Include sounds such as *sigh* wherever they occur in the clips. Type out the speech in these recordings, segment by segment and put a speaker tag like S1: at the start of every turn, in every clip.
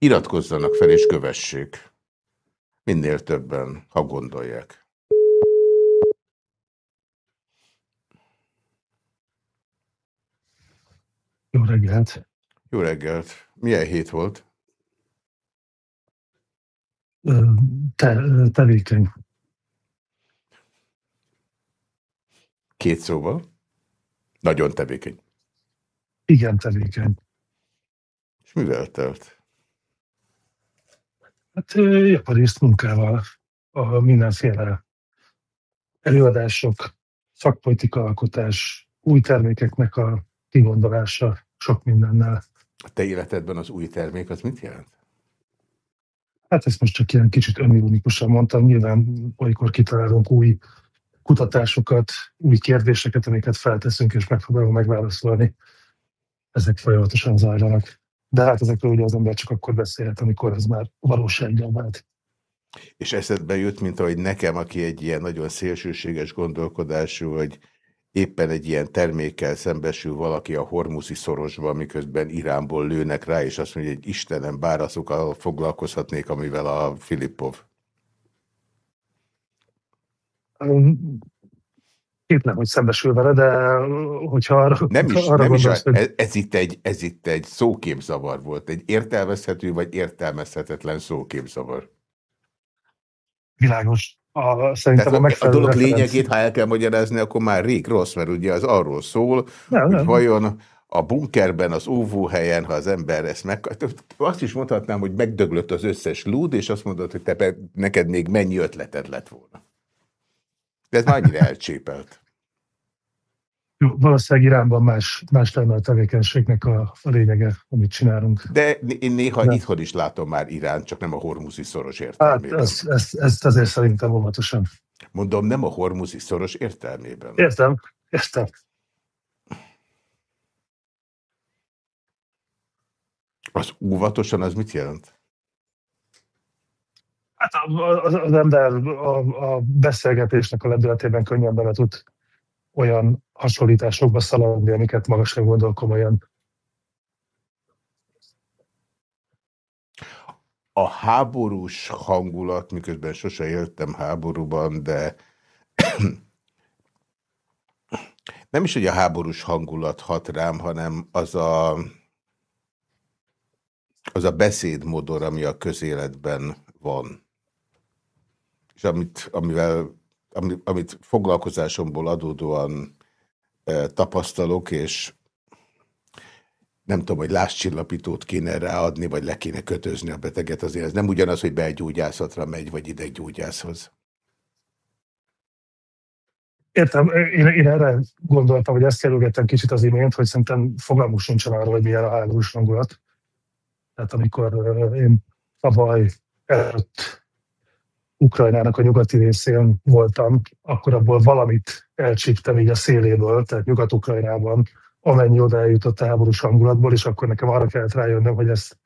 S1: Iratkozzanak fel és kövessék. Minél többen, ha gondolják.
S2: Jó reggelt!
S1: Jó reggelt! Milyen hét volt?
S2: Te, tevékeny.
S1: Két szóval? Nagyon tevékeny.
S2: Igen, tevékeny.
S1: És mivel telt?
S2: Hát javarészt munkával, a mindenféle előadások, szakpolitika alkotás, új termékeknek a kigondolása, sok mindennel.
S1: A te életedben az új termék az mit jelent?
S2: Hát ezt most csak ilyen kicsit önironikusan mondtam. Nyilván olykor kitalálunk új kutatásokat, új kérdéseket, amiket felteszünk és megpróbálunk megválaszolni. Ezek folyamatosan zajlanak. De hát ezekről ugye az ember csak akkor beszélhet, amikor ez már valóságban vált.
S1: És eszedbe jut, mint ahogy nekem, aki egy ilyen nagyon szélsőséges gondolkodású, hogy éppen egy ilyen termékkel szembesül valaki a hormuszi szorosban, miközben Iránból lőnek rá, és azt mondja, hogy Istenem, bár azokkal foglalkozhatnék, amivel a Filippov.
S2: Kétlem, hogy szembesül vele, de hogyha arra
S1: Nem is,
S2: arra
S1: nem
S2: gondolsz,
S1: is
S2: hogy...
S1: ez, ez, itt egy, ez itt egy szóképzavar volt, egy értelmezhető vagy értelmezhetetlen szóképzavar.
S2: Világos. A, szerintem
S1: Tehát
S2: a
S1: a, a dolog
S2: referenci-
S1: lényegét, ha el kell magyarázni, akkor már rég rossz, mert ugye az arról szól,
S2: Nem,
S1: hogy
S2: nem.
S1: vajon a bunkerben, az óvóhelyen, ha az ember ezt meg... Azt is mondhatnám, hogy megdöglött az összes lúd, és azt mondod, hogy te, neked még mennyi ötleted lett volna. De ez már annyira elcsépelt.
S2: Jó, valószínűleg Iránban más, más lenne a tevékenységnek a, a lényege, amit csinálunk.
S1: De én néha
S2: De-
S1: itthon is látom már Iránt, csak nem a hormuzi szoros
S2: Hát
S1: értelmében.
S2: ezt, ezt, ezt azért szerintem óvatosan.
S1: Mondom, nem a hormuzi szoros értelmében.
S2: Értem, értem.
S1: Az óvatosan, az mit jelent?
S2: Hát az, az ember a, a beszélgetésnek a lendületében könnyen bele tud olyan hasonlításokba szaladni, amiket maga sem gondol komolyan.
S1: A háborús hangulat, miközben sose éltem háborúban, de *clears throat* nem is, hogy a háborús hangulat hat rám, hanem az a, az a beszédmodor, ami a közéletben van. És amit, amivel, ami, amit foglalkozásomból adódóan e, tapasztalok, és nem tudom, hogy lázcsillapítót kéne ráadni, vagy le kéne kötözni a beteget, azért ez nem ugyanaz, hogy belgyógyászatra megy, vagy ideggyógyászhoz.
S2: Értem, én, én erre gondoltam, hogy ezt kerülgettem kicsit az imént, hogy szerintem fogalmuk sincsen arról, hogy milyen a háborús hangulat. Tehát amikor ö, én tavaly előtt Ukrajnának a nyugati részén voltam, akkor abból valamit elcsíptem így a széléből, tehát Nyugat-Ukrajnában, amennyi oda eljutott a háborús hangulatból, és akkor nekem arra kellett rájönnöm, hogy ezt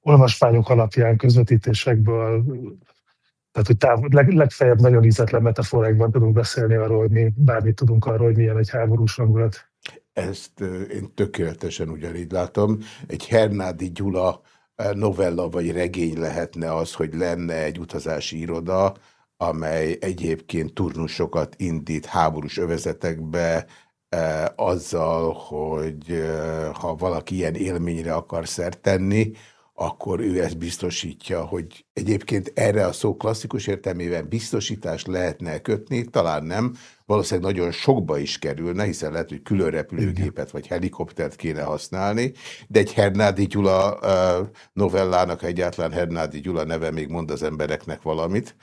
S2: olvasmányok alapján, közvetítésekből, tehát hogy táv, leg, legfeljebb nagyon ízetlen metaforákban tudunk beszélni arról, hogy mi bármit tudunk arról, hogy milyen egy háborús hangulat.
S1: Ezt én tökéletesen ugyanígy látom. Egy Hernádi Gyula novella vagy regény lehetne az, hogy lenne egy utazási iroda, amely egyébként turnusokat indít háborús övezetekbe, eh, azzal, hogy eh, ha valaki ilyen élményre akar szert tenni, akkor ő ezt biztosítja, hogy egyébként erre a szó klasszikus értelmében biztosítás lehetne kötni, talán nem, valószínűleg nagyon sokba is kerülne, hiszen lehet, hogy külön repülőgépet vagy helikoptert kéne használni, de egy Hernádi Gyula novellának egyáltalán Hernádi Gyula neve még mond az embereknek valamit.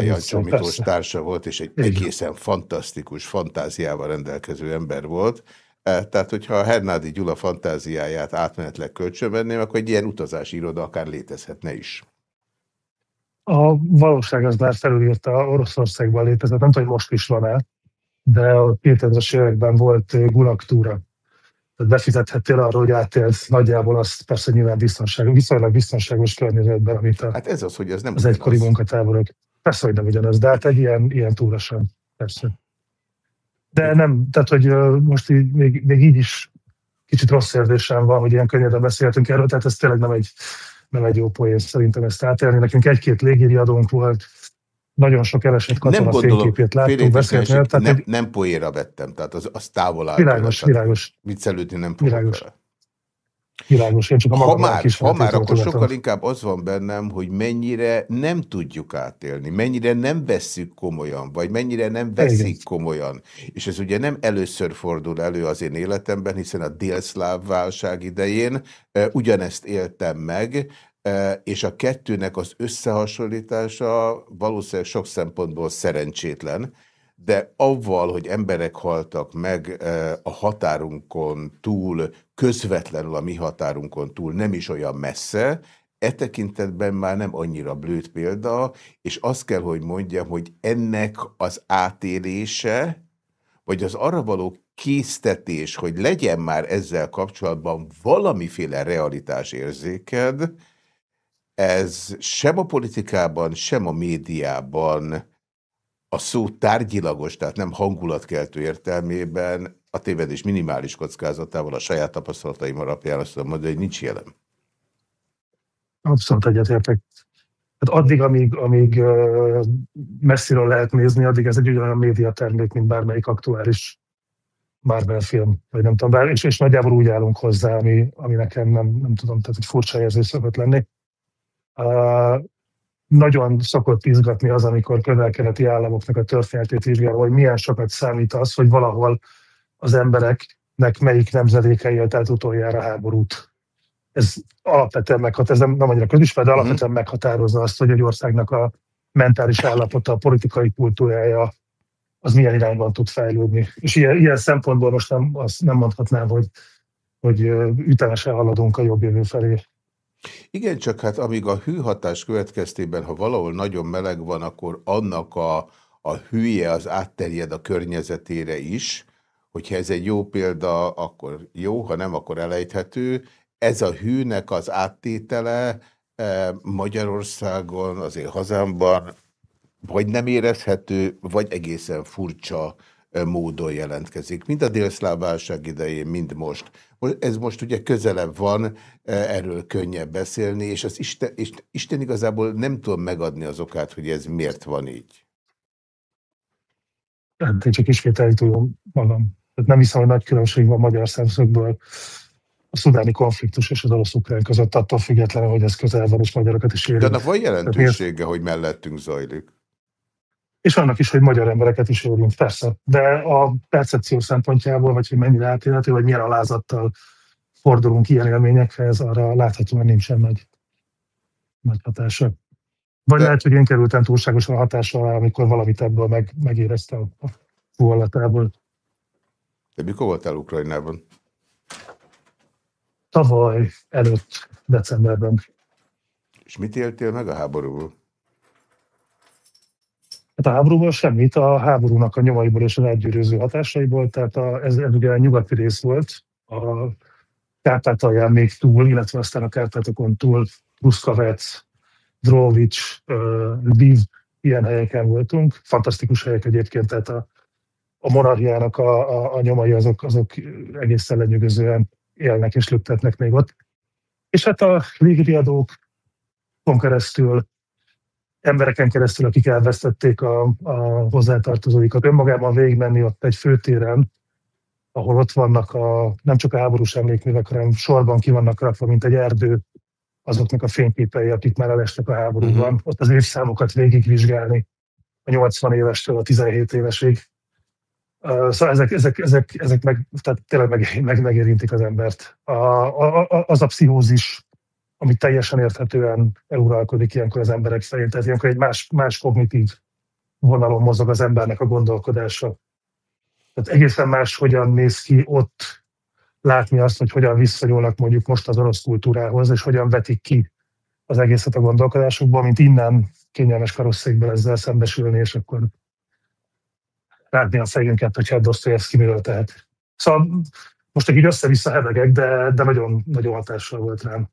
S1: Jancsó Miklós társa volt, és egy egészen fantasztikus fantáziával rendelkező ember volt. Eh, Tehát, hogyha a Hernádi Gyula fantáziáját átmenetleg kölcsönvenném, akkor egy ilyen utazási iroda akár létezhetne is.
S2: A valóság az már felülírta, Oroszországban létezett, nem tudom, hogy most is van-e, de a 2000-es években volt eh, gulag túra. Tehát befizethettél arra, hogy átélsz nagyjából azt persze nyilván biztonságos, viszonylag biztonságos környezetben, amit a,
S1: Hát ez az, hogy ez nem
S2: az egykori
S1: ugyanaz.
S2: munkatáborok. Persze, hogy nem ugyanaz, de hát egy ilyen, ilyen túra sem. Persze. De nem, tehát, hogy most így, még, még így is kicsit rossz érzésem van, hogy ilyen könnyedén beszéltünk erről, tehát ez tényleg nem egy, nem egy jó poén szerintem ezt átélni. Nekünk egy-két légiriadónk volt, nagyon sok elesett katona nem fényképét láttunk, beszélni.
S1: Nem, egy... nem poéra vettem, tehát az, az távol állt.
S2: Világos, világos.
S1: Viccelődni nem fogok
S2: világos. Vele. Világos, én csak a
S1: ha már, ha már akkor sokkal inkább az van bennem, hogy mennyire nem tudjuk átélni, mennyire nem vesszük komolyan, vagy mennyire nem veszik Igen. komolyan. És ez ugye nem először fordul elő az én életemben, hiszen a délszláv válság idején e, ugyanezt éltem meg, e, és a kettőnek az összehasonlítása valószínűleg sok szempontból szerencsétlen, de avval, hogy emberek haltak meg a határunkon túl, közvetlenül a mi határunkon túl, nem is olyan messze, e tekintetben már nem annyira blőtt példa, és azt kell, hogy mondjam, hogy ennek az átélése, vagy az arra való késztetés, hogy legyen már ezzel kapcsolatban valamiféle realitás érzéked, ez sem a politikában, sem a médiában a szó tárgyilagos, tehát nem hangulatkeltő értelmében a tévedés minimális kockázatával a saját tapasztalataim alapján azt tudom mondani, hogy nincs jelen.
S2: Abszolút egyetértek. Hát addig, amíg, amíg messziről lehet nézni, addig ez egy ugyanolyan médiatermék, mint bármelyik aktuális Marvel film, vagy nem tudom, bár, és, és nagyjából úgy állunk hozzá, ami, ami nekem nem, nem tudom, tehát egy furcsa érzés szokott lenni. Nagyon szokott izgatni az, amikor közel-keleti államoknak a történetét vizsgálva, hogy milyen sokat számít az, hogy valahol az embereknek melyik nemzedéke élt át utoljára háborút. Ez alapvetően meghatározza, nem, nem annyira közismert, de mhm. alapvetően meghatározza azt, hogy egy országnak a mentális állapota, a politikai kultúrája, az milyen irányban tud fejlődni. És ilyen, ilyen szempontból most nem, azt nem mondhatnám, hogy, hogy ütemesen haladunk a jobb jövő felé.
S1: Igen, csak hát amíg a hűhatás következtében, ha valahol nagyon meleg van, akkor annak a, a hűje az átterjed a környezetére is. Hogyha ez egy jó példa, akkor jó, ha nem, akkor elejthető. Ez a hűnek az áttétele eh, Magyarországon, az én hazámban vagy nem érezhető, vagy egészen furcsa módon jelentkezik, mind a délszláv válság idején, mind most. Ez most ugye közelebb van, erről könnyebb beszélni, és, az Isten, és Isten igazából nem tudom megadni az okát, hogy ez miért van így.
S2: Hát én csak ismételni tudom magam. Tehát nem hiszem, hogy nagy különbség van magyar szemszögből a szudáni konfliktus és az orosz-ukrán között, attól függetlenül, hogy ez közel van, és magyarokat is érint.
S1: De annak van jelentősége, hogy mellettünk zajlik?
S2: És annak is, hogy magyar embereket is érint, persze. De a percepció szempontjából, vagy hogy mennyire átélhető, vagy milyen alázattal fordulunk ilyen élményekhez, arra láthatóan nincsen nagy, nagy hatása. Vagy De... lehet, hogy én kerültem túlságosan hatással alá, amikor valamit ebből meg, megéreztem a fúvallatából.
S1: De mikor voltál Ukrajnában?
S2: Tavaly előtt, decemberben.
S1: És mit éltél meg a háborúból?
S2: Hát a háborúból semmit, a háborúnak a nyomaiból és az elgyűrűző hatásaiból, tehát a, ez, ez ugye a nyugati rész volt, a Kárpátalján még túl, illetve aztán a Kárpátokon túl Ruszkavec, Drovics, Lviv, ilyen helyeken voltunk. Fantasztikus helyek egyébként, tehát a, a monarchiának a, a, a nyomai azok, azok egészen lenyűgözően élnek és lüktetnek még ott. És hát a légriadók keresztül embereken keresztül, akik elvesztették a, a hozzátartozóikat. Önmagában végigmenni ott egy főtéren, ahol ott vannak a, nem csak a háborús emlékművek, hanem sorban ki vannak rakva, mint egy erdő, azoknak a fényképei, akik már elestek a háborúban. Uh-huh. Ott az évszámokat végigvizsgálni, a 80 évestől a 17 évesig. Uh, szóval ezek, ezek, ezek, ezek meg, tehát tényleg meg, meg, megérintik az embert. A, a, a, az a pszichózis, ami teljesen érthetően uralkodik ilyenkor az emberek fején. Tehát ilyenkor egy más, más kognitív vonalon mozog az embernek a gondolkodása. Tehát egészen más, hogyan néz ki ott látni azt, hogy hogyan visszanyúlnak mondjuk most az orosz kultúrához, és hogyan vetik ki az egészet a gondolkodásukból, mint innen kényelmes karosszékből ezzel szembesülni, és akkor látni a fejünket, hogyha Dostoyevsky miről tehet. Szóval most egy így össze-vissza hevegek, de, de nagyon, nagyon hatással volt rám.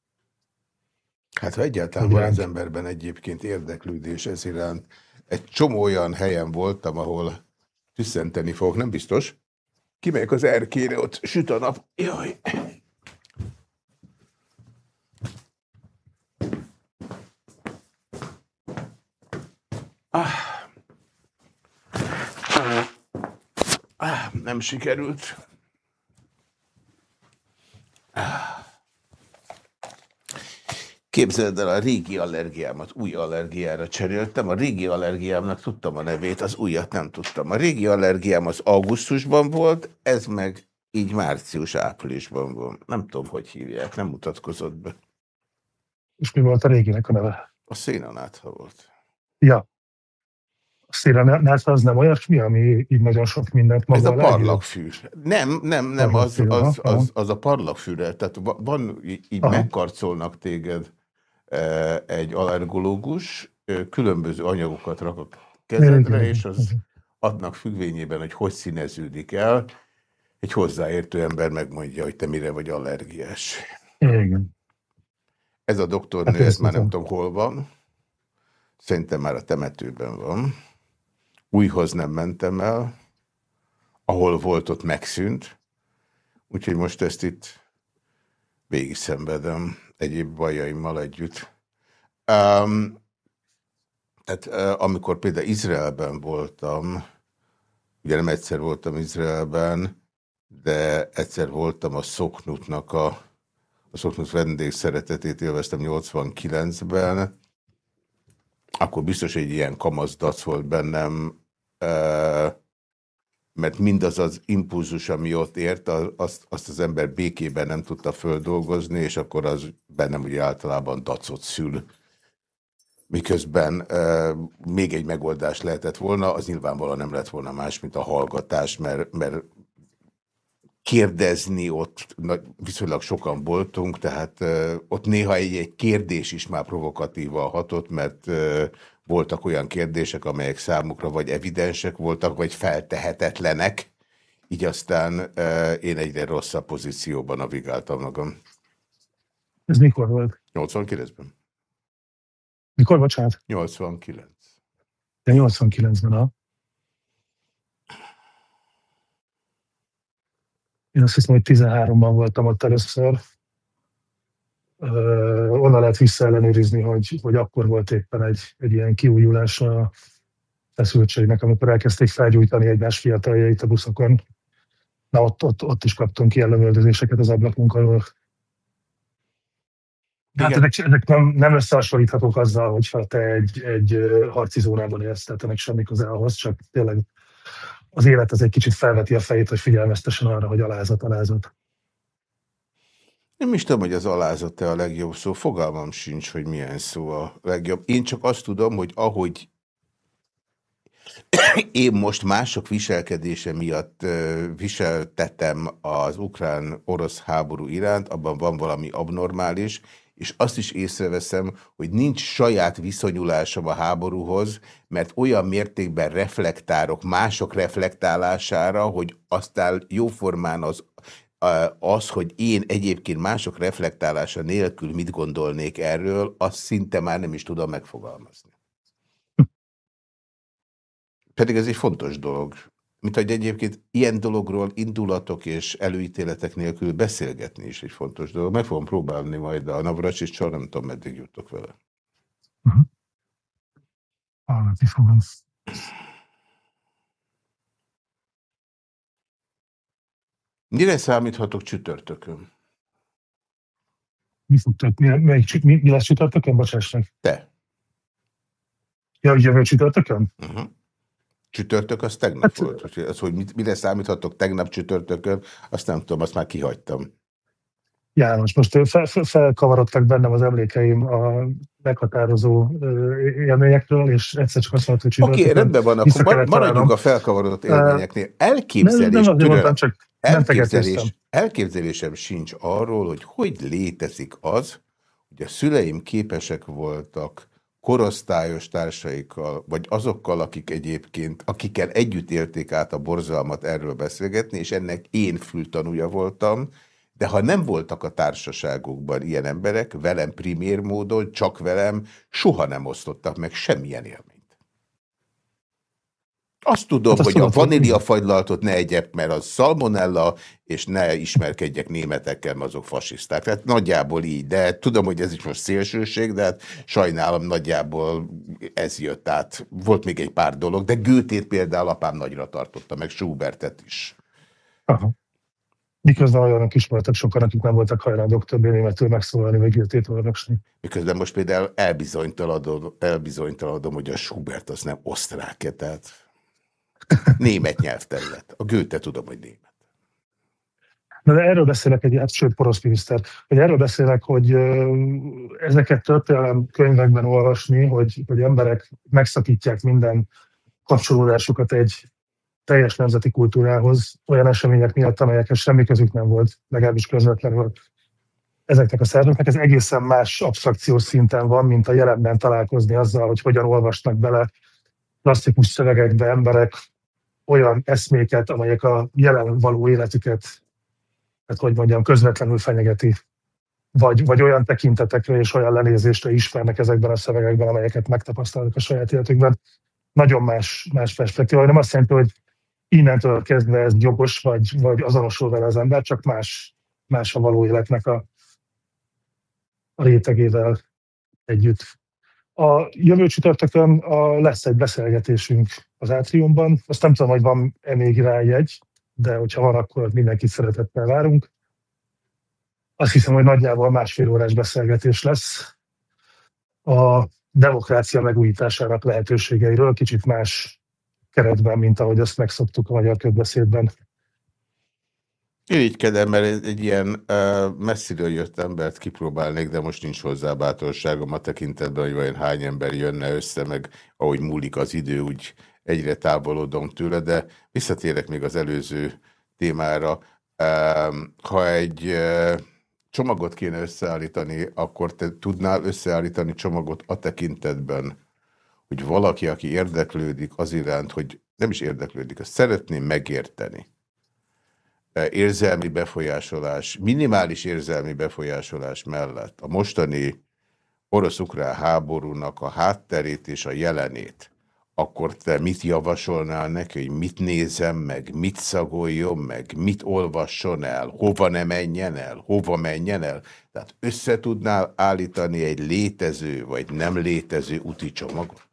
S1: Hát ha egyáltalán van az emberben egyébként érdeklődés ez iránt, egy csomó olyan helyen voltam, ahol tüsszenteni fogok, nem biztos. Kimegyek az erkére, ott süt a nap. Jaj! Ah. Ah. ah nem sikerült. Ah. Képzeld el, a régi allergiámat új allergiára cseréltem. A régi allergiámnak tudtam a nevét, az újat nem tudtam. A régi allergiám az augusztusban volt, ez meg így március-áprilisban van. Nem tudom, hogy hívják, nem mutatkozott be.
S2: És mi volt a réginek a neve?
S1: A szénanátha volt.
S2: Ja. A szénanátha az nem olyasmi, ami így nagyon sok mindent
S1: maga Ez a parlagfű. Nem, nem, nem, az, az, az, az, az a parlagfűre. Tehát van, így Aha. megkarcolnak téged egy allergológus, különböző anyagokat rak a kezedre, és az adnak függvényében, hogy hogy színeződik el. Egy hozzáértő ember megmondja, hogy te mire vagy allergiás.
S2: Igen.
S1: Ez a doktornő, hát ez már nem tudom hol van. Szerintem már a temetőben van. Újhoz nem mentem el. Ahol volt, ott megszűnt. Úgyhogy most ezt itt végig szenvedem egyéb bajaimmal együtt. Um, tehát amikor például Izraelben voltam, ugye nem egyszer voltam Izraelben, de egyszer voltam a Szoknutnak a, a Szoknut vendég szeretetét élveztem 89-ben, akkor biztos egy ilyen kamaszdac volt bennem, uh, mert mindaz az impulzus, ami ott ért, azt, azt az ember békében nem tudta földolgozni, és akkor az bennem ugye általában dacot szül. Miközben e, még egy megoldás lehetett volna, az nyilvánvalóan nem lett volna más, mint a hallgatás, mert, mert kérdezni ott viszonylag sokan voltunk, tehát ott néha egy, egy kérdés is már provokatívan hatott, mert voltak olyan kérdések, amelyek számukra vagy evidensek voltak, vagy feltehetetlenek, így aztán én egyre rosszabb pozícióban navigáltam magam.
S2: Ez mikor volt?
S1: 89-ben.
S2: Mikor, bocsánat?
S1: 89.
S2: De 89-ben, a... Én azt hiszem, hogy 13-ban voltam ott először. Uh, onnan lehet visszaellenőrizni, hogy, hogy akkor volt éppen egy, egy ilyen kiújulás a feszültségnek, amikor elkezdték felgyújtani egymás fiataljait a buszokon. Na ott, ott, ott is kaptunk ilyen lövöldözéseket az ablakunk alól. Hát ezek, ezek nem, nem összehasonlíthatók azzal, hogyha te egy, egy harci zónában élsz, tehát ennek semmi köze ahhoz, csak tényleg az élet az egy kicsit felveti a fejét, hogy figyelmeztesen arra, hogy alázat, alázat.
S1: Nem is tudom, hogy az alázat-e a legjobb szó. Fogalmam sincs, hogy milyen szó a legjobb. Én csak azt tudom, hogy ahogy *coughs* én most mások viselkedése miatt viseltetem az ukrán-orosz háború iránt, abban van valami abnormális, és azt is észreveszem, hogy nincs saját viszonyulásom a háborúhoz, mert olyan mértékben reflektárok mások reflektálására, hogy aztán jóformán az, az, hogy én egyébként mások reflektálása nélkül mit gondolnék erről, azt szinte már nem is tudom megfogalmazni. Pedig ez egy fontos dolog mint hogy egyébként ilyen dologról indulatok és előítéletek nélkül beszélgetni is egy fontos dolog. Meg fogom próbálni majd a Navracs, és csak nem tudom, meddig jutok vele. Uh -huh.
S2: Hallgatni fogom.
S1: Mire számíthatok csütörtökön?
S2: Mi fog történni? Mi, mi, mi lesz csütörtökön? Bocsáss meg.
S1: Te.
S2: Ja, jövő csütörtökön? Uh
S1: -huh. Csütörtök az tegnap hát, volt. Az, hogy mit, mire számíthatok tegnap csütörtökön, azt nem tudom, azt már kihagytam.
S2: János, most fel, fel, felkavarodtak bennem az emlékeim a meghatározó élményekről, és egyszer csak azt mondta, hogy
S1: Oké, okay, rendben van, akkor maradjunk a felkavarodott élményeknél. Elképzelés, nem, nem mondtam, csak elképzelés, elképzelésem sincs arról, hogy hogy létezik az, hogy a szüleim képesek voltak korosztályos társaikkal, vagy azokkal, akik egyébként, akikkel együtt élték át a borzalmat erről beszélgetni, és ennek én fültanúja voltam, de ha nem voltak a társaságokban ilyen emberek, velem primér módon, csak velem, soha nem osztottak meg semmilyen élményt. Azt tudom, hát hogy a vaníliafajlaltot ne egyek, mert az szalmonella, és ne ismerkedjek németekkel, mert azok fasiszták. Tehát nagyjából így, de tudom, hogy ez is most szélsőség, de hát sajnálom, nagyjából ez jött át. Volt még egy pár dolog, de Gőtét például apám nagyra tartotta, meg Schubertet is.
S2: Aha. Miközben olyanok ismertek sokan, akik nem voltak hajlandók többé németül megszólalni, vagy Gőtét olvasni.
S1: Miközben most például elbizonytalanodom, elbizonytalanodom hogy a Schubert az nem osztrák, tehát Német nyelvterület. A Gőte tudom, hogy német.
S2: Na de erről beszélek egy, sőt, porosz miniszter, hogy erről beszélek, hogy ezeket történelem könyvekben olvasni, hogy, hogy emberek megszakítják minden kapcsolódásukat egy teljes nemzeti kultúrához olyan események miatt, amelyekhez semmi közük nem volt, legalábbis közvetlenül ezeknek a szerveknek. Ez egészen más abstrakciós szinten van, mint a jelenben találkozni azzal, hogy hogyan olvasnak bele klasszikus szövegekbe emberek olyan eszméket, amelyek a jelen való életüket, hát hogy mondjam, közvetlenül fenyegeti. Vagy, vagy olyan tekintetekre és olyan lenézésre ismernek ezekben a szövegekben, amelyeket megtapasztalnak a saját életükben. Nagyon más, más perspektíva. Nem azt jelenti, hogy innentől kezdve ez jogos, vagy, vagy azonosul vele az ember, csak más, más a való életnek a, a rétegével együtt. A jövő csütörtökön a, lesz egy beszélgetésünk az átriumban. Azt nem tudom, hogy van-e még rá jegy, de hogyha van, akkor mindenkit szeretettel várunk. Azt hiszem, hogy nagyjából másfél órás beszélgetés lesz a demokrácia megújításának lehetőségeiről, kicsit más keretben, mint ahogy azt megszoktuk a magyar közbeszédben.
S1: Irigykedem, mert egy, ilyen uh, messziről jött embert kipróbálnék, de most nincs hozzá bátorságom a tekintetben, hogy vajon hány ember jönne össze, meg ahogy múlik az idő, úgy egyre távolodom tőle, de visszatérek még az előző témára. Ha egy csomagot kéne összeállítani, akkor te tudnál összeállítani csomagot a tekintetben, hogy valaki, aki érdeklődik az iránt, hogy nem is érdeklődik, azt szeretném megérteni érzelmi befolyásolás, minimális érzelmi befolyásolás mellett a mostani orosz-ukrán háborúnak a hátterét és a jelenét, akkor te mit javasolnál neki, hogy mit nézem meg, mit szagoljon meg, mit olvasson el, hova ne menjen el, hova menjen el? Tehát össze tudnál állítani egy létező vagy nem létező úti csomagot?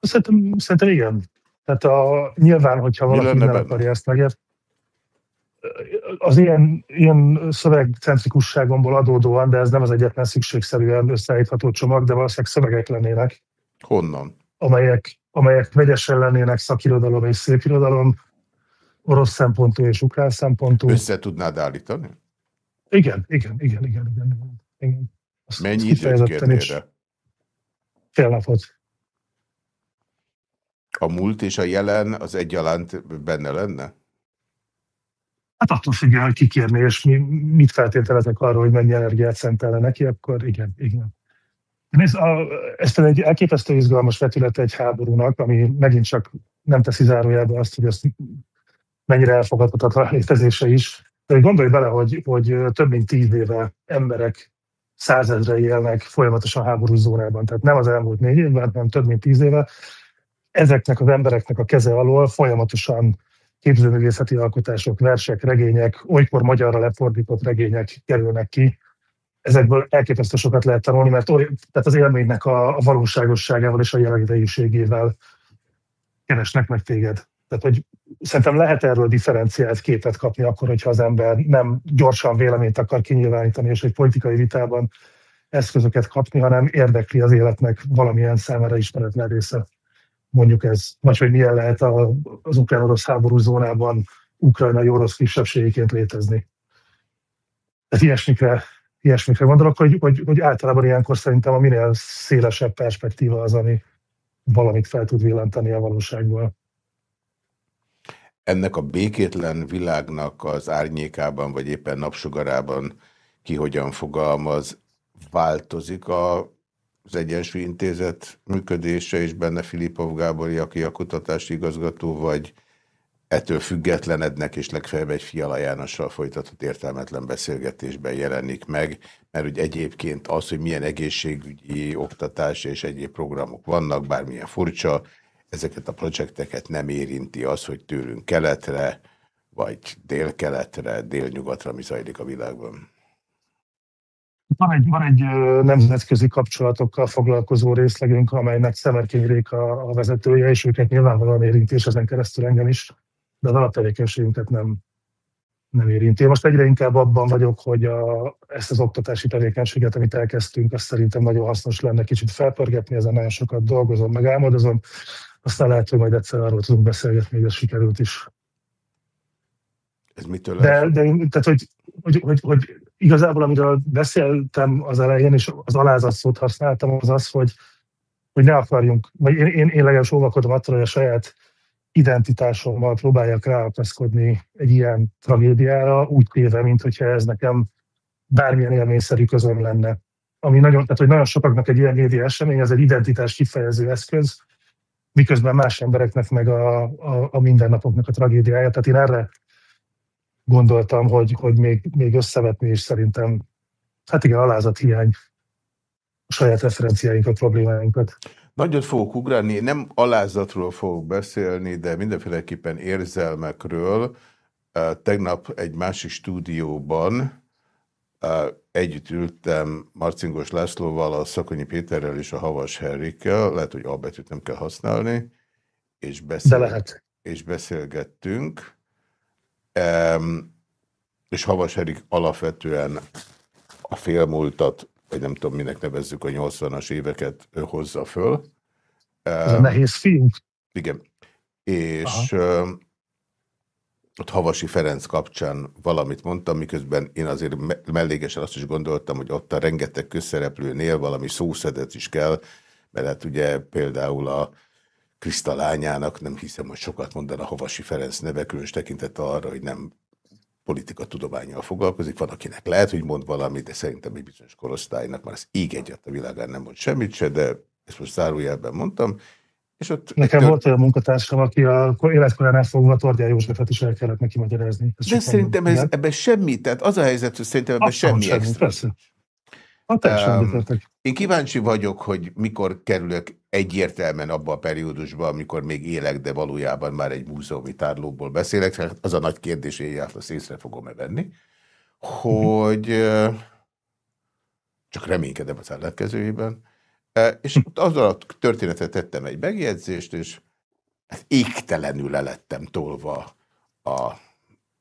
S2: Szerintem, szerintem igen. Tehát a, nyilván, hogyha valaki nem akarja ezt megért, az ilyen, ilyen szövegcentrikusságomból adódóan, de ez nem az egyetlen szükségszerűen összeállítható csomag, de valószínűleg szövegek lennének.
S1: Honnan?
S2: Amelyek, amelyek vegyesen lennének szakirodalom és szépirodalom, orosz szempontú és ukrán szempontú.
S1: Össze tudnád állítani?
S2: Igen, igen, igen, igen, igen. igen.
S1: Azt Mennyi időt kérnél
S2: Fél napot.
S1: A múlt és a jelen az egyaránt benne lenne?
S2: Hát attól függően, hogy kikérni, és mi, mit feltételezek arról, hogy mennyi energiát szentelne neki, akkor igen, igen. Ez, a, ez egy elképesztő izgalmas vetülete egy háborúnak, ami megint csak nem teszi zárójelbe azt, hogy ezt mennyire elfogadhatatlan létezése is. De gondolj bele, hogy, hogy több mint tíz éve emberek százezre élnek folyamatosan háborús zónában. Tehát nem az elmúlt négy évben, hanem több mint tíz éve ezeknek az embereknek a keze alól folyamatosan képzőművészeti alkotások, versek, regények, olykor magyarra lefordított regények kerülnek ki. Ezekből elképesztő sokat lehet tanulni, mert tehát az élménynek a, a valóságosságával és a jelenidejűségével keresnek meg téged. Tehát, hogy szerintem lehet erről differenciált képet kapni akkor, hogyha az ember nem gyorsan véleményt akar kinyilvánítani, és egy politikai vitában eszközöket kapni, hanem érdekli az életnek valamilyen számára ismeretlen része mondjuk ez, vagy hogy milyen lehet az ukrán-orosz háború zónában ukrajnai orosz kisebbségéként létezni. Tehát ilyesmikre, ilyesmikre gondolok, hogy, hogy, hogy általában ilyenkor szerintem a minél szélesebb perspektíva az, ami valamit fel tud villantani a valóságból.
S1: Ennek a békétlen világnak az árnyékában, vagy éppen napsugarában ki hogyan fogalmaz, változik a az Egyensúly Intézet működése, és benne Filipov Gábor, aki a kutatási igazgató, vagy ettől függetlenednek, és legfeljebb egy Fiala Jánossal folytatott értelmetlen beszélgetésben jelenik meg, mert hogy egyébként az, hogy milyen egészségügyi, oktatás és egyéb programok vannak, bármilyen furcsa, ezeket a projekteket nem érinti az, hogy tőlünk keletre, vagy délkeletre, délnyugatra mi zajlik a világban?
S2: Van egy, van egy nemzetközi kapcsolatokkal foglalkozó részlegünk, amelynek Szemerkény Réka a vezetője, és őket nyilvánvalóan érinti, és ezen keresztül engem is, de az alaptevékenységünket nem, nem érinti. Most egyre inkább abban vagyok, hogy a, ezt az oktatási tevékenységet, amit elkezdtünk, azt szerintem nagyon hasznos lenne kicsit felpörgetni, ezen nagyon sokat dolgozom, meg álmodozom, aztán lehet, hogy majd egyszer arról tudunk beszélgetni, hogy ez sikerült is.
S1: Ez mitől
S2: de, de tehát, hogy, hogy, hogy, hogy igazából, amiről beszéltem az elején, és az alázat szót használtam, az az, hogy, hogy ne akarjunk, vagy én, én, én legalábbis óvakodom attól, hogy a saját identitásommal próbáljak ráakaszkodni egy ilyen tragédiára, úgy téve, mint hogyha ez nekem bármilyen élményszerű közöm lenne. Ami nagyon, tehát, hogy nagyon sokaknak egy ilyen média esemény, ez egy identitás kifejező eszköz, miközben más embereknek meg a, a, a mindennapoknak a tragédiája. Tehát én erre gondoltam, hogy, hogy még, még összevetni, és szerintem, hát igen, alázat hiány a saját referenciáinkat, problémáinkat.
S1: Nagyot fogok ugrani, nem alázatról fogok beszélni, de mindenféleképpen érzelmekről. Tegnap egy másik stúdióban együtt ültem Marcingos Lászlóval, a Szakonyi Péterrel és a Havas Henrikkel, lehet, hogy albetűt nem kell használni, és, beszél,
S2: de lehet.
S1: és beszélgettünk. És Havas Erik alapvetően a félmúltat, vagy nem tudom, minek nevezzük, a 80-as éveket hozza föl.
S2: Ez a nehéz fiú.
S1: Igen. És uh, ott Havasi Ferenc kapcsán valamit mondtam, miközben én azért mellégesen azt is gondoltam, hogy ott a rengeteg közszereplőnél valami szószedet is kell, mert hát ugye például a Kriszta lányának nem hiszem, hogy sokat mondana Havasi Ferenc neve, különös tekintet arra, hogy nem politika tudományjal foglalkozik. Van, akinek lehet, hogy mond valamit, de szerintem egy bizonyos korosztálynak már az ég egyet a világán nem mond semmit se, de ezt most zárójelben mondtam. És ott
S2: Nekem tör... volt olyan munkatársam, aki a életkorán fogva Tordján Józsefet is el kellett neki magyarázni.
S1: Ez de szerintem ez, ebben semmi, tehát az a helyzet, hogy szerintem ebben semmi, semmi extra. Persze. Um, én kíváncsi vagyok, hogy mikor kerülök egyértelműen abban a periódusban, amikor még élek, de valójában már egy múzeumi tárlóból beszélek. Hát az a nagy kérdés, én azt észre fogom-e venni, hogy csak reménykedem az ellenkezőjében. És azzal a történetet tettem egy megjegyzést, és hát égtelenül lelettem tolva a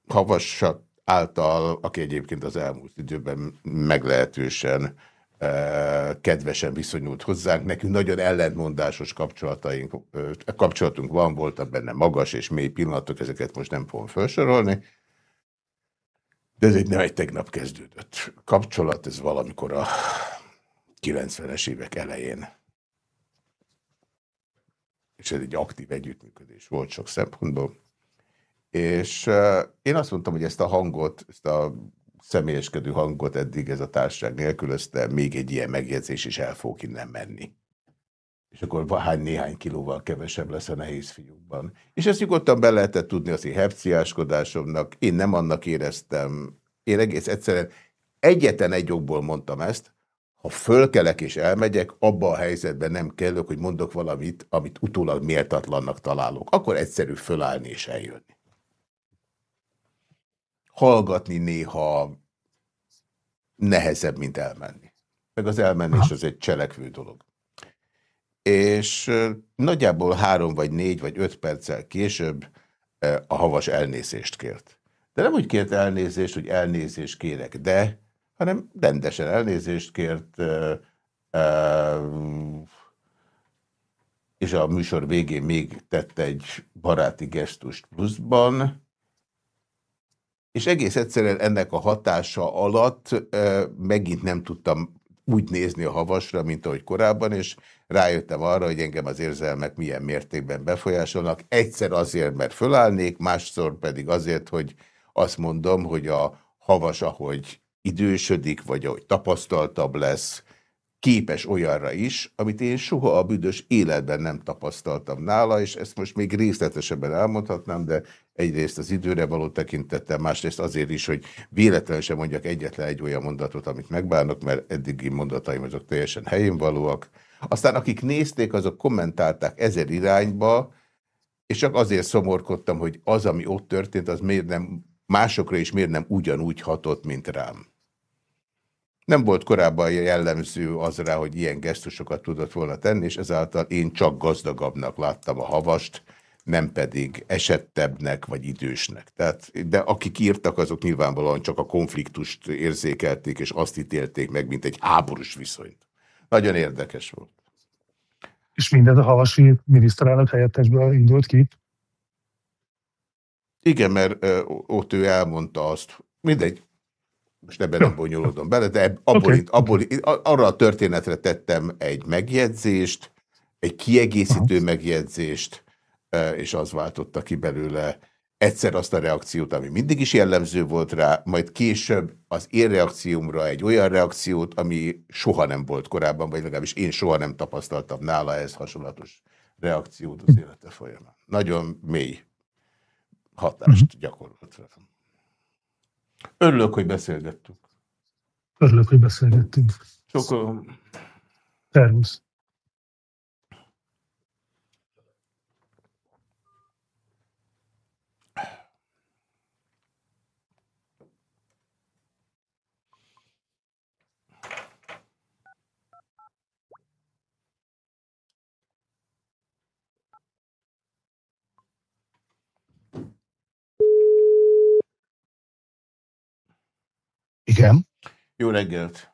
S1: havasat által, aki egyébként az elmúlt időben meglehetősen kedvesen viszonyult hozzánk. Nekünk nagyon ellentmondásos kapcsolataink, kapcsolatunk van, voltak benne magas és mély pillanatok, ezeket most nem fogom felsorolni. De ez egy nem egy tegnap kezdődött kapcsolat, ez valamikor a 90-es évek elején. És ez egy aktív együttműködés volt sok szempontból. És én azt mondtam, hogy ezt a hangot, ezt a személyeskedő hangot eddig ez a társaság nélkülözte, még egy ilyen megjegyzés is el fog innen menni. És akkor hány néhány kilóval kevesebb lesz a nehéz fiúkban. És ezt nyugodtan be lehetett tudni az én hepciáskodásomnak. Én nem annak éreztem. Én egész egyszerűen egyetlen egy okból mondtam ezt, ha fölkelek és elmegyek, abba a helyzetben nem kellök, hogy mondok valamit, amit utólag méltatlannak találok. Akkor egyszerű fölállni és eljönni hallgatni néha nehezebb, mint elmenni. Meg az elmenés az egy cselekvő dolog. És nagyjából három vagy négy vagy öt perccel később a havas elnézést kért. De nem úgy kért elnézést, hogy elnézést kérek, de, hanem rendesen elnézést kért, és a műsor végén még tett egy baráti gesztust pluszban, és egész egyszerűen ennek a hatása alatt megint nem tudtam úgy nézni a havasra, mint ahogy korábban, és rájöttem arra, hogy engem az érzelmek milyen mértékben befolyásolnak. Egyszer azért, mert fölállnék, másszor pedig azért, hogy azt mondom, hogy a havas, ahogy idősödik, vagy ahogy tapasztaltabb lesz, képes olyanra is, amit én soha a büdös életben nem tapasztaltam nála, és ezt most még részletesebben elmondhatnám, de Egyrészt az időre való tekintettel, másrészt azért is, hogy véletlenül sem mondjak egyetlen egy olyan mondatot, amit megbánok, mert eddigi mondataim azok teljesen helyén valóak. Aztán akik nézték, azok kommentálták ezer irányba, és csak azért szomorkodtam, hogy az, ami ott történt, az miért nem, másokra is miért nem ugyanúgy hatott, mint rám. Nem volt korábban jellemző az rá, hogy ilyen gesztusokat tudott volna tenni, és ezáltal én csak gazdagabbnak láttam a havast, nem pedig esettebbnek vagy idősnek. Tehát, de akik írtak, azok nyilvánvalóan csak a konfliktust érzékelték, és azt ítélték meg, mint egy háborús viszonyt. Nagyon érdekes volt.
S3: És mindez a havasi miniszterelnök helyettesből indult ki?
S1: Igen, mert ott ő elmondta azt, mindegy, most ebben nem bonyolódom bele, de abból, okay. abból, arra a történetre tettem egy megjegyzést, egy kiegészítő Aha. megjegyzést, és az váltotta ki belőle egyszer azt a reakciót, ami mindig is jellemző volt rá, majd később az én reakciómra egy olyan reakciót, ami soha nem volt korábban, vagy legalábbis én soha nem tapasztaltam nála ez hasonlatos reakciót az élete folyamán. Nagyon mély hatást uh-huh. gyakorolt rám. Örülök, hogy beszélgettünk.
S3: Örülök, hogy beszélgettünk.
S1: Sokkal...
S3: Tervusz. Igen.
S1: Jó reggelt.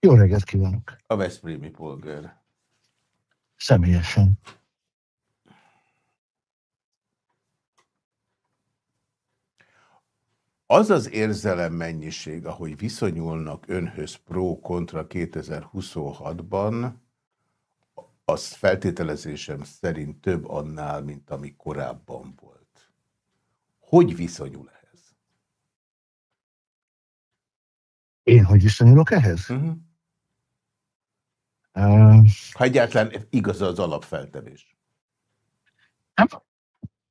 S3: Jó reggelt kívánok.
S1: A Veszprémi polgár.
S3: Személyesen.
S1: Az az érzelem mennyiség, ahogy viszonyulnak önhöz pro-kontra 2026-ban, az feltételezésem szerint több annál, mint ami korábban volt. Hogy viszonyul
S3: Én hogy viszonyulok ehhez? Uh -huh.
S1: uh, ha egyáltalán igaz az alapfeltevés.
S3: Nem,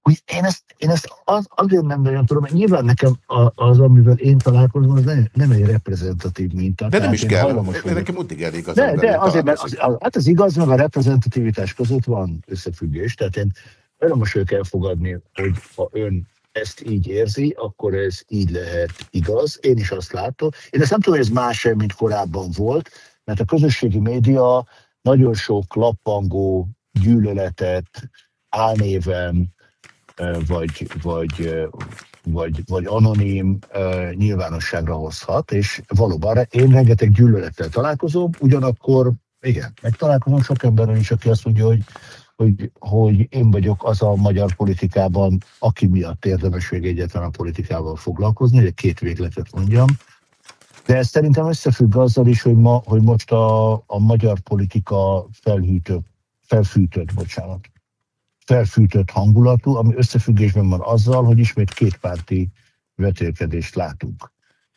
S3: úgy én ezt, én ezt az, azért nem nagyon tudom, mert nyilván nekem az, amivel én találkozom, az nem, nem egy reprezentatív minta.
S1: De nem is kell, de nekem úgy elég az.
S3: De, de azért, mert az, az, hát az igaz, meg a reprezentativitás között van összefüggés, tehát én hajlamos vagyok elfogadni, hogy ha ön ezt így érzi, akkor ez így lehet igaz. Én is azt látom. Én ezt nem tudom, hogy ez más sem, mint korábban volt, mert a közösségi média nagyon sok lappangó gyűlöletet álnéven, vagy, vagy, vagy, vagy anonim nyilvánosságra hozhat, és valóban én rengeteg gyűlölettel találkozom, ugyanakkor igen, megtalálkozom sok emberrel is, aki azt mondja, hogy hogy, hogy én vagyok az a magyar politikában, aki miatt érdemes még egyetlen a politikával foglalkozni, hogy két végletet mondjam. De ez szerintem összefügg azzal is, hogy, ma, hogy most a, a magyar politika felhűtött, felfűtött, bocsánat, felfűtött hangulatú, ami összefüggésben van azzal, hogy ismét kétpárti vetélkedést látunk.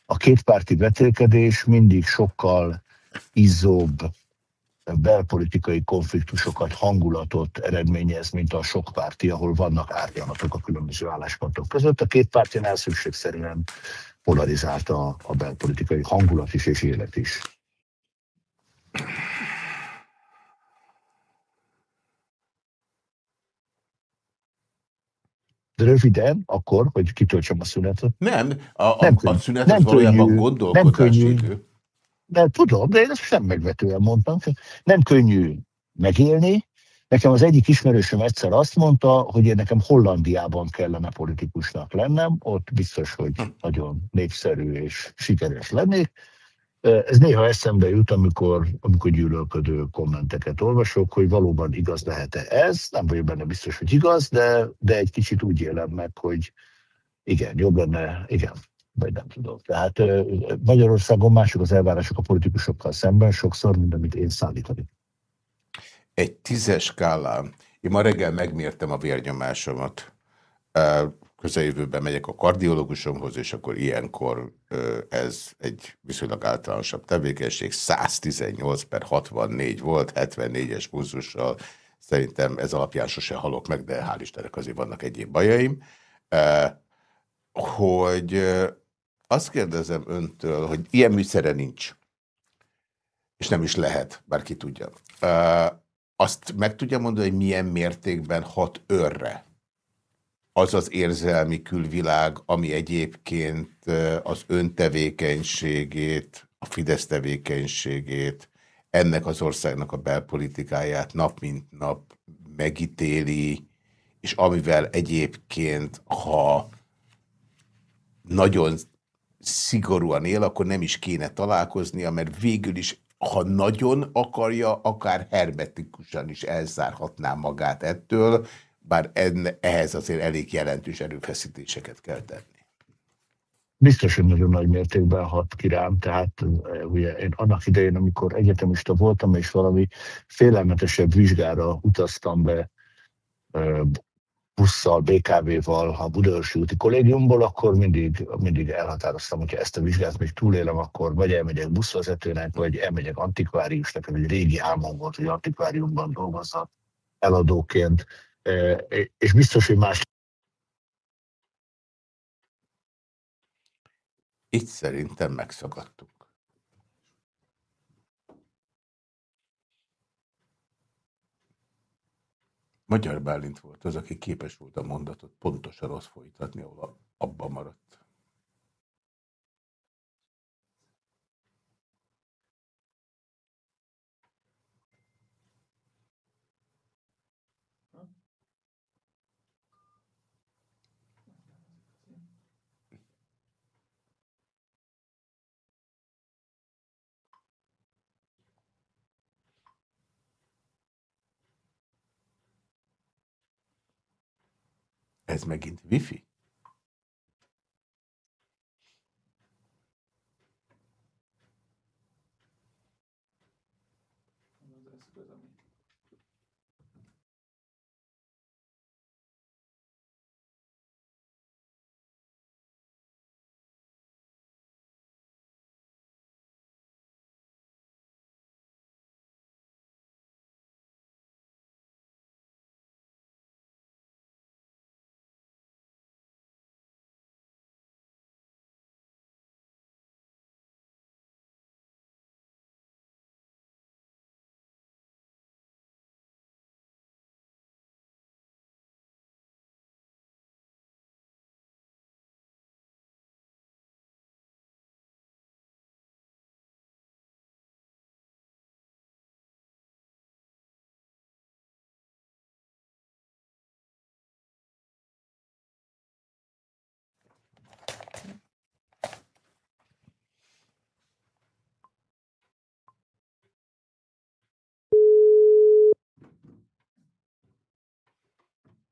S3: A kétpárti vetélkedés mindig sokkal izzóbb, belpolitikai konfliktusokat, hangulatot eredményez, mint a sok párti, ahol vannak árnyalatok a különböző álláspontok között. A két pártinál szükségszerűen polarizált a, a belpolitikai hangulat is és élet is. De röviden, akkor, hogy kitöltsem a szünetet.
S1: Nem, a, nem a, a szünet nem valójában gondolkodási könnyű,
S3: de tudom, de én ezt sem megvetően mondtam. Nem könnyű megélni. Nekem az egyik ismerősöm egyszer azt mondta, hogy én nekem Hollandiában kellene politikusnak lennem, ott biztos, hogy hm. nagyon népszerű és sikeres lennék. Ez néha eszembe jut, amikor, amikor gyűlölködő kommenteket olvasok, hogy valóban igaz lehet-e ez. Nem vagyok benne biztos, hogy igaz, de, de egy kicsit úgy élem meg, hogy igen, jobb lenne, igen, vagy nem tudom. Tehát Magyarországon mások az elvárások a politikusokkal szemben, sokszor, mint amit én szállítani.
S1: Egy tízes skálán. Én ma reggel megmértem a vérnyomásomat. Közeljövőben megyek a kardiológusomhoz, és akkor ilyenkor ez egy viszonylag általánosabb tevékenység. 118 per 64 volt, 74-es pulzussal. Szerintem ez alapján sose halok meg, de hál' Istennek azért vannak egyéb bajaim. hogy azt kérdezem öntől, hogy ilyen műszere nincs, és nem is lehet, bárki tudja. Azt meg tudja mondani, hogy milyen mértékben hat örre az az érzelmi külvilág, ami egyébként az öntevékenységét, a Fidesz tevékenységét, ennek az országnak a belpolitikáját nap mint nap megítéli, és amivel egyébként, ha nagyon szigorúan él, akkor nem is kéne találkoznia, mert végül is, ha nagyon akarja, akár hermetikusan is elzárhatná magát ettől, bár enne, ehhez azért elég jelentős erőfeszítéseket kell tenni.
S3: Biztos, hogy nagyon nagy mértékben hat ki rám, tehát ugye én annak idején, amikor egyetemista voltam, és valami félelmetesebb vizsgára utaztam be busszal, BKV-val a Budaörsi úti kollégiumból, akkor mindig, mindig elhatároztam, hogyha ezt a vizsgát még túlélem, akkor vagy elmegyek buszvezetőnek, vagy elmegyek antikváriusnak, egy régi álmom volt, hogy antikváriumban dolgozzak eladóként, és biztos, hogy más
S1: Itt szerintem megszakadtunk. Magyar Bálint volt az, aki képes volt a mondatot pontosan azt folytatni, ahol abban maradt. Ez megint wifi?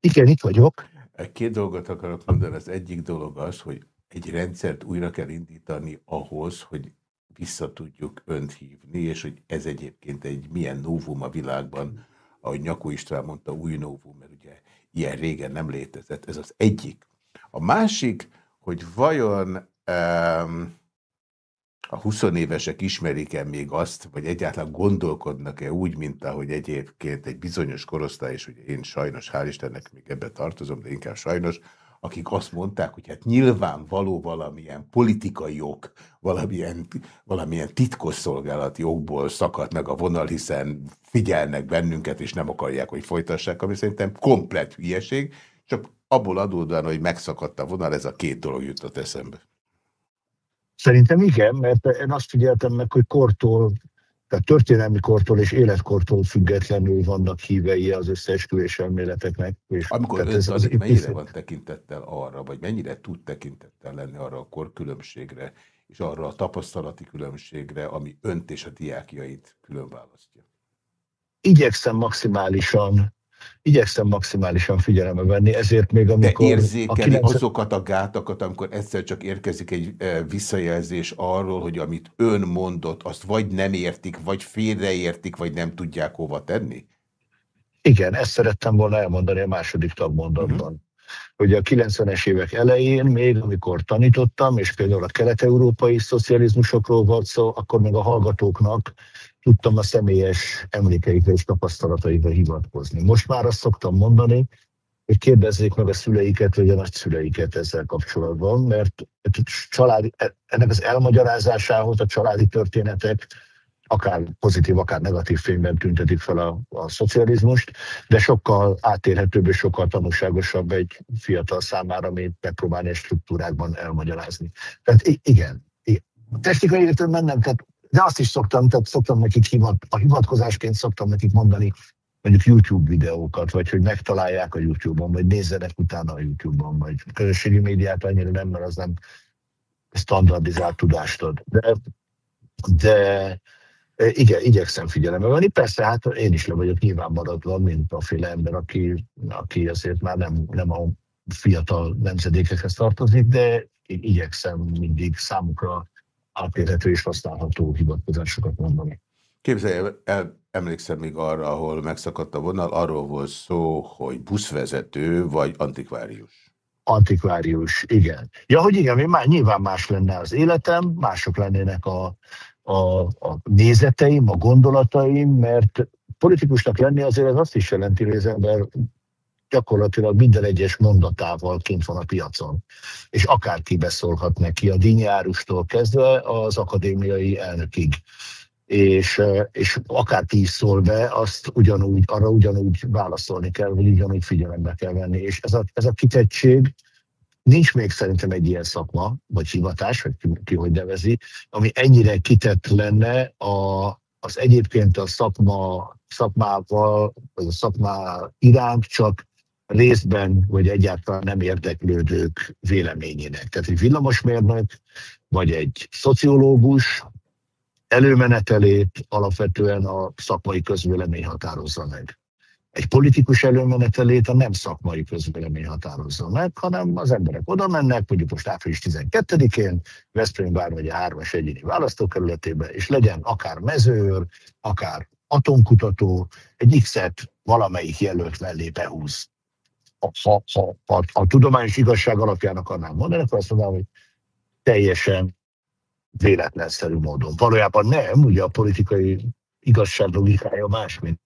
S3: Igen, itt vagyok.
S1: Két dolgot akarok mondani. Az egyik dolog az, hogy egy rendszert újra kell indítani ahhoz, hogy vissza tudjuk önt hívni, és hogy ez egyébként egy milyen novum a világban, ahogy Nyakó István mondta, új novum, mert ugye ilyen régen nem létezett. Ez az egyik. A másik, hogy vajon um, a 20 évesek ismerik-e még azt, vagy egyáltalán gondolkodnak-e úgy, mint ahogy egyébként egy bizonyos korosztály, és ugye én sajnos, hál' Istennek még ebbe tartozom, de inkább sajnos, akik azt mondták, hogy hát nyilvánvaló valamilyen politikai jog, valamilyen, valamilyen titkosszolgálati jogból szakadt meg a vonal, hiszen figyelnek bennünket, és nem akarják, hogy folytassák, ami szerintem komplet hülyeség, csak abból adódóan, hogy megszakadt a vonal, ez a két dolog jutott eszembe.
S3: Szerintem igen, mert én azt figyeltem meg, hogy kortól, tehát történelmi kortól és életkortól függetlenül vannak hívei az összeesküvés elméleteknek.
S1: És Amikor ön ez az mennyire van tekintettel arra, vagy mennyire tud tekintettel lenni arra a korkülönbségre, és arra a tapasztalati különbségre, ami önt és a diákjait külön választja?
S3: Igyekszem maximálisan igyekszem maximálisan figyelembe venni, ezért még amikor...
S1: De érzékeli a 90... azokat a gátakat, amikor egyszer csak érkezik egy eh, visszajelzés arról, hogy amit ön mondott, azt vagy nem értik, vagy félreértik, vagy nem tudják hova tenni?
S3: Igen, ezt szerettem volna elmondani a második tagmondatban. Uh-huh. Hogy a 90-es évek elején, még amikor tanítottam, és például a kelet-európai szocializmusokról volt szó, akkor még a hallgatóknak tudtam a személyes emlékeikre és tapasztalataikra hivatkozni. Most már azt szoktam mondani, hogy kérdezzék meg a szüleiket, vagy a nagyszüleiket ezzel kapcsolatban, mert családi, ennek az elmagyarázásához a családi történetek akár pozitív, akár negatív fényben tüntetik fel a, a szocializmust, de sokkal átérhetőbb és sokkal tanulságosabb egy fiatal számára, mint megpróbálni egy struktúrákban elmagyarázni. Tehát igen, igen. a technikai értelemben nem, tehát, de azt is szoktam, tehát szoktam nekik hivat, a hivatkozásként szoktam nekik mondani, mondjuk YouTube videókat, vagy hogy megtalálják a YouTube-on, vagy nézzenek utána a YouTube-on, vagy közösségi médiát annyira nem, mert az nem standardizált tudást ad. De, de igen, igyekszem figyelembe venni. Persze, hát én is le vagyok nyilván maradva, mint a féle ember, aki, aki azért már nem, nem a fiatal nemzedékekhez tartozik, de igyekszem mindig számukra átérhető és használható hivatkozásokat mondani.
S1: Képzelj el, emlékszem még arra, ahol megszakadt a vonal, arról volt szó, hogy buszvezető vagy antikvárius.
S3: Antikvárius, igen. Ja, hogy igen, már nyilván más lenne az életem, mások lennének a, a, a nézeteim, a gondolataim, mert politikusnak lenni azért ez azt is jelenti, hogy az ember gyakorlatilag minden egyes mondatával kint van a piacon. És akárki beszólhat neki, a dinnyárustól kezdve az akadémiai elnökig. És, és akárki is szól be, azt ugyanúgy, arra ugyanúgy válaszolni kell, vagy ugyanúgy figyelembe kell venni. És ez a, ez a kitettség, Nincs még szerintem egy ilyen szakma, vagy hivatás, vagy ki, ki hogy nevezi, ami ennyire kitett lenne a, az egyébként a szakma, szakmával, vagy a szakmá iránt csak részben, vagy egyáltalán nem érdeklődők véleményének. Tehát egy villamosmérnök, vagy egy szociológus előmenetelét alapvetően a szakmai közvélemény határozza meg egy politikus előmenetelét a nem szakmai közvélemény határozza meg, hanem az emberek oda mennek, mondjuk most április 12-én, Veszprém vármegye 3-as egyéni választókerületébe, és legyen akár mezőr, akár atomkutató, egy X-et valamelyik jelölt mellé behúz. Ha, ha, ha, a tudományos igazság alapján akarnám mondani, akkor azt mondanám, hogy teljesen véletlenszerű módon. Valójában nem, ugye a politikai igazság logikája más, mint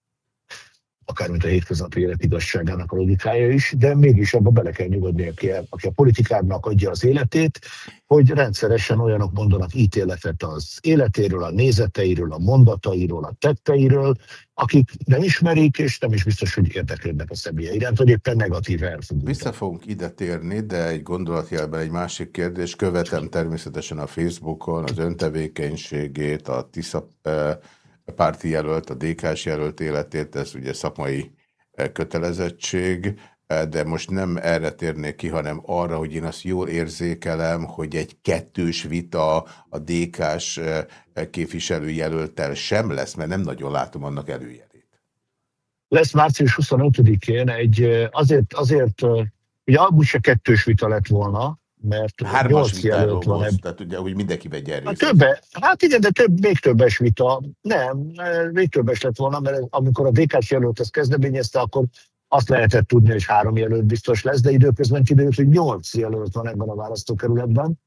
S3: akár mint a hétköznapi élet igazságának a logikája is, de mégis abba bele kell nyugodni, aki, aki a politikának adja az életét, hogy rendszeresen olyanok mondanak ítéletet az életéről, a nézeteiről, a mondatairól, a tetteiről, akik nem ismerik, és nem is biztos, hogy érdeklődnek a személye iránt, vagy éppen negatív elfogultak.
S1: Vissza fogunk ide térni, de egy gondolatjelben egy másik kérdés. Követem természetesen a Facebookon az öntevékenységét, a TISZA eh, párti jelölt, a DK-s jelölt életét, ez ugye szakmai eh, kötelezettség, eh, de most nem erre térnék ki, hanem arra, hogy én azt jól érzékelem, hogy egy kettős vita a DK-s eh, képviselőjelöltel sem lesz, mert nem nagyon látom annak előjelét.
S3: Lesz március 25-én egy, azért, azért ugye abban se kettős vita lett volna, mert
S1: Hármas jelölt van ebb... tehát ugye úgy mindenki vegy
S3: hát, többe, hát igen, de több, még többes vita. Nem, még többes lett volna, mert amikor a dk jelölt ezt kezdeményezte, akkor azt lehetett tudni, hogy három jelölt biztos lesz, de időközben kiderült, hogy nyolc jelölt van ebben a választókerületben.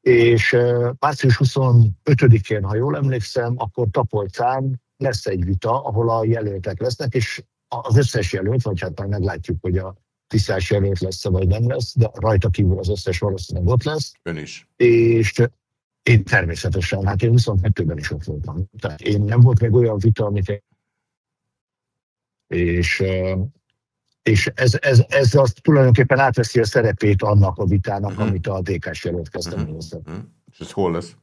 S3: És március 25-én, ha jól emlékszem, akkor Tapolcán lesz egy vita, ahol a jelöltek lesznek, és az összes jelölt, vagy hát már meglátjuk, hogy a tisztás jelölt lesz vagy nem lesz, de rajta kívül az összes valószínűleg ott lesz.
S1: Ön is.
S3: És én természetesen, hát én 22-ben is ott voltam. Tehát én nem volt még olyan vita, amit és, és ez, ez, ez azt tulajdonképpen átveszi a szerepét annak a vitának, uh-huh. amit a DK-s jelölt kezdeményezett. Uh-huh.
S1: uh-huh. És ez hol lesz?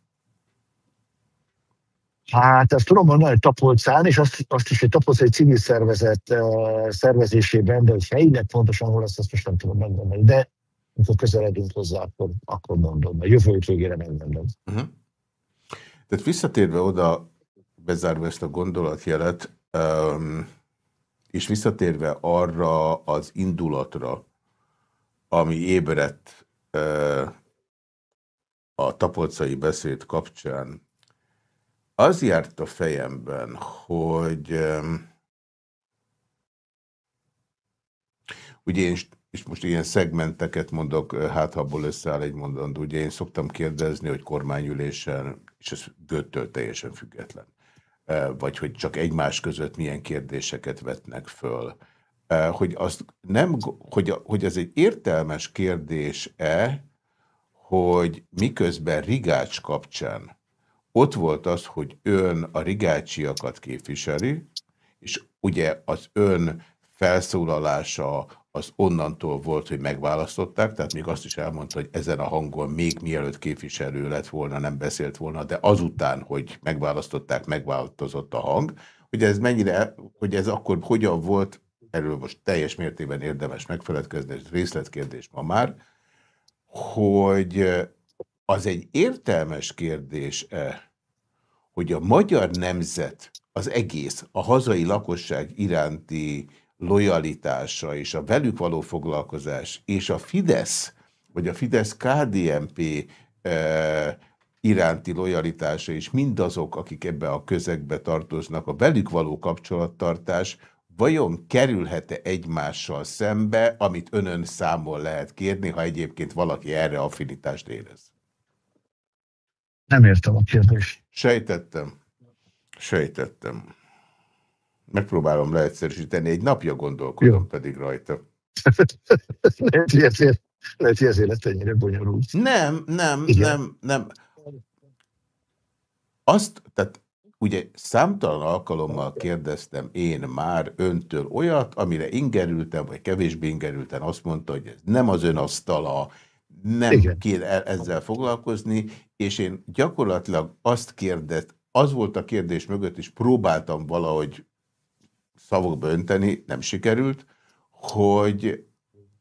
S3: Hát azt tudom mondani, hogy Tapolcán, és azt, azt is egy Tapolcán egy civil szervezet uh, szervezésében, de hogy helyileg pontosan hol lesz, azt most nem tudom megmondani. De amikor közeledünk hozzá, akkor, akkor mondom. A jövő végére megmondom. Uh-huh.
S1: Tehát visszatérve oda, bezárva ezt a gondolatjelet, um, és visszatérve arra az indulatra, ami ébredt uh, a tapolcai beszéd kapcsán, az járt a fejemben, hogy ugye én, és most ilyen szegmenteket mondok, hát abból összeáll egy mondandó, ugye én szoktam kérdezni, hogy kormányülésen, és ez göttől teljesen független, vagy hogy csak egymás között milyen kérdéseket vetnek föl. hogy, azt nem, hogy, hogy ez egy értelmes kérdés-e, hogy miközben Rigács kapcsán ott volt az, hogy ön a rigácsiakat képviseli, és ugye az ön felszólalása az onnantól volt, hogy megválasztották, tehát még azt is elmondta, hogy ezen a hangon még mielőtt képviselő lett volna, nem beszélt volna, de azután, hogy megválasztották, megváltozott a hang. Hogy ez mennyire, hogy ez akkor hogyan volt, erről most teljes mértékben érdemes megfeledkezni, ez részletkérdés ma már, hogy az egy értelmes kérdés-e, hogy a magyar nemzet, az egész, a hazai lakosság iránti lojalitása és a velük való foglalkozás és a Fidesz, vagy a Fidesz-KDNP e, iránti lojalitása és mindazok, akik ebbe a közegbe tartoznak, a velük való kapcsolattartás vajon kerülhet-e egymással szembe, amit önön számol lehet kérni, ha egyébként valaki erre affinitást érez?
S3: Nem értem a kérdést.
S1: Sejtettem. Sejtettem. Megpróbálom leegyszerűsíteni. Egy napja gondolkodom Jó. pedig rajta. *laughs*
S3: lehet, hogy ezért, lehet, hogy ezért lett ennyire bonyolult.
S1: Nem, nem, Igen. nem, nem. Azt, tehát ugye számtalan alkalommal kérdeztem én már öntől olyat, amire ingerültem, vagy kevésbé ingerültem, azt mondta, hogy ez nem az ön asztala, nem Igen. kéne ezzel foglalkozni, és én gyakorlatilag azt kérdezt, az volt a kérdés mögött, és próbáltam valahogy szavakba önteni, nem sikerült, hogy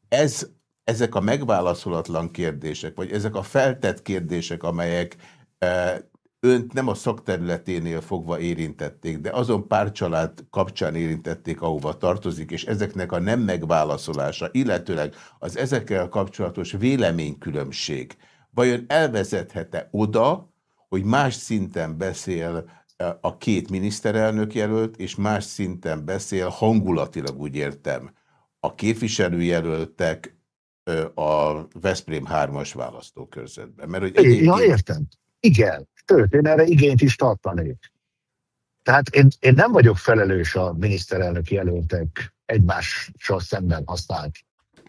S1: ez, ezek a megválaszolatlan kérdések, vagy ezek a feltett kérdések, amelyek e, önt nem a szakterületénél fogva érintették, de azon pár család kapcsán érintették, ahova tartozik, és ezeknek a nem megválaszolása, illetőleg az ezekkel kapcsolatos véleménykülönbség, vajon elvezethet-e oda, hogy más szinten beszél e, a két miniszterelnök jelölt, és más szinten beszél, hangulatilag úgy értem, a képviselőjelöltek a Veszprém 3-as választókörzetben. Mert, hogy
S3: egyébként... Ja, értem. Igen. Sőt, én erre igényt is tartanék. Tehát én, én nem vagyok felelős a miniszterelnök jelöltek egymással szemben használt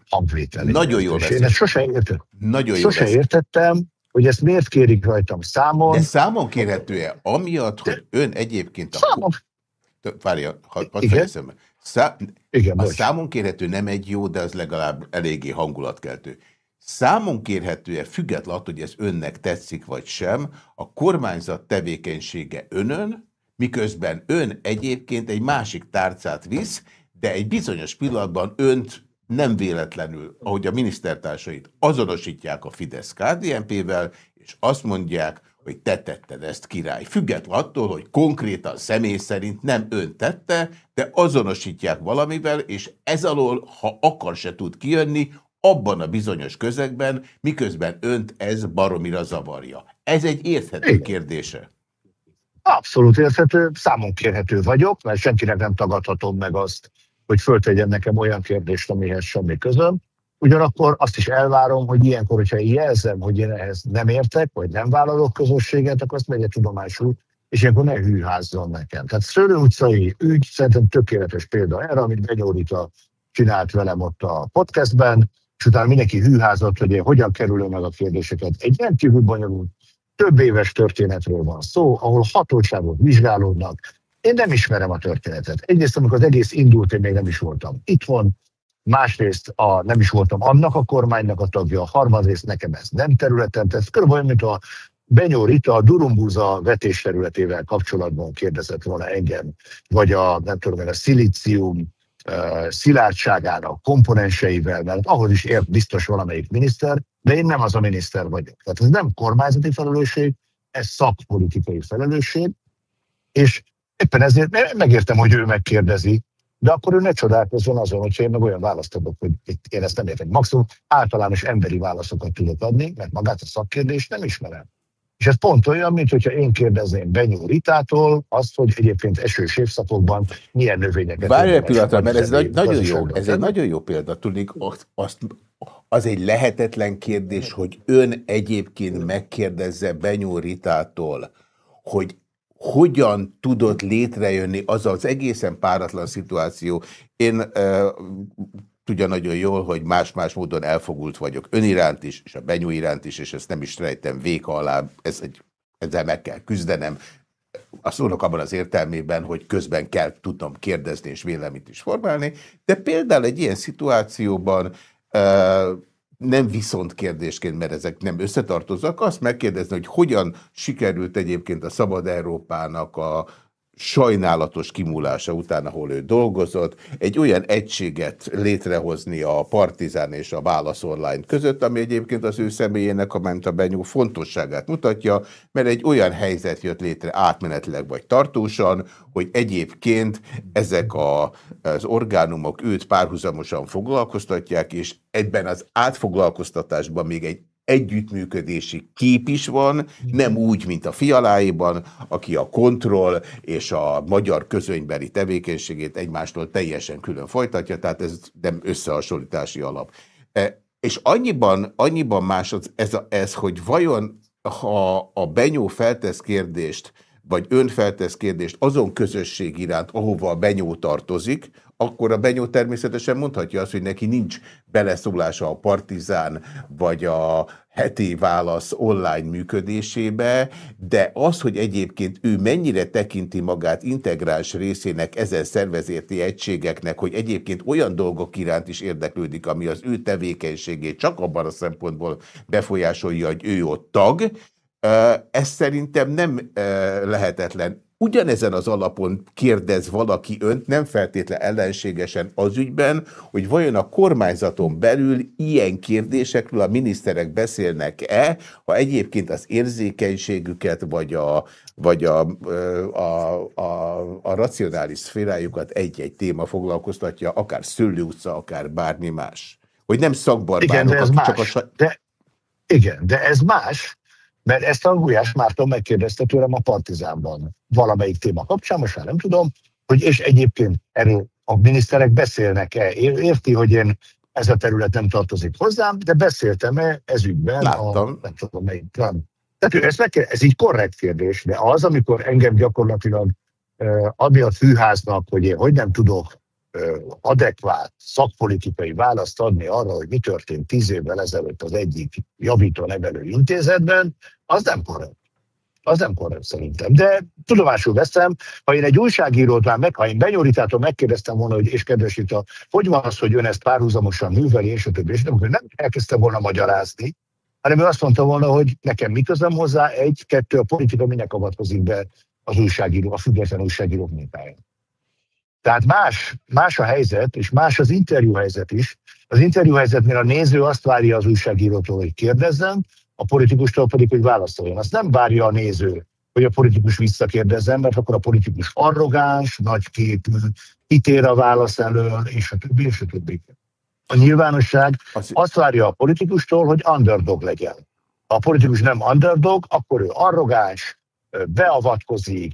S3: hangvételét.
S1: Nagyon jól
S3: Én ezt sose, értettem. Nagyon sose értettem, hogy ezt miért kérik rajtam számon.
S1: De számon kérhető-e? Amiatt, hogy ön egyébként a... Számon. Várja, ha, hadd fejezem. Szá... Igen, a számon kérhető nem egy jó, de az legalább eléggé hangulatkeltő. Számon kérhető-e, függetlenül hogy ez önnek tetszik vagy sem, a kormányzat tevékenysége önön, miközben ön egyébként egy másik tárcát visz, de egy bizonyos pillanatban önt nem véletlenül, ahogy a minisztertársait azonosítják a Fidesz-KDNP-vel, és azt mondják, hogy te tetted ezt király. Független attól, hogy konkrétan személy szerint nem ön tette, de azonosítják valamivel, és ez alól, ha akar se tud kijönni, abban a bizonyos közegben, miközben önt ez baromira zavarja. Ez egy érthető Igen. kérdése.
S3: Abszolút érthető, számon kérhető vagyok, mert senkinek nem tagadhatom meg azt, hogy föltegyen nekem olyan kérdést, amihez semmi közöm. Ugyanakkor azt is elvárom, hogy ilyenkor, hogyha jelzem, hogy én ehhez nem értek, vagy nem vállalok közösséget, akkor azt megye tudomásul, és ilyenkor ne hűházzon nekem. Tehát Szőlő utcai ügy szerintem tökéletes példa erre, amit Benyórita csinált velem ott a podcastben, és utána mindenki hűházott, hogy hogyan kerülöm meg a kérdéseket. Egy rendkívül bonyolult, több éves történetről van szó, ahol hatóságok vizsgálódnak. Én nem ismerem a történetet. Egyrészt, amikor az egész indult, én még nem is voltam itthon, másrészt a, nem is voltam annak a kormánynak a tagja, a harmadrészt nekem ez nem területem, tehát körülbelül mint a Benyó Rita a Durumbuza vetés területével kapcsolatban kérdezett volna engem, vagy a, nem tudom a szilícium szilárdságának, komponenseivel, mert ahhoz is ért biztos valamelyik miniszter, de én nem az a miniszter vagyok. Tehát ez nem kormányzati felelősség, ez szakpolitikai felelősség, és éppen ezért megértem, hogy ő megkérdezi, de akkor ő ne csodálkozzon azon, hogy én meg olyan választ adok, hogy én ezt nem értek. Maximum általános emberi válaszokat tudok adni, mert magát a szakkérdést nem ismerem. És ez pont olyan, mint hogyha én kérdezném Benyó Ritától azt, hogy egyébként esős évszakokban milyen növényeket...
S1: Várj egy pillanatra, mert ez nagy, nagyon jó, ez egy nagyon jó példa. Tudnék, azt, az egy lehetetlen kérdés, hogy ön egyébként megkérdezze Benyó Ritától, hogy hogyan tudott létrejönni az az egészen páratlan szituáció. Én tudja nagyon jól, hogy más-más módon elfogult vagyok ön iránt is, és a Benyó iránt is, és ezt nem is rejtem véka alá, ez egy, ezzel meg kell küzdenem. A szónak abban az értelmében, hogy közben kell tudnom kérdezni és véleményt is formálni, de például egy ilyen szituációban nem viszont kérdésként, mert ezek nem összetartoznak, azt megkérdezni, hogy hogyan sikerült egyébként a Szabad Európának a sajnálatos kimúlása után, ahol ő dolgozott, egy olyan egységet létrehozni a Partizán és a Válasz Online között, ami egyébként az ő személyének a Menta Benyó fontosságát mutatja, mert egy olyan helyzet jött létre átmenetileg vagy tartósan, hogy egyébként ezek a, az orgánumok őt párhuzamosan foglalkoztatják, és ebben az átfoglalkoztatásban még egy együttműködési kép is van, nem úgy, mint a fialáiban, aki a kontroll és a magyar közönybeli tevékenységét egymástól teljesen külön folytatja, tehát ez nem összehasonlítási alap. E, és annyiban, annyiban más ez, a, ez, hogy vajon ha a Benyó feltesz kérdést, vagy ön feltesz kérdést azon közösség iránt, ahova a Benyó tartozik, akkor a Benyó természetesen mondhatja azt, hogy neki nincs beleszólása a Partizán vagy a heti válasz online működésébe, de az, hogy egyébként ő mennyire tekinti magát integráns részének ezen szervezeti egységeknek, hogy egyébként olyan dolgok iránt is érdeklődik, ami az ő tevékenységét csak abban a szempontból befolyásolja, hogy ő ott tag, ez szerintem nem lehetetlen ugyanezen az alapon kérdez valaki önt, nem feltétlen ellenségesen az ügyben, hogy vajon a kormányzaton belül ilyen kérdésekről a miniszterek beszélnek-e, ha egyébként az érzékenységüket, vagy a, vagy a, a, a, a racionális szférájukat egy-egy téma foglalkoztatja, akár Szőlő utca, akár bármi más. Hogy nem szakbarbárok,
S3: igen, de ez más. csak a... De, igen, de ez más, mert ezt a Gulyás Márton megkérdezte tőlem a Partizánban valamelyik téma kapcsán, most már nem tudom, hogy és egyébként erről a miniszterek beszélnek-e. Érti, hogy én ez a terület nem tartozik hozzám, de beszéltem-e ez ügyben?
S1: Láttam. A,
S3: nem tudom melyik. Tehát ő ezt megkérdez, ez így korrekt kérdés, de az, amikor engem gyakorlatilag uh, adni a fűháznak, hogy én hogy nem tudok adekvát szakpolitikai választ adni arra, hogy mi történt tíz évvel ezelőtt az egyik javító nevelő intézetben, az nem korrekt. Az nem korrekt szerintem. De tudomásul veszem, ha én egy újságírót már meg, ha én Benyoritától megkérdeztem volna, hogy és kedves itt a, hogy van az, hogy ön ezt párhuzamosan műveli, és a többi, és nem, nem elkezdtem volna magyarázni, hanem ő azt mondta volna, hogy nekem mi közöm hozzá, egy, kettő, a politika minek avatkozik be az újságíró, a független újságírók munkáját. Tehát más, más a helyzet, és más az interjúhelyzet is. Az interjúhelyzetnél a néző azt várja az újságírótól, hogy kérdezzen, a politikustól pedig, hogy válaszoljon. Azt nem várja a néző, hogy a politikus visszakérdezzen, mert akkor a politikus arrogáns, nagyképű, kitér a válasz elől, és a többi, és a többi. A nyilvánosság azt várja a politikustól, hogy underdog legyen. Ha a politikus nem underdog, akkor ő arrogáns, beavatkozik,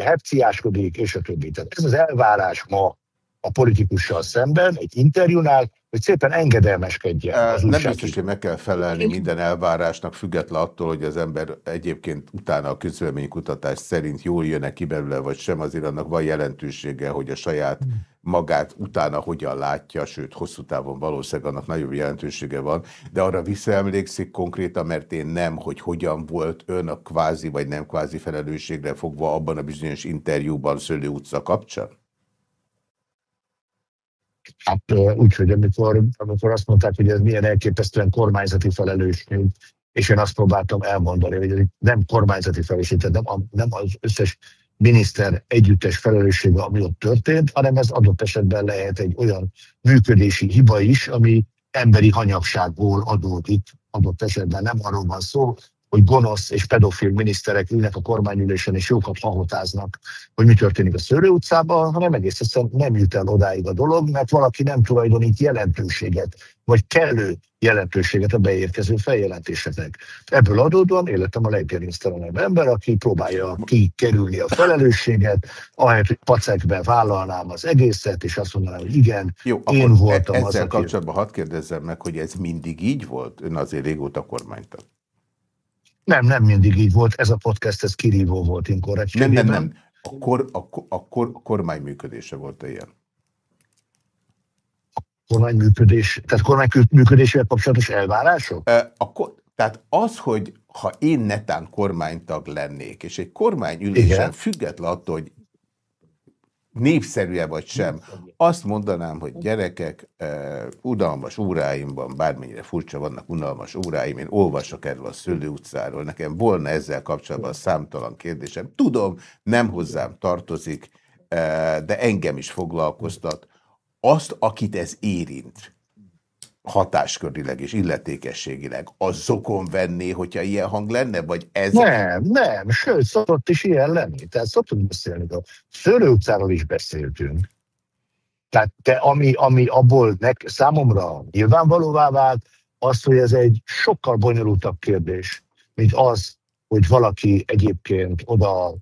S3: hepciáskodik, és a többi. Tehát ez az elvárás ma a politikussal szemben, egy interjúnál, hogy szépen engedelmeskedjen
S1: az Nem biztos, hogy meg kell felelni minden elvárásnak, független attól, hogy az ember egyébként utána a közvéleménykutatás szerint jól jön-e ki belőle, vagy sem, azért annak van jelentősége, hogy a saját hmm magát utána hogyan látja, sőt, hosszú távon valószínűleg annak nagyobb jelentősége van, de arra visszaemlékszik konkrétan, mert én nem, hogy hogyan volt ön a kvázi vagy nem kvázi felelősségre fogva abban a bizonyos interjúban Szőlő utca kapcsán?
S3: Hát úgyhogy amikor, amikor azt mondták, hogy ez milyen elképesztően kormányzati felelősség, és én azt próbáltam elmondani, hogy ez nem kormányzati felelősség, tehát nem, nem az összes miniszter együttes felelőssége, ami ott történt, hanem ez adott esetben lehet egy olyan működési hiba is, ami emberi hanyagságból adódik, adott esetben nem arról van szó, hogy gonosz és pedofil miniszterek ülnek a kormányülésen és jókat hahotáznak, hogy mi történik a Szőrő utcában, hanem egész egyszerűen nem jut el odáig a dolog, mert valaki nem tulajdonít jelentőséget, vagy kellő jelentőséget a beérkező feljelentéseknek. Ebből adódóan életem a leggerinctelenebb ember, aki próbálja kikerülni a felelősséget, ahelyett, hogy pacekbe vállalnám az egészet, és azt mondanám, hogy igen,
S1: Jó, én voltam ezzel az, Ezzel kapcsolatban hadd kérdezzem meg, hogy ez mindig így volt? Ön azért régóta kormánytag.
S3: Nem, nem mindig így volt. Ez a podcast, ez kirívó volt
S1: inkorrektségében. Nem, nem, nem. A, kor, a, a, kor, a kormány működése volt ilyen.
S3: A kormány működés, tehát kormány működésével kapcsolatos elvárások?
S1: A, tehát az, hogy ha én netán kormánytag lennék, és egy kormányülésen Igen. független attól, hogy népszerű-e vagy sem, azt mondanám, hogy gyerekek, uh, unalmas óráimban, bármennyire furcsa vannak unalmas óráim, én olvasok erről a Szőlő utcáról, nekem volna ezzel kapcsolatban számtalan kérdésem. Tudom, nem hozzám tartozik, uh, de engem is foglalkoztat. Azt, akit ez érint, hatáskörileg és illetékességileg az zokon venné, hogyha ilyen hang lenne, vagy ez...
S3: Nem, nem, sőt, szokott is ilyen lenni. Tehát szoktunk beszélni, a Szőlő utcáról is beszéltünk. Tehát te, ami, ami abból nek, számomra nyilvánvalóvá vált, az, hogy ez egy sokkal bonyolultabb kérdés, mint az, hogy valaki egyébként oda,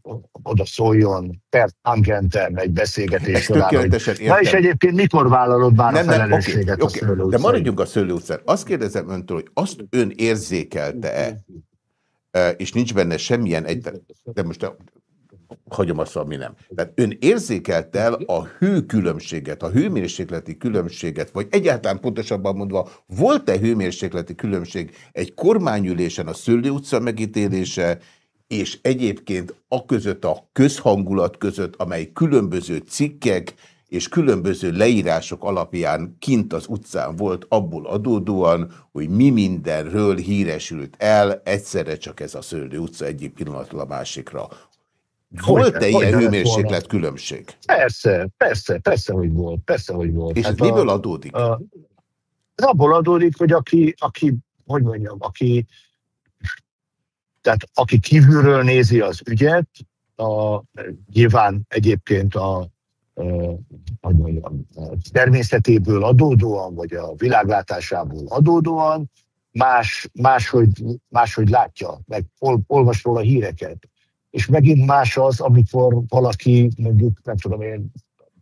S3: oda szóljon per tangentem egy beszélgetés során, hogy, Na és egyébként mikor vállalod már nem, a felelősséget nem, okay, okay.
S1: De maradjunk a szőlő utcán. Azt kérdezem öntől, hogy azt ön érzékelte-e, és nincs benne semmilyen egy, de most hagyom azt, ami nem. Tehát ön érzékelt el a hőkülönbséget, a hőmérsékleti különbséget, vagy egyáltalán pontosabban mondva, volt-e hőmérsékleti különbség egy kormányülésen a Szőlő utca megítélése, és egyébként a között a közhangulat között, amely különböző cikkek és különböző leírások alapján kint az utcán volt, abból adódóan, hogy mi mindenről híresült el, egyszerre csak ez a Szőlő utca egyik pillanatról a másikra. Volt-e ilyen hőmérséklet különbség?
S3: Persze, persze, persze, hogy volt. Persze, hogy volt.
S1: És hát ez miből adódik? A,
S3: ez abból adódik, hogy aki, aki, hogy mondjam, aki, tehát aki kívülről nézi az ügyet, a, nyilván egyébként a, a, hogy mondjam, a természetéből adódóan, vagy a világlátásából adódóan, más, máshogy, máshogy látja, meg ol, olvas róla híreket és megint más az, amikor valaki mondjuk, nem tudom én,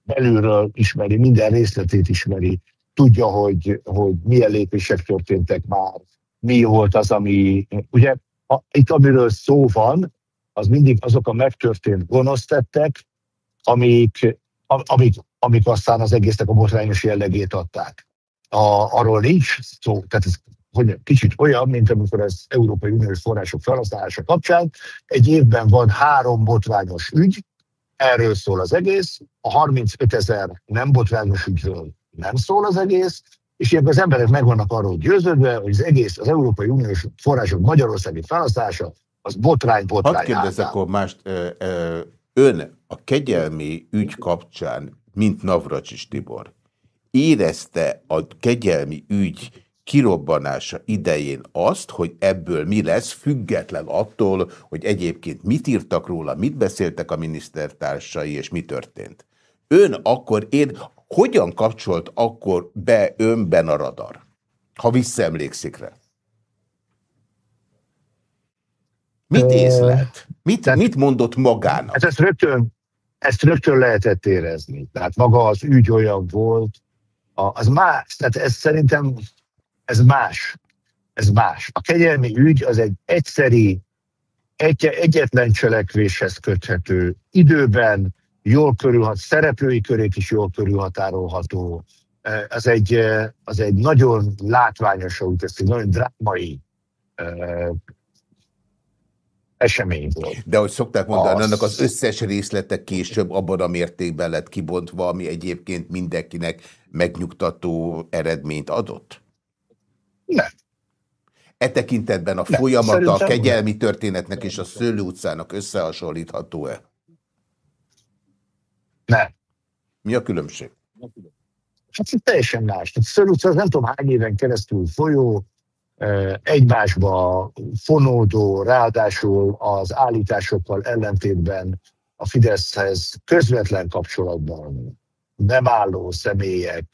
S3: belülről ismeri, minden részletét ismeri, tudja, hogy, hogy milyen lépések történtek már, mi volt az, ami, ugye a, itt amiről szó van, az mindig azok a megtörtént gonosztettek, amik, amik, amik aztán az egésznek a botrányos jellegét adták. A, arról nincs szó, tehát ez hogy kicsit olyan, mint amikor az Európai Uniós források felhasználása kapcsán egy évben van három botványos ügy, erről szól az egész, a 35 ezer nem botványos ügyről nem szól az egész, és ilyenkor az emberek meg vannak arról győződve, hogy az egész az Európai Uniós források Magyarországi felhasználása az botrány, botrány. Hadd
S1: kérdezzek akkor mást, ön a kegyelmi ügy kapcsán, mint Navracsis Tibor, érezte a kegyelmi ügy kirobbanása idején azt, hogy ebből mi lesz, független attól, hogy egyébként mit írtak róla, mit beszéltek a minisztertársai, és mi történt. Ön akkor, én, hogyan kapcsolt akkor be önben a radar? Ha visszaemlékszik rá. Mit észlelt? Mit, Tehát, mit mondott magának?
S3: Hát ezt rögtön, ezt rögtön lehetett érezni. Tehát maga az ügy olyan volt, az más, tehát ez szerintem ez más. Ez más. A kegyelmi ügy az egy egyszeri, egy, egyetlen cselekvéshez köthető, időben jól körülhat, szereplői körét is jól körülhatárolható. Az egy, az egy nagyon látványos, ahogy ezt egy nagyon drámai esemény volt.
S1: De hogy szokták mondani, az... annak az összes részlete később abban a mértékben lett kibontva, ami egyébként mindenkinek megnyugtató eredményt adott?
S3: Nem.
S1: E tekintetben a nem, folyamata a kegyelmi nem. történetnek és a Szőlő utcának összehasonlítható-e?
S3: Nem.
S1: Mi a különbség?
S3: Hát teljesen más. A Szőlő utca az nem tudom hány éven keresztül folyó, egymásba fonódó, ráadásul az állításokkal ellentétben a Fideszhez közvetlen kapcsolatban nem álló személyek,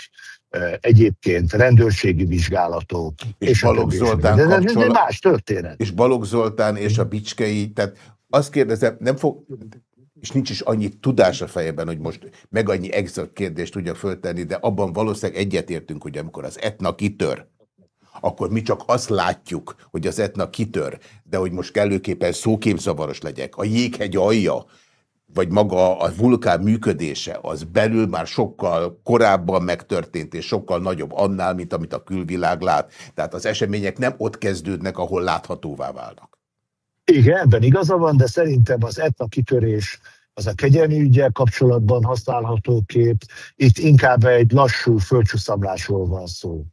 S3: egyébként rendőrségi vizsgálatok.
S1: És, és Balogh Zoltán de,
S3: de, de más történet.
S1: És Balogh Zoltán és a Bicskei, tehát azt kérdezem, nem fog, és nincs is annyi tudás a fejében, hogy most meg annyi exakt kérdést tudjak föltenni, de abban valószínűleg egyetértünk, hogy amikor az etna kitör, akkor mi csak azt látjuk, hogy az etna kitör, de hogy most kellőképpen szóképzavaros legyek, a jéghegy alja, vagy maga a vulkán működése, az belül már sokkal korábban megtörtént, és sokkal nagyobb annál, mint amit a külvilág lát. Tehát az események nem ott kezdődnek, ahol láthatóvá válnak.
S3: Igen, ebben igaza van, de szerintem az etna kitörés az a kegyelmi ügyel kapcsolatban használható kép. Itt inkább egy lassú földcsúszamlásról van szó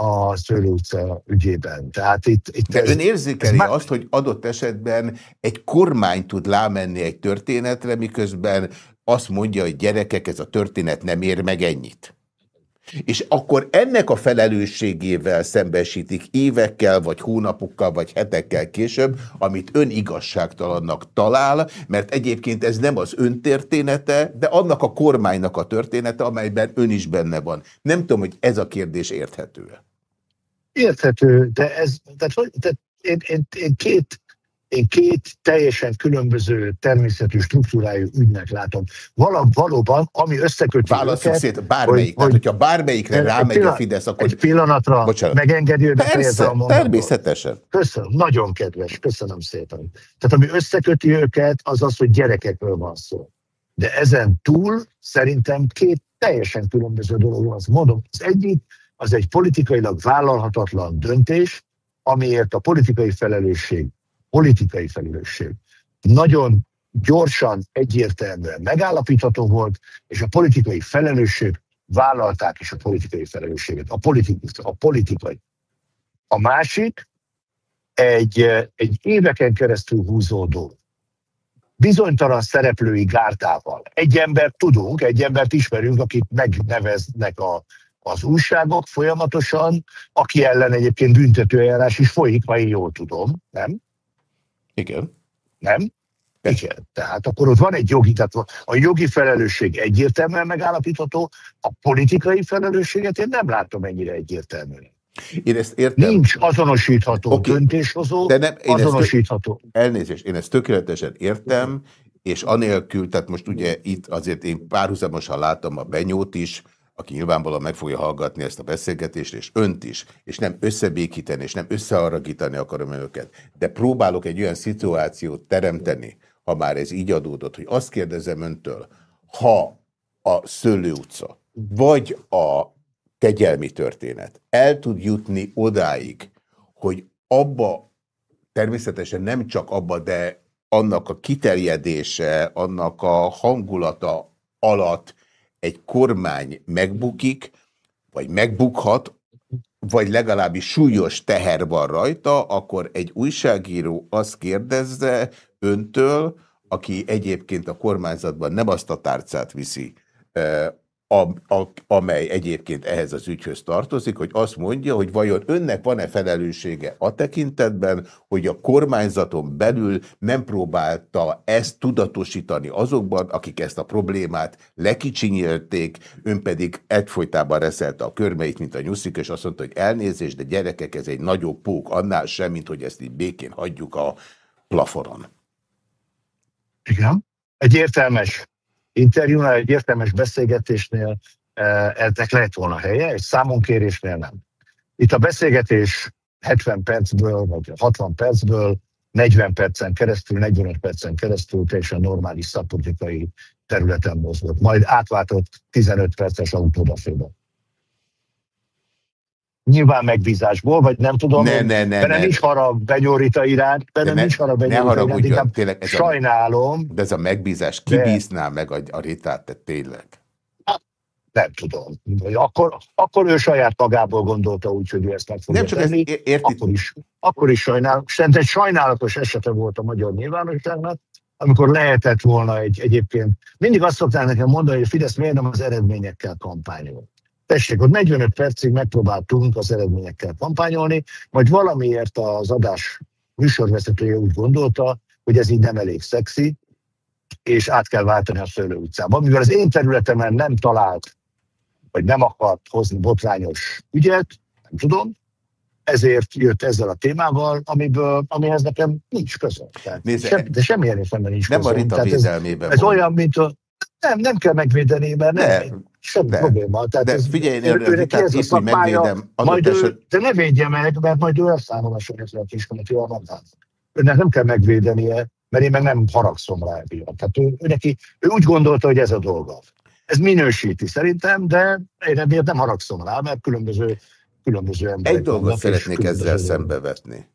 S3: a Szőlő utca ügyében. Tehát itt, itt
S1: De ez, ön érzékeli ez azt, hogy adott esetben egy kormány tud lámenni egy történetre, miközben azt mondja, hogy gyerekek, ez a történet nem ér meg ennyit? És akkor ennek a felelősségével szembesítik évekkel, vagy hónapokkal, vagy hetekkel később, amit ön igazságtalannak talál, mert egyébként ez nem az ön története, de annak a kormánynak a története, amelyben ön is benne van. Nem tudom, hogy ez a kérdés érthető.
S3: Érthető, de ez, tehát, tehát én, én, én két én két teljesen különböző természetű struktúrájú ügynek látom. Val valóban, ami összeköti
S1: Válaszok szét, bármelyik. Hogy, Tehát, hogyha bármelyikre rámegy pillanat, a Fidesz, akkor...
S3: Egy pillanatra Bocsánat. megengedi, hogy
S1: Persze, a mondatot. természetesen.
S3: Köszönöm, nagyon kedves, köszönöm szépen. Tehát ami összeköti őket, az az, hogy gyerekekről van szó. De ezen túl szerintem két teljesen különböző dolog van. Mondom, az egyik, az egy politikailag vállalhatatlan döntés, amiért a politikai felelősség politikai felelősség nagyon gyorsan, egyértelműen megállapítható volt, és a politikai felelősség vállalták is a politikai felelősséget. A, politikus, a politikai. A másik egy, egy éveken keresztül húzódó bizonytalan szereplői gárdával. Egy embert tudunk, egy embert ismerünk, akit megneveznek a, az újságok folyamatosan, aki ellen egyébként büntetőeljárás is folyik, ha én jól tudom, nem?
S1: Igen.
S3: Nem? Igen. Tehát akkor ott van egy jogi, tehát a jogi felelősség egyértelműen megállapítható, a politikai felelősséget én nem látom ennyire egyértelműen.
S1: Én ezt értem.
S3: Nincs azonosítható okay. döntéshozó, de nem, én azonosítható.
S1: Ezt, elnézést, én ezt tökéletesen értem, és anélkül, tehát most ugye itt azért én párhuzamosan látom a Benyót is, aki nyilvánvalóan meg fogja hallgatni ezt a beszélgetést, és önt is, és nem összebékíteni, és nem összeharagítani akarom önöket, de próbálok egy olyan szituációt teremteni, ha már ez így adódott, hogy azt kérdezem öntől, ha a Szőlő utca, vagy a kegyelmi történet el tud jutni odáig, hogy abba, természetesen nem csak abba, de annak a kiterjedése, annak a hangulata alatt egy kormány megbukik, vagy megbukhat, vagy legalábbis súlyos teher van rajta, akkor egy újságíró azt kérdezze öntől, aki egyébként a kormányzatban nem azt a tárcát viszi, a, a, amely egyébként ehhez az ügyhöz tartozik, hogy azt mondja, hogy vajon önnek van-e felelőssége a tekintetben, hogy a kormányzaton belül nem próbálta ezt tudatosítani azokban, akik ezt a problémát lekicsinyelték, ön pedig egyfolytában reszelte a körmeit, mint a nyuszik, és azt mondta, hogy elnézést, de gyerekek, ez egy nagyobb pók, annál sem, mint hogy ezt így békén hagyjuk a plafonon.
S3: Igen. Egy értelmes interjúnál, egy értelmes beszélgetésnél ennek lehet volna helye, egy számonkérésnél nem. Itt a beszélgetés 70 percből, vagy 60 percből 40 percen keresztül, 45 percen keresztül teljesen normális szakpolitikai területen mozgott. Majd átváltott 15 perces autódafébe nyilván megbízásból, vagy nem tudom,
S1: ne, ne, ne, benne
S3: ne. nincs harag Benyorita iránt, benne ne, nincs harag
S1: Benyorita iránt, inkább tényleg
S3: ez sajnálom.
S1: A, de ez a megbízás, ki bízná meg a, a Ritát, te tényleg?
S3: Hát, nem tudom. Akkor, akkor ő saját magából gondolta úgy, hogy ő ezt meg fogja
S1: Nem csak tenni. Ezt érti.
S3: Akkor is, akkor is sajnál. Szerintem egy sajnálatos esete volt a magyar nyilvánosságnak, amikor lehetett volna egy egyébként, mindig azt szokták nekem mondani, hogy Fidesz miért nem az eredményekkel kampányol. Tessék, ott 45 percig megpróbáltunk az eredményekkel kampányolni, majd valamiért az adás műsorvezetője úgy gondolta, hogy ez így nem elég szexi, és át kell váltani a Szőlő utcába. Mivel az én területemen nem talált, vagy nem akart hozni botrányos ügyet, nem tudom, ezért jött ezzel a témával, amiből, amihez nekem nincs közöm.
S1: Nézze, sem,
S3: de semmilyen értelemben nincs
S1: nem közöm. Nem a Rita védelmében
S3: ez, ez olyan, mint a, Nem, nem kell megvédeni, mert nem. Semmi de, probléma.
S1: Tehát de ez, figyelj, én ő, őnek ez a szakmája,
S3: majd ő, eset... de ne védje meg, mert majd ő elszámol a sorozat kiskolati a Önnek nem kell megvédenie, mert én meg nem haragszom rá emiatt. Tehát ő, ő, neki, ő úgy gondolta, hogy ez a dolga. Ez minősíti szerintem, de én emiatt nem haragszom rá, mert különböző, különböző emberek
S1: Egy dolgot szeretnék ezzel szembevetni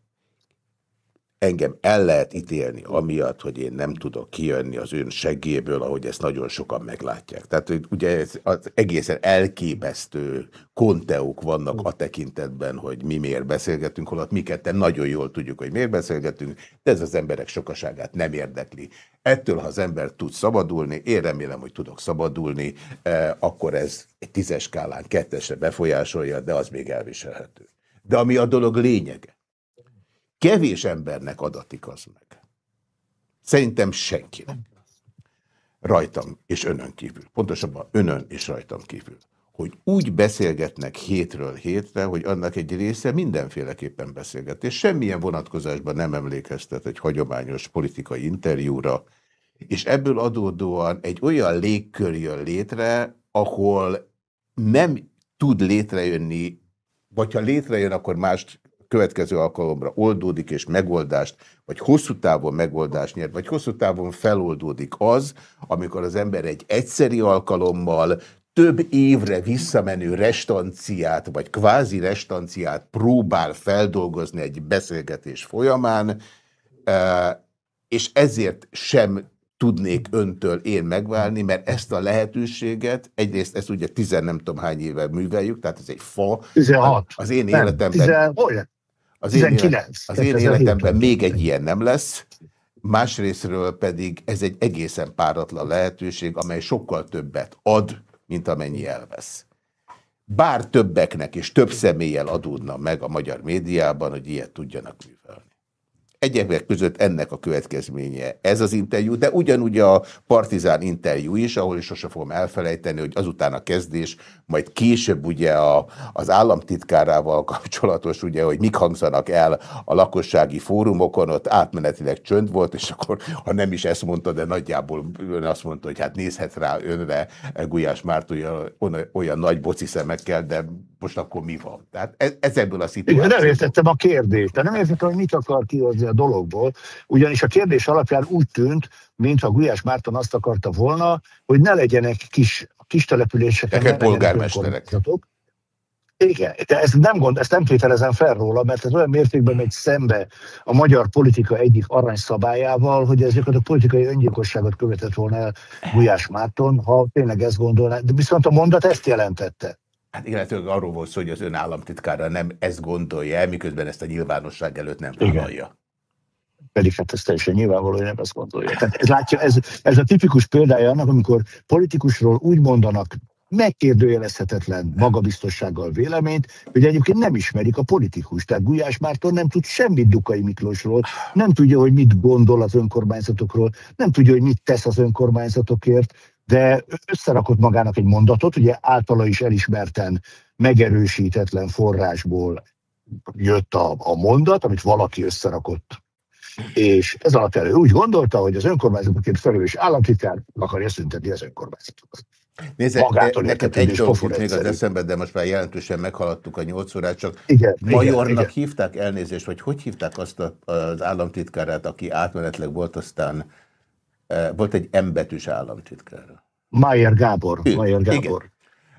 S1: engem el lehet ítélni amiatt, hogy én nem tudok kijönni az ön seggéből, ahogy ezt nagyon sokan meglátják. Tehát ugye ez az egészen elképesztő konteók vannak a tekintetben, hogy mi miért beszélgetünk, holott mi ketten nagyon jól tudjuk, hogy miért beszélgetünk, de ez az emberek sokaságát nem érdekli. Ettől, ha az ember tud szabadulni, én remélem, hogy tudok szabadulni, eh, akkor ez egy tízes skálán kettesre befolyásolja, de az még elviselhető. De ami a dolog lényege, Kevés embernek adatik az meg. Szerintem senkinek. Rajtam és önön kívül. Pontosabban önön és rajtam kívül. Hogy úgy beszélgetnek hétről hétre, hogy annak egy része mindenféleképpen beszélget. És semmilyen vonatkozásban nem emlékeztet egy hagyományos politikai interjúra. És ebből adódóan egy olyan légkör jön létre, ahol nem tud létrejönni, vagy ha létrejön, akkor más következő alkalomra oldódik és megoldást, vagy hosszú távon megoldást nyer, vagy hosszú távon feloldódik az, amikor az ember egy egyszeri alkalommal több évre visszamenő restanciát, vagy kvázi restanciát próbál feldolgozni egy beszélgetés folyamán, és ezért sem tudnék öntől én megválni, mert ezt a lehetőséget, egyrészt ezt ugye tizen nem tudom hány éve műveljük, tehát ez egy fa.
S3: 16.
S1: Az én életemben... Nem, 10, az én, 19. az én életemben még egy ilyen nem lesz, másrésztről pedig ez egy egészen páratlan lehetőség, amely sokkal többet ad, mint amennyi elvesz. Bár többeknek és több személlyel adódna meg a magyar médiában, hogy ilyet tudjanak művelni. Egyebek között ennek a következménye ez az interjú, de ugyanúgy a partizán interjú is, ahol is sose fogom elfelejteni, hogy azután a kezdés, majd később ugye a, az államtitkárával kapcsolatos, ugye, hogy mik hangzanak el a lakossági fórumokon, ott átmenetileg csönd volt, és akkor, ha nem is ezt mondta, de nagyjából ön azt mondta, hogy hát nézhet rá önre Gulyás Márt olyan, olyan nagy boci szemekkel, de most akkor mi van? Tehát ez, ezekből a szituációból.
S3: Igen, nem értettem a kérdést, de nem értettem, hogy mit akar kihozni dologból, ugyanis a kérdés alapján úgy tűnt, mintha Gulyás Márton azt akarta volna, hogy ne legyenek kis, kis települések.
S1: Neked polgármesterek.
S3: Igen, de ezt nem, gond, ezt nem tételezem fel róla, mert ez olyan mértékben megy szembe a magyar politika egyik aranyszabályával, hogy ez a politikai öngyilkosságot követett volna el Gulyás Márton, ha tényleg ezt gondolná. De viszont a mondat ezt jelentette.
S1: Hát illetve arról volt szó, hogy az ön államtitkára nem ezt gondolja el, miközben ezt a nyilvánosság előtt nem vállalja. Igen.
S3: Pedig hát ez teljesen nyilvánvaló, hogy nem ezt gondolja. Tehát ez, látja, ez, ez a tipikus példája annak, amikor politikusról úgy mondanak megkérdőjelezhetetlen magabiztossággal véleményt, hogy egyébként nem ismerik a politikus. Tehát Gulyás Márton nem tud semmit Dukai Miklósról, nem tudja, hogy mit gondol az önkormányzatokról, nem tudja, hogy mit tesz az önkormányzatokért, de összerakott magának egy mondatot, ugye általa is elismerten megerősítetlen forrásból jött a, a mondat, amit valaki összerakott. És ez alapján ő úgy gondolta, hogy az önkormányzatokért felelős államtitkár akarja szüntetni az önkormányzatokat.
S1: Nézd, nekem egy dolog jut még az eszembe, de most már jelentősen meghaladtuk a nyolc órát, csak igen, Majornak igen, hívták elnézést, vagy hogy hívták azt az államtitkárát, aki átmenetleg volt aztán volt egy embetűs államtitkár.
S3: Mayer Gábor. Ő, Mayer Gábor.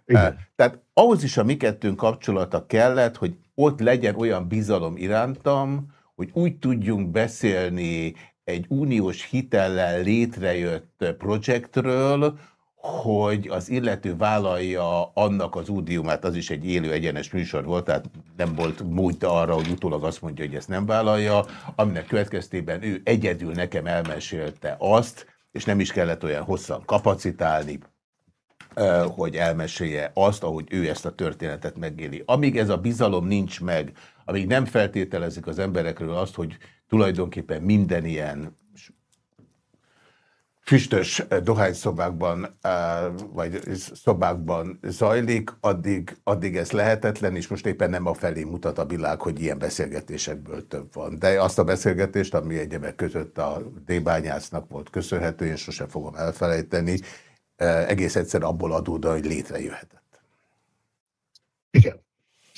S1: Igen. Igen. Tehát ahhoz is a mi kettőnk kapcsolata kellett, hogy ott legyen olyan bizalom irántam, hogy úgy tudjunk beszélni egy uniós hitellel létrejött projektről, hogy az illető vállalja annak az údiumát, az is egy élő egyenes műsor volt, tehát nem volt múlt arra, hogy utólag azt mondja, hogy ezt nem vállalja, aminek következtében ő egyedül nekem elmesélte azt, és nem is kellett olyan hosszan kapacitálni, hogy elmesélje azt, ahogy ő ezt a történetet megéli. Amíg ez a bizalom nincs meg, amíg nem feltételezik az emberekről azt, hogy tulajdonképpen minden ilyen füstös dohányszobákban, vagy szobákban zajlik, addig, addig ez lehetetlen, és most éppen nem a felé mutat a világ, hogy ilyen beszélgetésekből több van. De azt a beszélgetést, ami egyebek között a D-bányásznak volt köszönhető, én sosem fogom elfelejteni, egész egyszer abból adódóan, hogy létrejöhetett.
S3: Igen.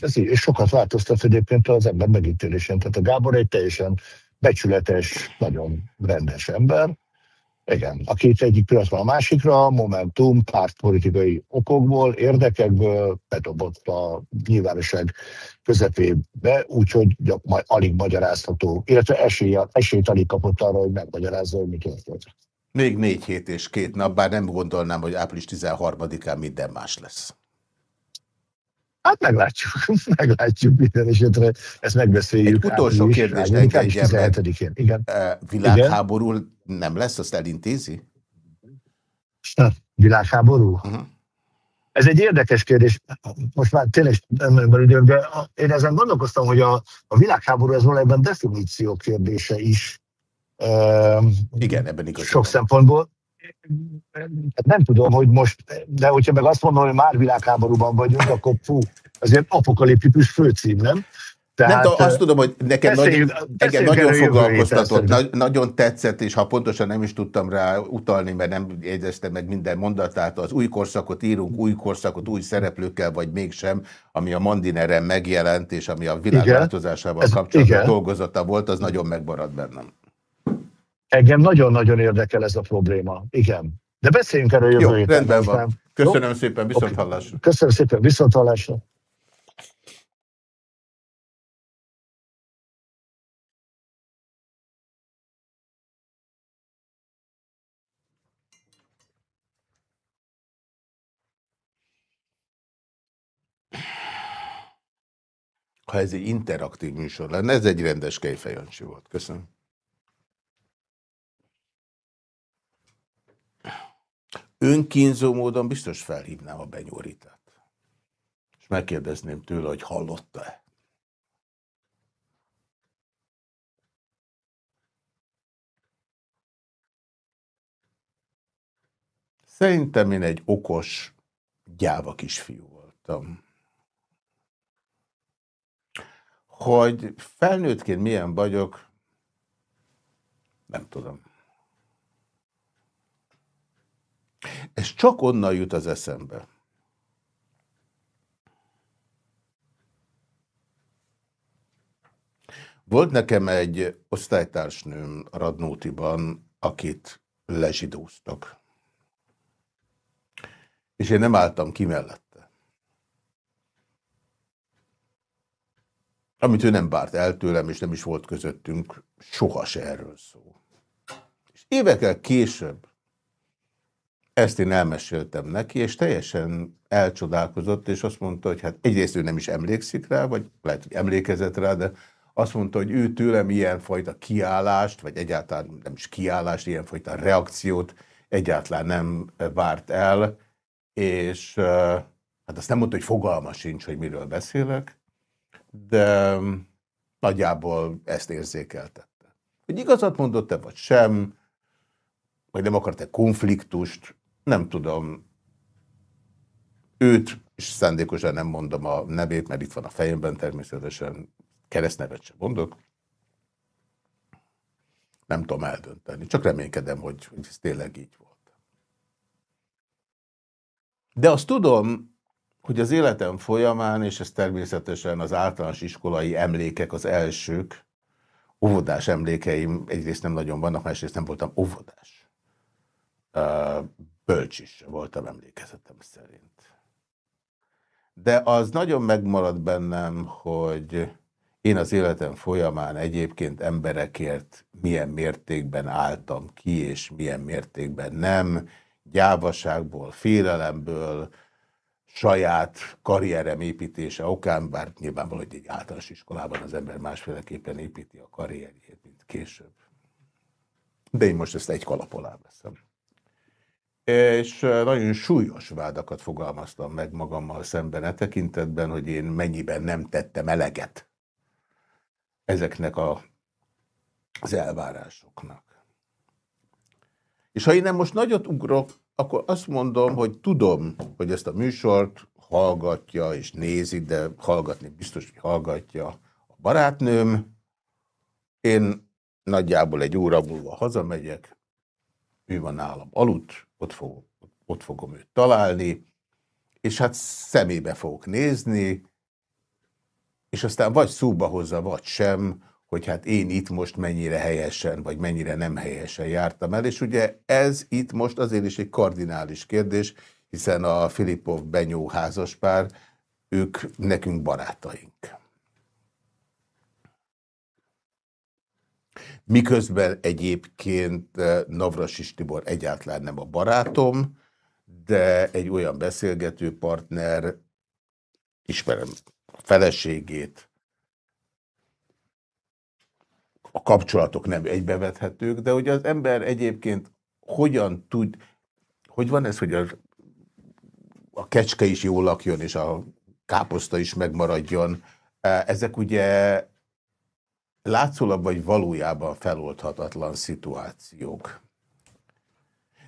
S3: Ez így, és sokat változtat egyébként az ember megítélésén. Tehát a Gábor egy teljesen becsületes, nagyon rendes ember, igen, akit egyik pillanatban a másikra, Momentum pártpolitikai okokból, érdekekből bedobott a nyilvánosság közepébe, úgyhogy majd alig magyarázható, illetve esély, esélyt alig kapott arra, hogy megmagyarázza, hogy mi történt.
S1: Még négy hét és két nap, bár nem gondolnám, hogy április 13-án minden más lesz.
S3: Hát meglátjuk, *laughs* meglátjuk minden esetre, ezt megbeszéljük.
S1: Egy utolsó kérdés, engedjen meg.
S3: Igen.
S1: Világháború Igen? nem lesz, azt elintézi?
S3: Világháború? Uh -huh. Ez egy érdekes kérdés. Most már tényleg nem időm, de én ezen gondolkoztam, hogy a, a világháború ez valójában definíció kérdése is.
S1: Igen, ebben igaz.
S3: Sok szempontból. Hát nem tudom, hogy most, de hogyha meg azt mondom, hogy már világháborúban vagyunk, akkor fú, azért apokaliptikus főcím, nem?
S1: Tehát, nem tudom, azt tudom, hogy nekem nagyon, nekem nagyon foglalkoztatott, na, nagyon tetszett, és ha pontosan nem is tudtam rá utalni, mert nem jegyeztem meg minden mondatát, az új korszakot írunk, új korszakot, új szereplőkkel, vagy mégsem, ami a Mandineren megjelent, és ami a világváltozásával kapcsolatban dolgozata volt, az nagyon megmaradt bennem.
S3: Engem nagyon-nagyon érdekel ez a probléma. Igen. De beszéljünk erről jövő
S1: Jó, héten. rendben van. Köszönöm Jó? szépen, viszont okay. hallásra.
S3: Köszönöm szépen, viszont hallásra.
S1: Ha ez egy interaktív műsor lenne, ez egy rendes kejfejancsi volt. Köszönöm. Önkínzó módon biztos felhívnám a benyúritát. És megkérdezném tőle, hogy hallotta-e. Szerintem én egy okos, gyáva kisfiú voltam. Hogy felnőttként milyen vagyok, nem tudom. Ez csak onnan jut az eszembe. Volt nekem egy osztálytársnőm Radnótiban, akit lezsidóztak. És én nem álltam ki mellette. Amit ő nem bárt el tőlem, és nem is volt közöttünk soha se erről szó. És évekkel később ezt én elmeséltem neki, és teljesen elcsodálkozott, és azt mondta, hogy hát egyrészt ő nem is emlékszik rá, vagy lehet, hogy emlékezett rá, de azt mondta, hogy ő tőlem ilyenfajta kiállást, vagy egyáltalán nem is kiállást, ilyenfajta reakciót egyáltalán nem várt el, és hát azt nem mondta, hogy fogalma sincs, hogy miről beszélek, de nagyjából ezt érzékeltette. Hogy igazat mondott-e, vagy sem, vagy nem akart-e konfliktust, nem tudom, őt, és szándékosan nem mondom a nevét, mert itt van a fejemben természetesen, keresztnevet sem mondok, nem tudom eldönteni. Csak reménykedem, hogy, hogy ez tényleg így volt. De azt tudom, hogy az életem folyamán, és ez természetesen az általános iskolai emlékek az elsők, óvodás emlékeim egyrészt nem nagyon vannak, másrészt nem voltam óvodás bölcs is voltam emlékezetem szerint. De az nagyon megmaradt bennem, hogy én az életem folyamán egyébként emberekért milyen mértékben álltam ki, és milyen mértékben nem, gyávaságból, félelemből, saját karrierem építése okán, bár nyilvánvaló, hogy egy általános iskolában az ember másféleképpen építi a karrierjét, mint később. De én most ezt egy kalap alá veszem és nagyon súlyos vádakat fogalmaztam meg magammal szemben e tekintetben, hogy én mennyiben nem tettem eleget ezeknek a, az elvárásoknak. És ha én nem most nagyot ugrok, akkor azt mondom, hogy tudom, hogy ezt a műsort hallgatja és nézi, de hallgatni biztos, hogy hallgatja a barátnőm. Én nagyjából egy óra múlva hazamegyek, ő van nálam aludt, ott fogok ott fogom őt találni, és hát szemébe fogok nézni, és aztán vagy szóba hozza, vagy sem, hogy hát én itt most mennyire helyesen, vagy mennyire nem helyesen jártam el, és ugye ez itt most azért is egy kardinális kérdés, hiszen a Filipov Benyó házaspár, ők nekünk barátaink. Miközben egyébként eh, Navrasis Tibor egyáltalán nem a barátom, de egy olyan beszélgető partner, ismerem a feleségét, a kapcsolatok nem egybevethetők, de hogy az ember egyébként hogyan tud, hogy van ez, hogy a, a kecske is jól lakjon, és a káposzta is megmaradjon. E, ezek ugye látszólag vagy valójában feloldhatatlan szituációk.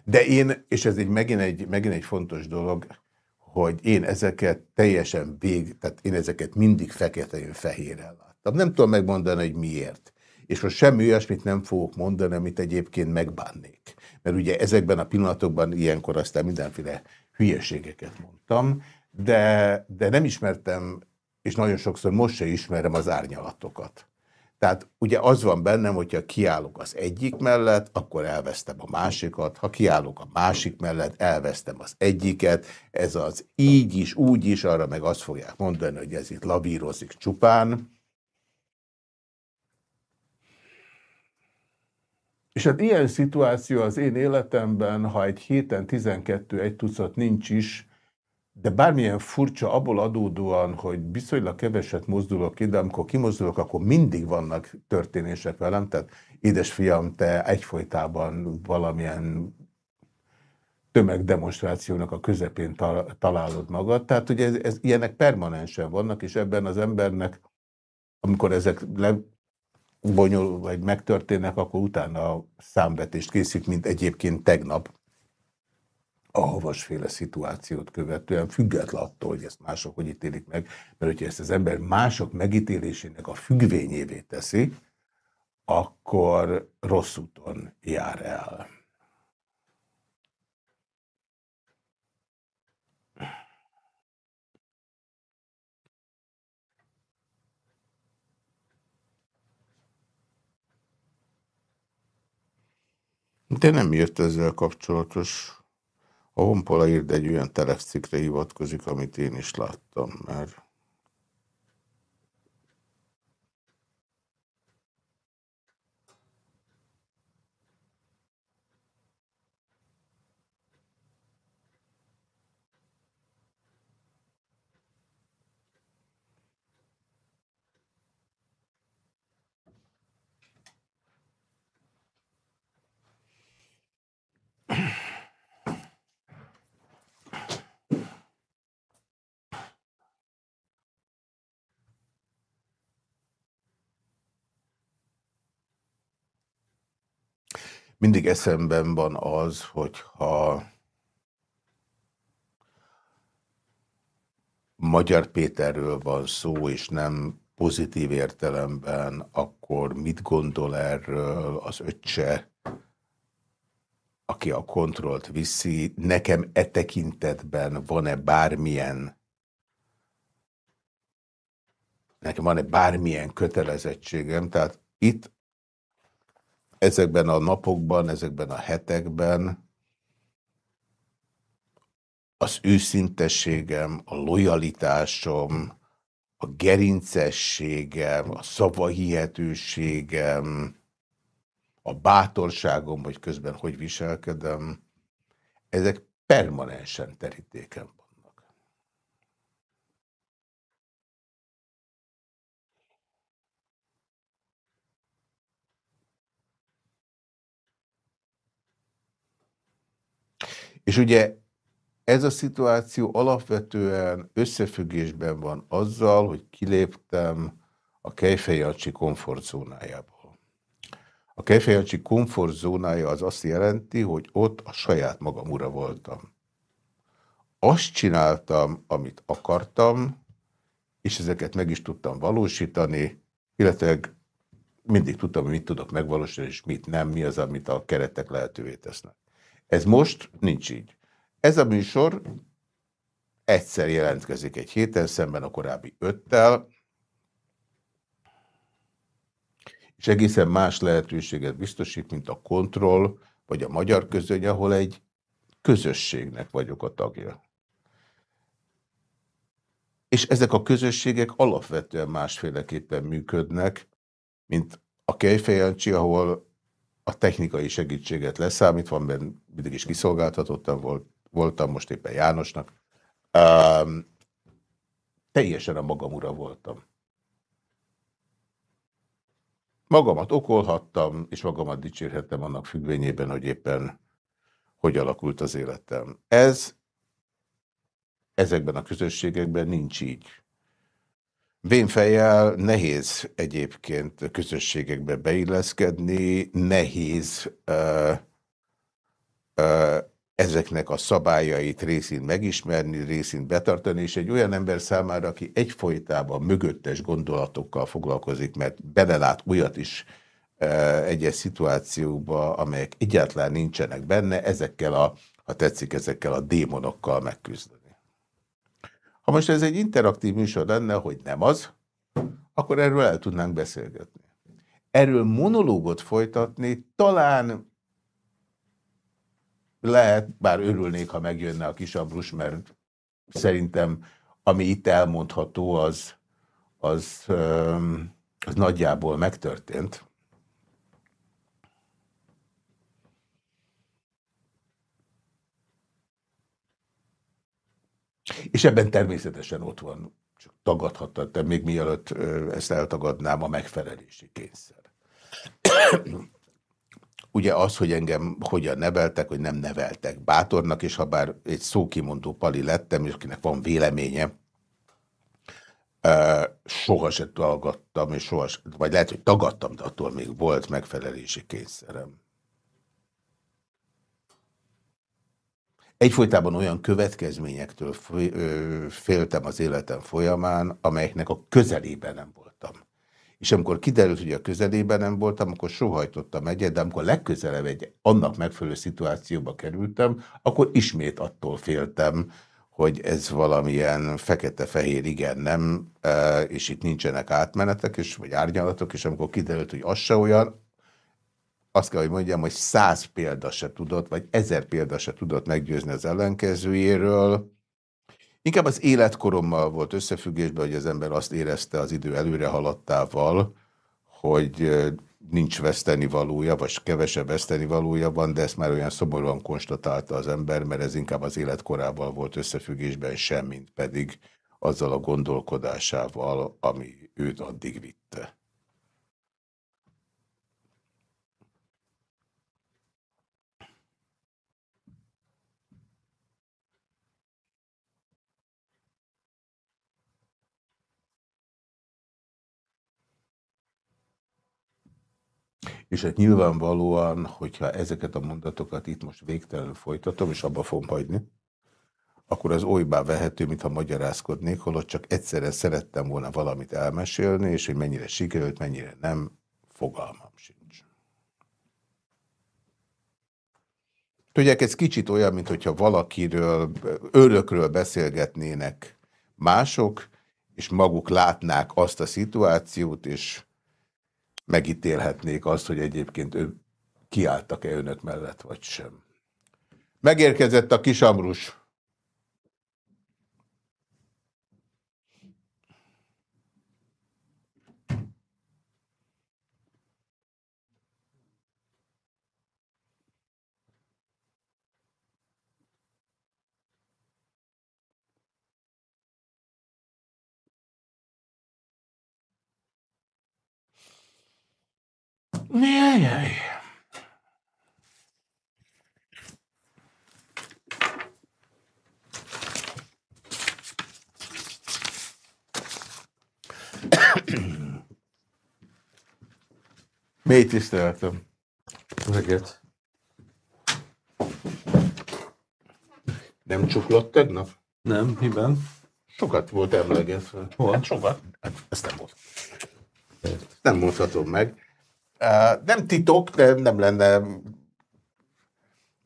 S1: De én, és ez egy megint egy, megint egy fontos dolog, hogy én ezeket teljesen vég, tehát én ezeket mindig feketén-fehérrel láttam. Nem tudom megmondani, hogy miért. És most semmi olyasmit nem fogok mondani, amit egyébként megbánnék. Mert ugye ezekben a pillanatokban ilyenkor aztán mindenféle hülyeségeket mondtam, de, de nem ismertem, és nagyon sokszor most se ismerem az árnyalatokat. Tehát ugye az van bennem, hogyha kiállok az egyik mellett, akkor elvesztem a másikat, ha kiállok a másik mellett, elvesztem az egyiket, ez az így is, úgy is, arra meg azt fogják mondani, hogy ez itt lavírozik csupán. És hát ilyen szituáció az én életemben, ha egy héten 12 egy tucat nincs is, de bármilyen furcsa abból adódóan, hogy viszonylag keveset mozdulok ki, de amikor kimozdulok, akkor mindig vannak történések velem, tehát édesfiam, te egyfolytában valamilyen tömegdemonstrációnak a közepén találod magad. Tehát ugye ez, ez, ilyenek permanensen vannak, és ebben az embernek, amikor ezek lebonyol, vagy megtörténnek, akkor utána számvetést készít, mint egyébként tegnap a havasféle szituációt követően, független attól, hogy ezt mások hogy ítélik meg, mert hogyha ezt az ember mások megítélésének a függvényévé teszi, akkor rossz úton jár el. De nem jött ezzel kapcsolatos a Honpola írt egy olyan telexikre hivatkozik, amit én is láttam, mert mindig eszemben van az, hogyha Magyar Péterről van szó, és nem pozitív értelemben, akkor mit gondol erről az öccse, aki a kontrollt viszi? Nekem e tekintetben van-e bármilyen nekem van-e bármilyen kötelezettségem? Tehát itt ezekben a napokban, ezekben a hetekben az őszintességem, a lojalitásom, a gerincességem, a szavahihetőségem, a bátorságom, hogy közben hogy viselkedem, ezek permanensen terítéken És ugye ez a szituáció alapvetően összefüggésben van azzal, hogy kiléptem a Kejfejancsi komfortzónájából. A Kejfejancsi komfortzónája az azt jelenti, hogy ott a saját magam ura voltam. Azt csináltam, amit akartam, és ezeket meg is tudtam valósítani, illetve mindig tudtam, hogy mit tudok megvalósítani, és mit nem, mi az, amit a keretek lehetővé tesznek. Ez most nincs így. Ez a műsor egyszer jelentkezik egy héten, szemben a korábbi öttel, és egészen más lehetőséget biztosít, mint a kontroll, vagy a magyar közöny, ahol egy közösségnek vagyok a tagja. És ezek a közösségek alapvetően másféleképpen működnek, mint a Kejfejancsi, ahol a technikai segítséget leszámítva, mert mindig is kiszolgáltatottam volt, voltam, most éppen Jánosnak, um, teljesen a magam ura voltam. Magamat okolhattam, és magamat dicsérhettem annak függvényében, hogy éppen hogy alakult az életem. Ez ezekben a közösségekben nincs így. Vénfejjel nehéz egyébként közösségekbe beilleszkedni, nehéz uh, uh, ezeknek a szabályait részint megismerni, részint betartani, és egy olyan ember számára, aki egyfolytában mögöttes gondolatokkal foglalkozik, mert belelát olyat is egyes szituációkba, amelyek egyáltalán nincsenek benne, ezekkel a, ha tetszik, ezekkel a démonokkal megküzdeni. Ha most ez egy interaktív műsor lenne, hogy nem az, akkor erről el tudnánk beszélgetni. Erről monológot folytatni talán lehet, bár örülnék, ha megjönne a kisabrus, mert szerintem ami itt elmondható, az, az, az nagyjából megtörtént. És ebben természetesen ott van, csak tagadhatta, de még mielőtt ezt eltagadnám, a megfelelési kényszer. Ugye az, hogy engem hogyan neveltek, hogy nem neveltek bátornak, és ha bár egy szókimondó pali lettem, és akinek van véleménye, soha se tagadtam, és soha, vagy lehet, hogy tagadtam, de attól még volt megfelelési kényszerem. Egyfolytában olyan következményektől féltem az életem folyamán, amelyeknek a közelében nem voltam. És amikor kiderült, hogy a közelében nem voltam, akkor sohajtottam egyet, de amikor legközelebb egy annak megfelelő szituációba kerültem, akkor ismét attól féltem, hogy ez valamilyen fekete-fehér igen nem, és itt nincsenek átmenetek, és, vagy árnyalatok, és amikor kiderült, hogy az se olyan, azt kell, hogy mondjam, hogy száz példa se tudott, vagy ezer példa se tudott meggyőzni az ellenkezőjéről. Inkább az életkorommal volt összefüggésben, hogy az ember azt érezte az idő előre haladtával, hogy nincs veszteni valója, vagy kevesebb veszteni valója van, de ezt már olyan szomorúan konstatálta az ember, mert ez inkább az életkorával volt összefüggésben semmint pedig azzal a gondolkodásával, ami őt addig vitte. És hát nyilvánvalóan, hogyha ezeket a mondatokat itt most végtelenül folytatom, és abba fogom hagyni, akkor az olybá vehető, mintha magyarázkodnék, holott csak egyszerre szerettem volna valamit elmesélni, és hogy mennyire sikerült, mennyire nem, fogalmam sincs. Tudják, ez kicsit olyan, mintha valakiről, örökről beszélgetnének mások, és maguk látnák azt a szituációt, és megítélhetnék azt, hogy egyébként ő kiálltak-e önök mellett, vagy sem. Megérkezett a kisamrus. Jajjaj. Mély tiszteletem.
S4: Reggelt.
S1: Nem csuklott tegnap?
S4: Nem, miben?
S1: Sokat volt emlegetve.
S4: Hol?
S1: Hát sokat. Hát ezt nem volt. Nem mondhatom meg. Nem titok, de nem lenne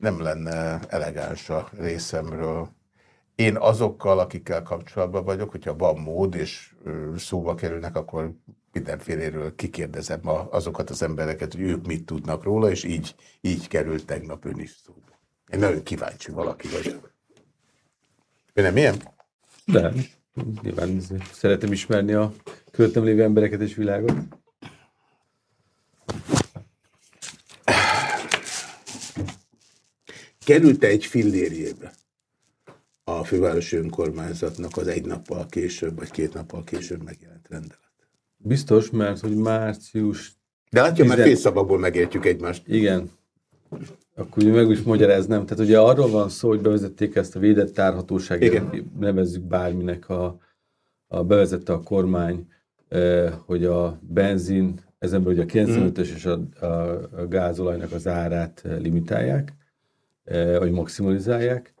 S1: nem lenne elegáns a részemről. Én azokkal, akikkel kapcsolatban vagyok, hogyha van mód, és szóba kerülnek, akkor mindenféléről kikérdezem azokat az embereket, hogy ők mit tudnak róla, és így, így került tegnap ön is szóba. Én nagyon kíváncsi valaki vagyok. Ő nem ilyen?
S4: De, nyilván szeretem ismerni a körülöttem lévő embereket és világot.
S1: Került-e egy fillérjébe a fővárosi önkormányzatnak az egy nappal később, vagy két nappal később megjelent rendelet?
S4: Biztos, mert hogy március...
S1: De látja, mert félszavakból megértjük egymást.
S4: Igen. Akkor meg is magyaráznám. Tehát ugye arról van szó, hogy bevezették ezt a védett tárhatóságot, nevezzük bárminek a, a bevezette a kormány, eh, hogy a benzin, ezen belül ugye a 95-ös mm. és a, a, a gázolajnak az árát limitálják, eh, vagy maximalizálják,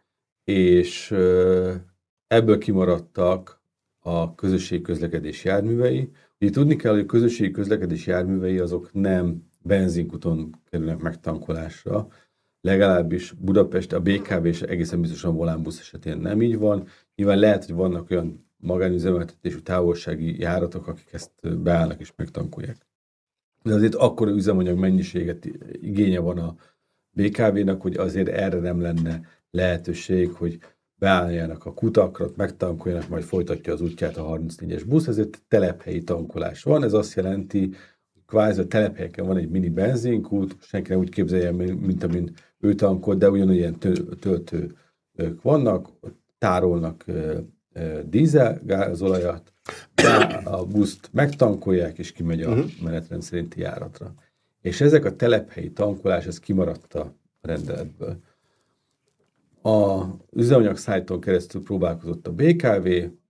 S4: és eh, ebből kimaradtak a közösségi közlekedés járművei, Ugye tudni kell, hogy a közösségi közlekedés járművei azok nem benzinkuton kerülnek megtankolásra, legalábbis Budapest, a BKV és egészen biztosan volánbusz esetén nem így van. Nyilván lehet, hogy vannak olyan magánüzemeltetésű távolsági járatok, akik ezt beállnak és megtankolják. De azért akkor üzemanyag mennyiséget igénye van a BKV-nak, hogy azért erre nem lenne lehetőség, hogy beálljanak a kutakra, megtankoljanak, majd folytatja az útját a 34-es busz, ezért telephelyi tankolás van, ez azt jelenti, hogy kvázi a telephelyeken van egy mini benzinkút, senki nem úgy képzelje, mint amin ő tankol, de ugyanolyan töltők vannak, tárolnak dízel gázolajat, a buszt megtankolják, és kimegy a uh-huh. menetrend szerinti járatra. És ezek a telephelyi tankolás, ez kimaradt a rendeletből. A üzemanyag szájton keresztül próbálkozott a BKV,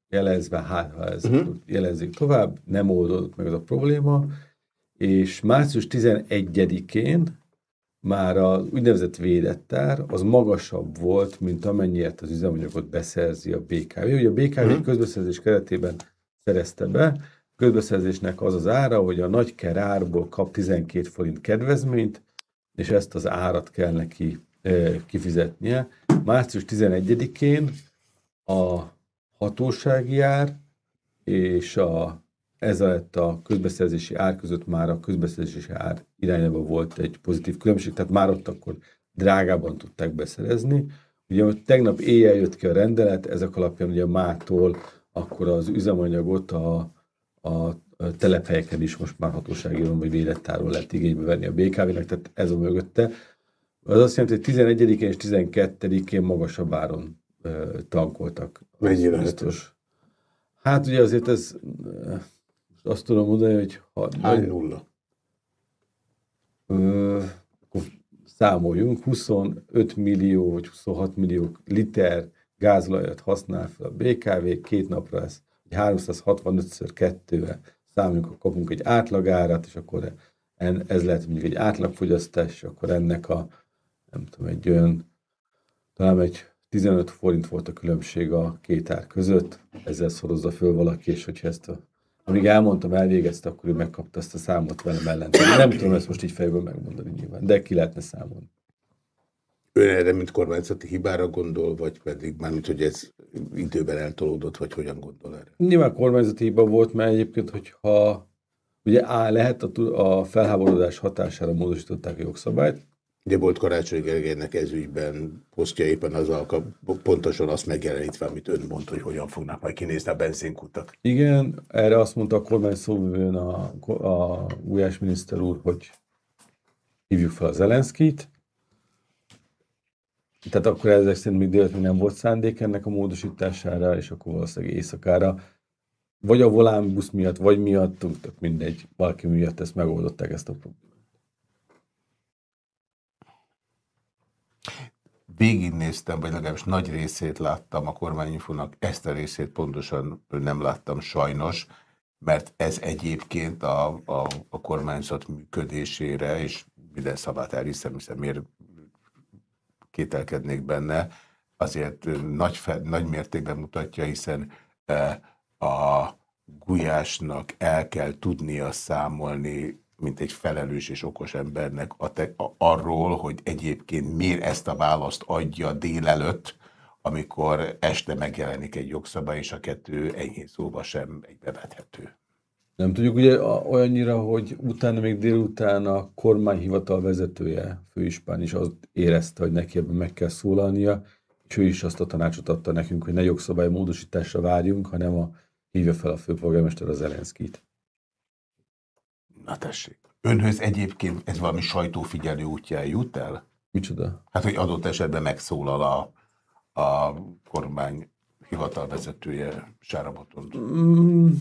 S4: jelezve, hát ha ez uh-huh. jelezik tovább, nem oldódott meg az a probléma, és március 11-én már az úgynevezett védettár az magasabb volt, mint amennyiért az üzemanyagot beszerzi a BKV. Ugye a BKV uh-huh. közbeszerzés keretében szerezte be, közbeszerzésnek az az ára, hogy a nagy árból kap 12 forint kedvezményt, és ezt az árat kell neki kifizetnie. Március 11-én a hatósági ár és a, ez alatt a közbeszerzési ár között már a közbeszerzési ár irányába volt egy pozitív különbség, tehát már ott akkor drágában tudták beszerezni. Ugye tegnap éjjel jött ki a rendelet, ezek alapján ugye mától akkor az üzemanyagot a, a telephelyeken is most már hatósági vagy vélettáról lehet igénybe venni a BKV-nek, tehát ez a mögötte. Az azt jelenti, hogy 11-én és 12-én magasabb áron uh, tankoltak.
S1: Mennyire biztos?
S4: Hát ugye azért ez, azt tudom mondani, hogy...
S1: Ha, Hány nulla?
S4: Uh, akkor számoljunk, 25 millió vagy 26 millió liter gázolajat használ fel a BKV, két napra ez 365-ször kettővel számoljunk, akkor kapunk egy átlagárat, és akkor ez lehet mondjuk egy átlagfogyasztás, és akkor ennek a nem tudom, egy olyan, talán egy 15 forint volt a különbség a két ár között, ezzel szorozza föl valaki, és hogyha ezt a, amíg elmondtam, elvégezte, akkor ő megkapta ezt a számot velem ellen. Nem tudom ezt most így fejből megmondani nyilván, de ki lehetne számolni.
S1: Ön erre, mint kormányzati hibára gondol, vagy pedig mármint, hogy ez időben eltolódott, vagy hogyan gondol erre?
S4: Nyilván kormányzati hiba volt, mert egyébként, hogyha ugye á, lehet a, a felháborodás hatására módosították a jogszabályt,
S1: Ugye volt Karácsony Gergelynek ezügyben posztja éppen azzal, pontosan azt megjelenítve, amit ön mondta, hogy hogyan fognak majd kinézni a benzinkutak.
S4: Igen, erre azt mondta a kormány szóvivőn a, a újás miniszter úr, hogy hívjuk fel a Zelenszkit. Tehát akkor ezek szerint még délután nem volt szándék ennek a módosítására, és akkor valószínűleg éjszakára vagy a volán busz miatt, vagy miatt, tök mindegy, valaki miatt ezt megoldották ezt a problémát.
S1: végignéztem, vagy legalábbis nagy részét láttam a kormányinfónak, ezt a részét pontosan nem láttam sajnos, mert ez egyébként a, a, a kormányzat működésére, és minden szabát elhiszem, hiszen miért kételkednék benne, azért nagy, nagy mértékben mutatja, hiszen a Gulyásnak el kell tudnia számolni mint egy felelős és okos embernek a te, a, arról, hogy egyébként miért ezt a választ adja délelőtt, amikor este megjelenik egy jogszabály, és a kettő enyhén szóval sem egybevethető.
S4: Nem tudjuk ugye olyannyira, hogy utána még délután a kormányhivatal vezetője, főispán is azt érezte, hogy neki ebben meg kell szólalnia, és ő is azt a tanácsot adta nekünk, hogy ne jogszabály módosításra várjunk, hanem a, hívja fel a főpolgármester az Zelenszkit.
S1: Na tessék. Önhöz egyébként ez valami sajtófigyelő útján jut el?
S4: Micsoda?
S1: Hát, hogy adott esetben megszólal a, a kormány hivatalvezetője Sáraboton.
S4: Mm,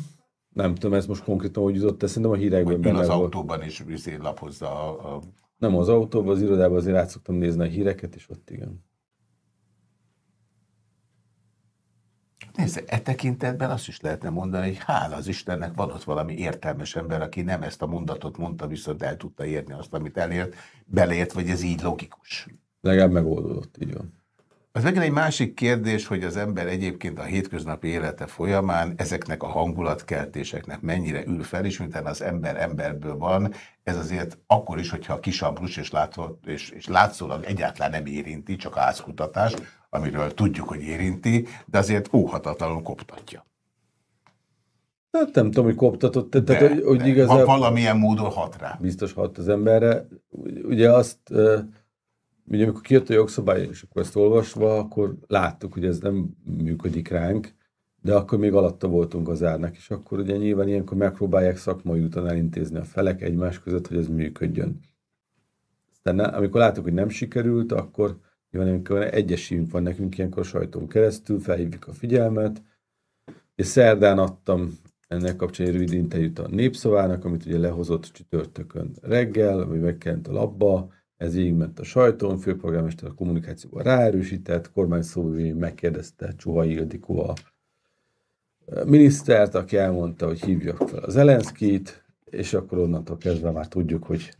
S4: nem tudom, ez most konkrétan hogy jutott, de szerintem a hírekben
S1: benne az volt. autóban is lapozza a, a...
S4: Nem az autóban, az irodában azért át szoktam nézni a híreket, és ott igen.
S1: Nézd, e tekintetben azt is lehetne mondani, hogy hála az Istennek van ott valami értelmes ember, aki nem ezt a mondatot mondta, viszont el tudta érni azt, amit elért, beleért, vagy ez így logikus.
S4: Legalább megoldódott, így van.
S1: Az megint egy másik kérdés, hogy az ember egyébként a hétköznapi élete folyamán ezeknek a hangulatkeltéseknek mennyire ül fel, és mint az ember emberből van, ez azért akkor is, hogyha kisambrus és, látszott, és, és látszólag egyáltalán nem érinti, csak a házkutatás, amiről tudjuk, hogy érinti, de azért óhatatlanul koptatja.
S4: Hát nem tudom, hogy koptatott, de, tehát, hogy, hogy
S1: igazából... Valamilyen módon hat rá.
S4: Biztos hat az emberre. Ugye azt ugye amikor kijött a jogszabály, és akkor ezt olvasva, akkor láttuk, hogy ez nem működik ránk, de akkor még alatta voltunk az árnak, és akkor ugye nyilván ilyenkor megpróbálják szakmai úton elintézni a felek egymás között, hogy ez működjön. Aztán amikor láttuk, hogy nem sikerült, akkor nyilván amikor egyességünk van nekünk ilyenkor a sajtón keresztül, felhívjuk a figyelmet, és szerdán adtam ennek kapcsán egy rövid interjút a népszavának, amit ugye lehozott csütörtökön reggel, ami megkent a labba, ez így ment a sajtón, főpolgármester a kommunikációban ráerősített, kormány szóvivő megkérdezte Csuha Ildikó a minisztert, aki elmondta, hogy hívjak fel az Zelenszkit, és akkor onnantól kezdve már tudjuk, hogy...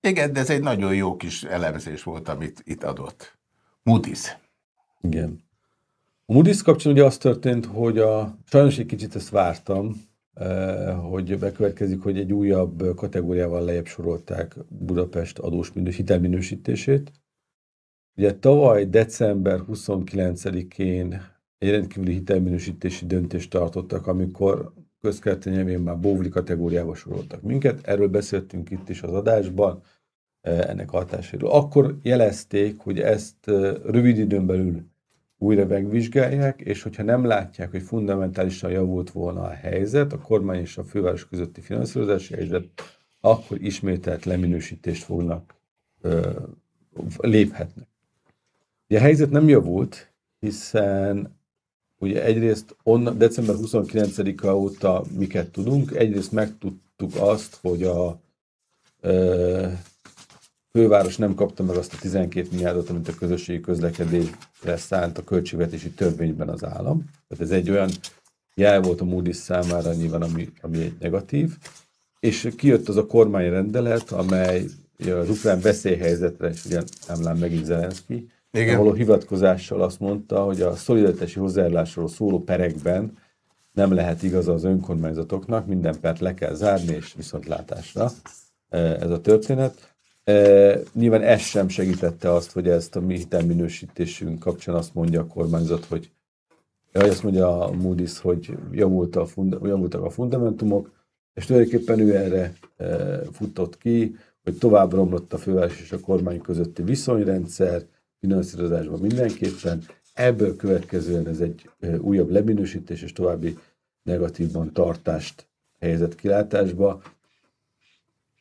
S1: Igen, de ez egy nagyon jó kis elemzés volt, amit itt adott. Moody's.
S4: Igen. A Moody's kapcsán ugye az történt, hogy a, sajnos egy kicsit ezt vártam, hogy bekövetkezik, hogy egy újabb kategóriával lejjebb sorolták Budapest adós minős, hitelminősítését. Ugye tavaly december 29-én egy rendkívüli hitelminősítési döntést tartottak, amikor közkeleti nyelvén már bóvli kategóriába soroltak minket. Erről beszéltünk itt is az adásban, eh, ennek hatásáról. Akkor jelezték, hogy ezt eh, rövid időn belül újra megvizsgálják, és hogyha nem látják, hogy fundamentálisan javult volna a helyzet, a kormány és a főváros közötti finanszírozási helyzet, akkor ismételt leminősítést fognak, ö, léphetnek. Ugye a helyzet nem javult, hiszen ugye egyrészt onnan, december 29-a óta miket tudunk, egyrészt megtudtuk azt, hogy a ö, főváros nem kapta meg azt a 12 milliárdot, amit a közösségi közlekedésre szánt a költségvetési törvényben az állam. Tehát ez egy olyan jel volt a Moody's számára nyilván, ami, ami egy negatív. És kijött az a kormányrendelet, amely az ukrán veszélyhelyzetre, és ugye lám megint Zelenszky, Igen. való hivatkozással azt mondta, hogy a szolidaritási hozzájárulásról szóló perekben nem lehet igaza az önkormányzatoknak, minden pert le kell zárni, és viszontlátásra eh, ez a történet. E, nyilván ez sem segítette azt, hogy ezt a mi hitelminősítésünk kapcsán azt mondja a kormányzat, hogy vagy azt mondja a Moody's, hogy javult a funda, javultak a fundamentumok, és tulajdonképpen ő erre e, futott ki, hogy tovább romlott a főváros és a kormány közötti viszonyrendszer, finanszírozásban mindenképpen. Ebből következően ez egy e, újabb leminősítés és további negatívban tartást helyezett kilátásba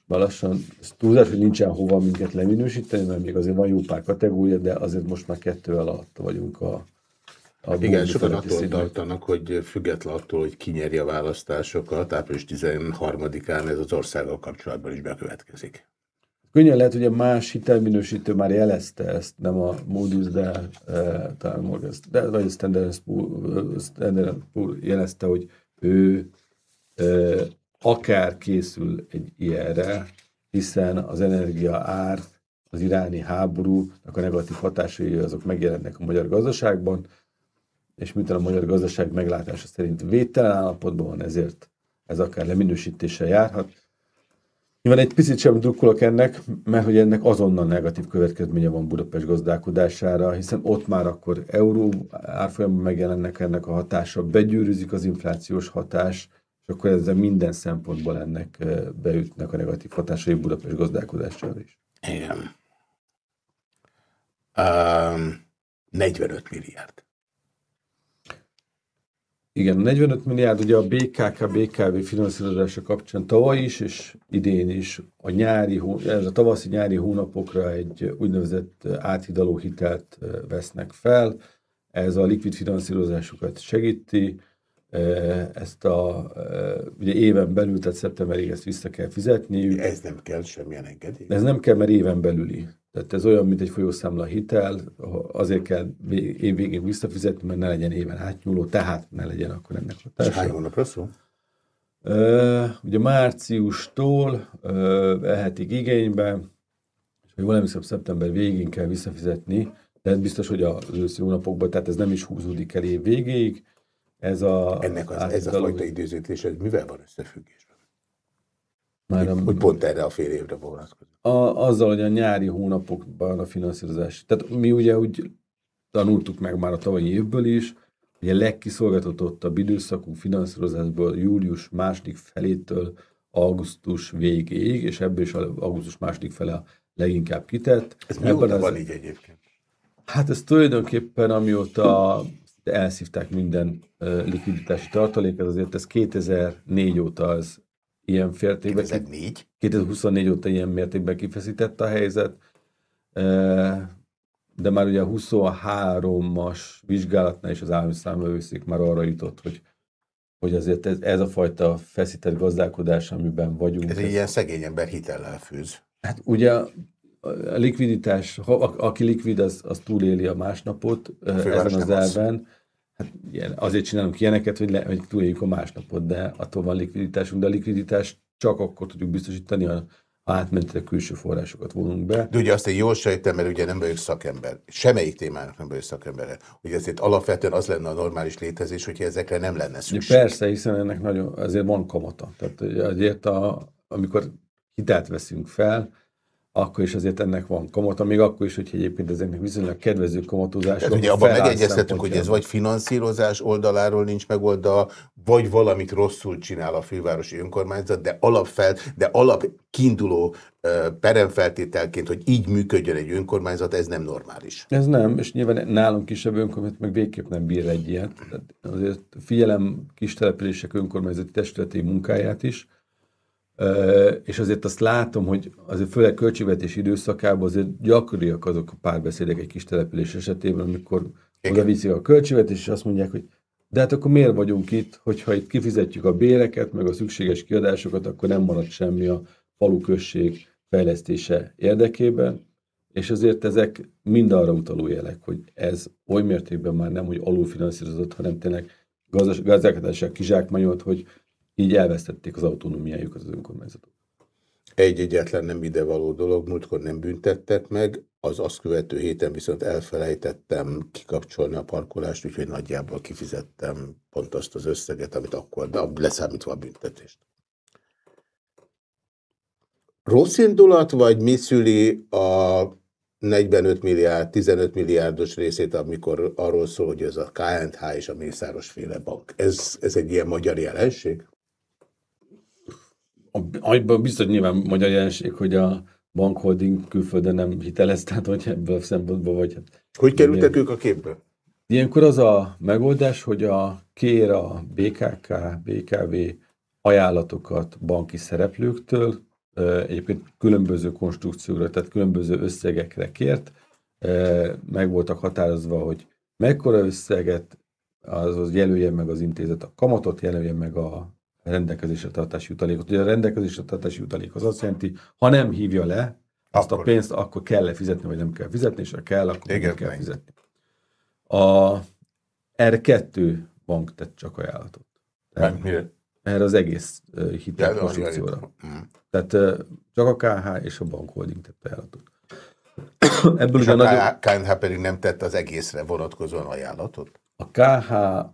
S4: már lassan, túlzás, hogy nincsen hova minket leminősíteni, mert még azért van jó pár kategória, de azért most már kettő alatt vagyunk a,
S1: a Igen, sokan attól tartanak, hogy független attól, hogy kinyeri a választásokat, április 13-án ez az országgal kapcsolatban is bekövetkezik.
S4: Könnyen lehet, hogy a más hitelminősítő már jelezte ezt, nem a Moody's, de e, talán Morgan, de vagy Standard Poor jelezte, hogy ő e, akár készül egy ilyenre, hiszen az energia ár, az iráni háborúnak a negatív hatásai azok megjelennek a magyar gazdaságban, és miután a magyar gazdaság meglátása szerint védtelen állapotban van, ezért ez akár leminősítéssel járhat. Nyilván egy picit sem drukkolok ennek, mert hogy ennek azonnal negatív következménye van Budapest gazdálkodására, hiszen ott már akkor euró árfolyamban megjelennek ennek a hatása, begyűrűzik az inflációs hatás, és akkor ezzel minden szempontból ennek beütnek a negatív hatásai Budapest gazdálkodására is.
S1: Igen. Um, 45 milliárd.
S4: Igen, 45 milliárd, ugye a BKK, BKV finanszírozása kapcsán tavaly is, és idén is a nyári, ez a tavaszi nyári hónapokra egy úgynevezett áthidaló hitelt vesznek fel. Ez a likvid finanszírozásukat segíti, ezt a ugye éven belül, tehát szeptemberig ezt vissza kell fizetni.
S1: Ez nem kell semmilyen engedély?
S4: Ez nem kell, mert éven belüli. Tehát ez olyan, mint egy folyószámla hitel, azért kell év végén visszafizetni, mert ne legyen éven átnyúló, tehát ne legyen akkor ennek
S1: hatása. És hány hónapra szó?
S4: Uh, ugye márciustól uh, vehetik igénybe, és ha jól emlékszem, szeptember végén kell visszafizetni, de ez biztos, hogy az őszi hónapokban, tehát ez nem is húzódik el év végéig. Ez a,
S1: Ennek az, ez a fajta időzítés, ez mivel van összefüggésben? Már a, hogy pont erre a fél évre vonatkozik.
S4: A, azzal, hogy a nyári hónapokban a finanszírozás. Tehát mi ugye úgy tanultuk meg már a tavalyi évből is, hogy a legkiszolgáltatottabb időszakú finanszírozásból július második felétől augusztus végéig, és ebből is augusztus második fele a leginkább kitett.
S1: Ez mióta az... van így egyébként?
S4: Hát ez tulajdonképpen amióta elszívták minden uh, likviditási tartalék, ez azért ez 2004 óta az ilyen mértékben.
S1: 2004?
S4: 2024 óta ilyen mértékben kifeszített a helyzet, de már ugye a 23-as vizsgálatnál is az állami számvevőszék már arra jutott, hogy, hogy azért ez, ez a fajta feszített gazdálkodás, amiben vagyunk.
S1: Ez egy ilyen szegény ember hitellel fűz.
S4: Hát ugye a likviditás, ha, aki likvid, az, az túléli a másnapot ezen az elven. Hát ilyen, azért csinálunk ilyeneket, hogy, le, hogy túléljük a másnapot, de attól van likviditásunk, de a likviditást csak akkor tudjuk biztosítani, ha átmenetileg külső forrásokat vonunk be.
S1: De ugye azt én jól sejtem, mert ugye nem vagyok szakember, semmelyik témának nem vagyok szakember, hogy ezért alapvetően az lenne a normális létezés, hogyha ezekre nem lenne szükség.
S4: De persze, hiszen ennek nagyon, azért van kamata. Tehát azért, a, amikor hitelt veszünk fel, akkor is azért ennek van kamata, még akkor is, hogy egyébként ezeknek viszonylag kedvező kamatozás.
S1: Tehát ugye abban megegyezhetünk, hogy ez vagy finanszírozás oldaláról nincs megoldva, vagy valamit rosszul csinál a fővárosi önkormányzat, de alapfel, de alap kiinduló peremfeltételként, hogy így működjön egy önkormányzat, ez nem normális.
S4: Ez nem, és nyilván nálunk kisebb önkormányzat meg végképp nem bír egy ilyet. Tehát azért figyelem kis települések önkormányzati testületi munkáját is, és azért azt látom, hogy azért főleg költségvetés időszakában azért gyakoriak azok a párbeszédek egy kis település esetében, amikor oda viszik a költségvetés, és azt mondják, hogy de hát akkor miért vagyunk itt, hogyha itt kifizetjük a béreket, meg a szükséges kiadásokat, akkor nem marad semmi a faluközség fejlesztése érdekében, és azért ezek mind arra utaló jelek, hogy ez oly mértékben már nem, hogy alulfinanszírozott, hanem tényleg gazdálkodással kizsákmányolt, hogy így elvesztették az autonómiájukat az önkormányzatok.
S1: Egy egyetlen nem idevaló dolog, múltkor nem büntettek meg, az azt követő héten viszont elfelejtettem kikapcsolni a parkolást, úgyhogy nagyjából kifizettem pont azt az összeget, amit akkor, de leszámítva a büntetést. Rossz indulat, vagy mi szüli a 45 milliárd, 15 milliárdos részét, amikor arról szól, hogy ez a KNH és a Mészáros féle bank. Ez, ez egy ilyen magyar jelenség?
S4: Abban biztos nyilván magyar jelenség, hogy a bankholding külföldön nem hitelez, *laughs* tehát hogy ebből a szempontból vagy. Hát,
S1: hogy kerültek ők a képbe?
S4: Ilyenkor az a megoldás, hogy a kér a BKK, BKV ajánlatokat banki szereplőktől, egyébként különböző konstrukciókra, tehát különböző összegekre kért, meg voltak határozva, hogy mekkora összeget, azaz jelölje meg az intézet a kamatot, jelölje meg a rendelkezésre tartási jutalékot. Ugye a rendelkezésre tartási jutalék az azt jelenti, ha nem hívja le azt akkor. a pénzt, akkor kell-e fizetni, vagy nem kell fizetni, és ha kell, akkor Igen, nem kell meg. fizetni. A, erre kettő bank tett csak ajánlatot.
S1: Tehát,
S4: erre az egész uh, hitelkonstrukcióra. Mm. Tehát uh, csak a KH és a bankholding tett ajánlatot.
S1: Ebből és a nagyon... KNH pedig nem tett az egészre vonatkozóan ajánlatot?
S4: A KH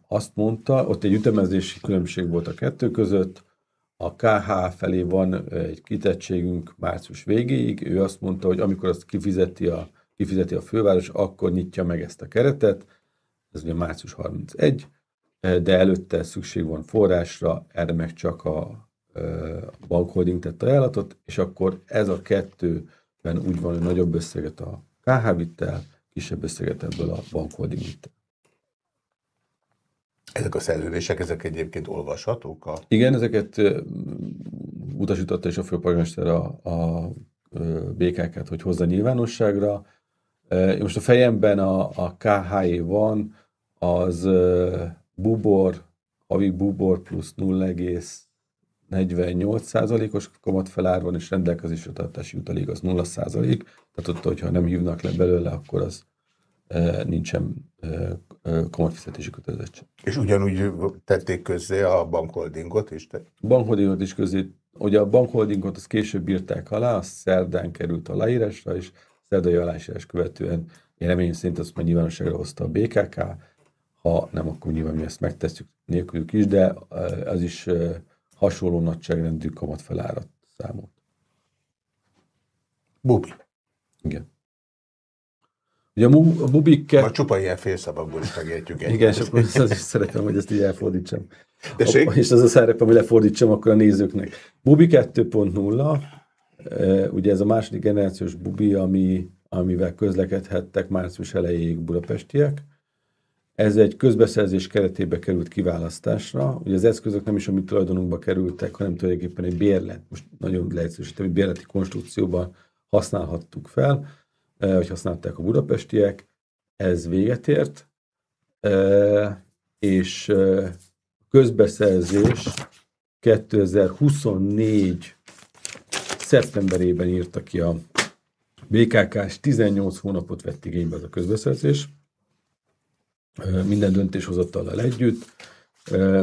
S4: azt mondta, ott egy ütemezési különbség volt a kettő között, a KH felé van egy kitettségünk március végéig. Ő azt mondta, hogy amikor azt kifizeti a, kifizeti a főváros, akkor nyitja meg ezt a keretet. Ez ugye március 31, de előtte szükség van forrásra, erre meg csak a bankholding tett ajánlatot, és akkor ez a kettőben úgy van, hogy nagyobb összeget a KH vitt el, kisebb összeget ebből a bankholding vitt el.
S1: Ezek a szerződések, ezek egyébként olvashatók? A...
S4: Igen, ezeket utasította is a főpolgármester a, a BKK-t, hogy hozza nyilvánosságra. Most a fejemben a, a KHE van, az bubor, havi bubor plusz 0,48%-os kamatfelár van, és rendelkezésre tartási jutalék az 0%. Tehát ott, hogyha nem hívnak le belőle, akkor az nincsen kamatfizetési kötelezettség.
S1: És ugyanúgy tették közzé a bankholdingot is? Te?
S4: Bankholdingot is közé. Ugye a bankholdingot az később írták alá, az szerdán került a leírásra, és szerdai aláírás követően én reményem szerint azt már nyilvánosságra hozta a BKK, ha nem, akkor nyilván mi ezt megtesszük nélkülük is, de az is hasonló nagyságrendű kamatfelárat számolt.
S1: Bubi.
S4: Igen. Ugye a, a bubikkel...
S1: A csupa ilyen félszavakból is megértjük.
S4: Igen, és akkor az is szeretem, hogy ezt így elfordítsam. A, és az a szerepem, hogy lefordítsam akkor a nézőknek. Bubi 2.0, ugye ez a második generációs bubi, ami, amivel közlekedhettek március elejéig budapestiek. Ez egy közbeszerzés keretébe került kiválasztásra. Ugye az eszközök nem is a mi tulajdonunkba kerültek, hanem tulajdonképpen egy bérlet, most nagyon leegyszerűsítem, egy bérleti konstrukcióban használhattuk fel hogy használták a budapestiek, ez véget ért, és közbeszerzés 2024 szeptemberében írta ki a BKK, és 18 hónapot vett igénybe az a közbeszerzés, minden döntéshozatallal együtt,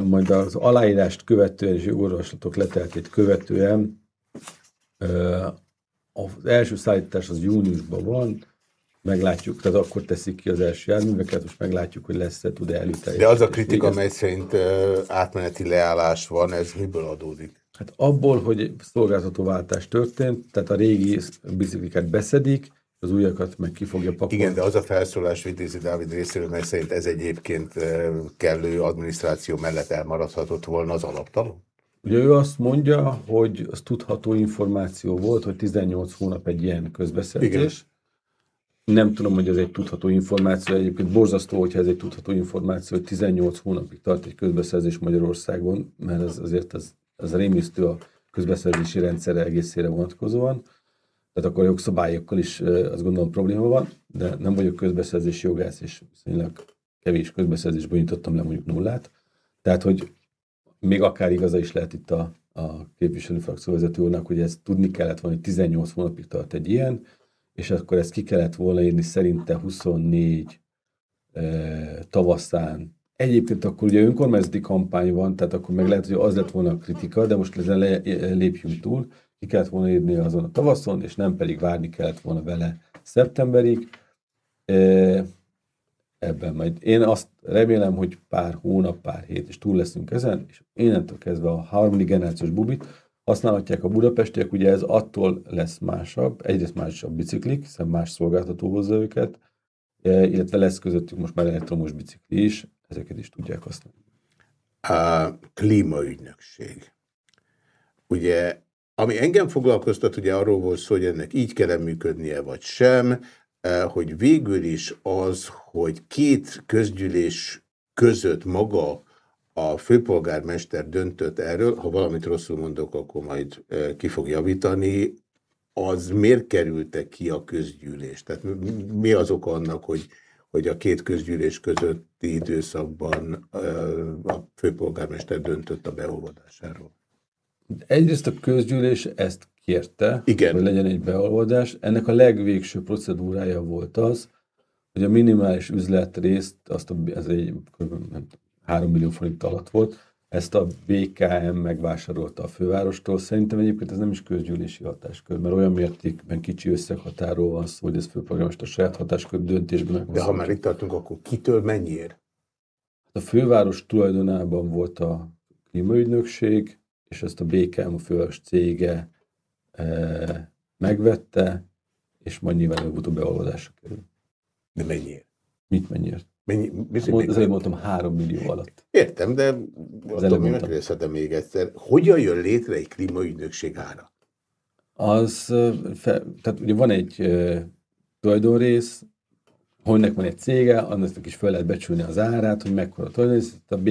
S4: majd az aláírást követően és jogorvoslatok leteltét követően az első szállítás az júniusban van, meglátjuk, tehát akkor teszik ki az első járműveket, most meglátjuk, hogy lesz-e, tud-e előteljesíteni.
S1: De az a kritika, mely szerint átmeneti leállás van, ez miből adódik?
S4: Hát abból, hogy szolgáltatóváltás történt, tehát a régi bicikliket beszedik, az újakat meg ki fogja pakolni.
S1: Igen, de az a felszólás Vitézi Dávid részéről, mely szerint ez egyébként kellő adminisztráció mellett elmaradhatott volna az alaptalan?
S4: Ugye ő azt mondja, hogy az tudható információ volt, hogy 18 hónap egy ilyen közbeszerzés. Igen. Nem tudom, hogy ez egy tudható információ. Egyébként borzasztó, hogyha ez egy tudható információ, hogy 18 hónapig tart egy közbeszerzés Magyarországon, mert ez azért ez, ez rémisztő a közbeszerzési rendszerre egészére vonatkozóan. Tehát akkor a jogszabályokkal is azt gondolom probléma van, de nem vagyok közbeszerzési jogász, és viszonylag kevés közbeszerzésből nyitottam le mondjuk nullát. Tehát, hogy még akár igaza is lehet itt a, a képviselőfrakció vezető úrnak, hogy ezt tudni kellett volna, hogy 18 hónapig tart egy ilyen, és akkor ezt ki kellett volna írni szerinte 24 e, tavaszán. Egyébként akkor ugye önkormányzati kampány van, tehát akkor meg lehet, hogy az lett volna a kritika, de most ezen le, lépjünk túl. Ki kellett volna írni azon a tavaszon, és nem pedig várni kellett volna vele szeptemberig. E, ebben majd. Én azt remélem, hogy pár hónap, pár hét, és túl leszünk ezen, és innentől kezdve a harmadik generációs bubit használhatják a budapestiek, ugye ez attól lesz másabb, egyrészt másabb biciklik, hiszen más szolgáltató hozza őket, e, illetve lesz közöttük most már elektromos bicikli is, ezeket is tudják használni.
S1: A klímaügynökség. Ugye, ami engem foglalkoztat, ugye arról volt szó, hogy ennek így kell működnie, vagy sem, hogy végül is az, hogy két közgyűlés között maga a főpolgármester döntött erről, ha valamit rosszul mondok, akkor majd eh, ki fog javítani, az miért kerülte ki a közgyűlés? Tehát mi az oka annak, hogy, hogy a két közgyűlés közötti időszakban eh, a főpolgármester döntött a beolvadásáról?
S4: Egyrészt a közgyűlés ezt kérte,
S1: Igen.
S4: hogy legyen egy beolvadás. Ennek a legvégső procedúrája volt az, hogy a minimális üzletrészt, azt a, ez egy kb. 3 millió forint alatt volt, ezt a BKM megvásárolta a fővárostól. Szerintem egyébként ez nem is közgyűlési hatáskör, mert olyan mértékben kicsi összeghatáról van szó, hogy ez főprogramist a saját hatáskör döntésben
S1: De ha már itt tartunk, akkor kitől mennyiért?
S4: A főváros tulajdonában volt a klímaügynökség, és ezt a BKM a főváros cége megvette, és majd nyilván előbb-utóbb beolvadásra kerül.
S1: De mennyiért?
S4: Mit mennyiért?
S1: Mennyi,
S4: Mond, az előbb mondtam 3 millió alatt.
S1: Értem, de attól mi megkérdezhetem még egyszer. Hogyan jön létre egy klímaügynökség ára?
S4: Az, fe, tehát ugye van egy uh, tulajdonrész, honnek van egy cége, annak is fel lehet becsülni az árát, hogy mekkora tulajdonrész, a, B,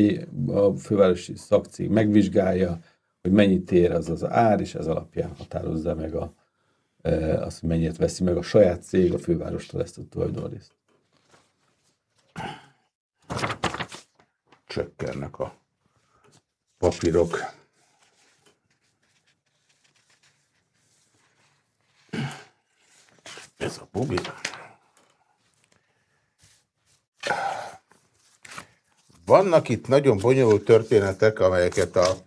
S4: a fővárosi szakcég megvizsgálja, hogy mennyit ér az az ár, és ez alapján határozza meg a, uh, azt, hogy mennyit veszi meg a saját cég a fővárostól ezt a tulajdonrészt.
S1: Csökkennek a papírok. Ez a bubi. Vannak itt nagyon bonyolult történetek, amelyeket a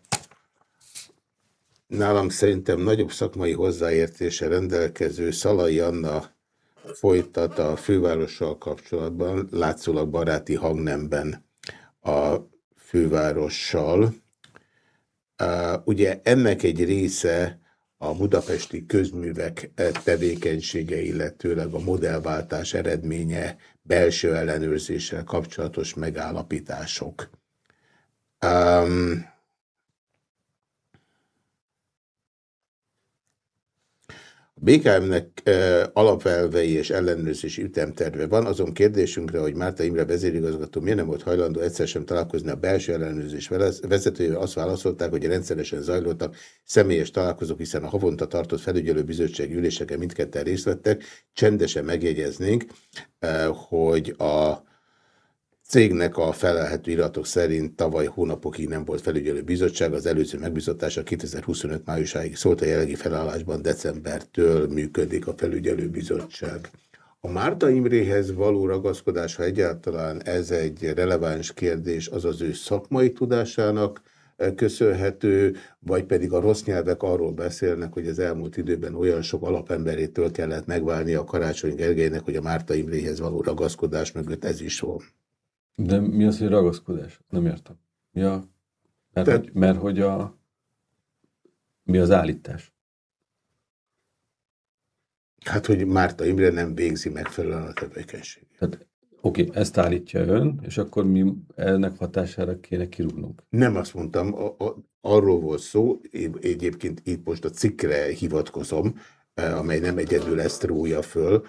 S1: nálam szerintem nagyobb szakmai hozzáértése rendelkező Szalai Anna folytat a fővárossal kapcsolatban, látszólag baráti hangnemben a fővárossal. Ugye ennek egy része a budapesti közművek tevékenysége, illetőleg a modellváltás eredménye belső ellenőrzéssel kapcsolatos megállapítások. Um, BKM-nek e, alapelvei és ellenőrzési ütemterve van, azon kérdésünkre, hogy Márta Imre vezérigazgató miért nem volt hajlandó egyszer sem találkozni a belső ellenőrzés vezetőjével, azt válaszolták, hogy rendszeresen zajlottak személyes találkozók, hiszen a havonta tartott felügyelőbizottsági üléseken mindketten részt vettek. Csendesen megjegyeznénk, e, hogy a cégnek a felelhető iratok szerint tavaly hónapokig nem volt felügyelő bizottság, az előző megbizatása 2025 májusáig szólt a jelenlegi felállásban decembertől működik a felügyelő bizottság. A Márta Imréhez való ragaszkodás, ha egyáltalán ez egy releváns kérdés, az az ő szakmai tudásának eh, köszönhető, vagy pedig a rossz nyelvek arról beszélnek, hogy az elmúlt időben olyan sok alapemberétől kellett megválni a Karácsony Gergelynek, hogy a Márta Imréhez való ragaszkodás mögött ez is van.
S4: De mi az, hogy ragaszkodás? Nem értem. Mi a... Mert, Te... hogy, mert hogy a... Mi az állítás?
S1: Hát, hogy Márta Imre nem végzi megfelelően a tevékenységét.
S4: Tehát, oké, okay, ezt állítja ön, és akkor mi ennek hatására kéne kirúgnunk.
S1: Nem azt mondtam, a, a, arról volt szó, én egyébként itt most a cikkre hivatkozom, eh, amely nem egyedül ezt rója föl,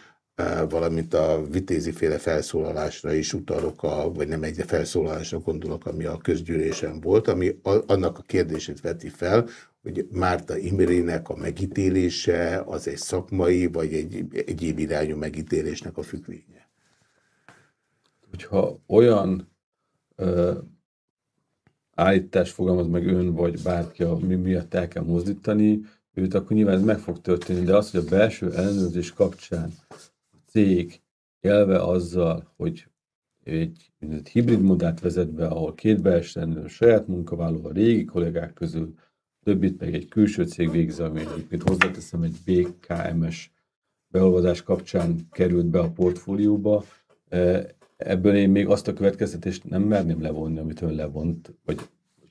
S1: valamint a vitézi féle felszólalásra is utalok, a, vagy nem egy felszólalásra gondolok, ami a közgyűlésen volt, ami a, annak a kérdését veti fel, hogy Márta Imrének a megítélése az egy szakmai, vagy egy egyéb irányú megítélésnek a függvénye.
S4: Hogyha olyan ö, állítás fogalmaz meg ön, vagy bárki, mi miatt el kell mozdítani őt, akkor nyilván ez meg fog történni, de az, hogy a belső ellenőrzés kapcsán cég élve azzal, hogy egy hibrid modellt vezet be, ahol két belső saját munkavállaló a régi kollégák közül, többit meg egy külső cég végzi, ami egyébként hozzáteszem egy BKMS beolvadás kapcsán került be a portfólióba. E, ebből én még azt a következtetést nem merném levonni, amit ön levont, vagy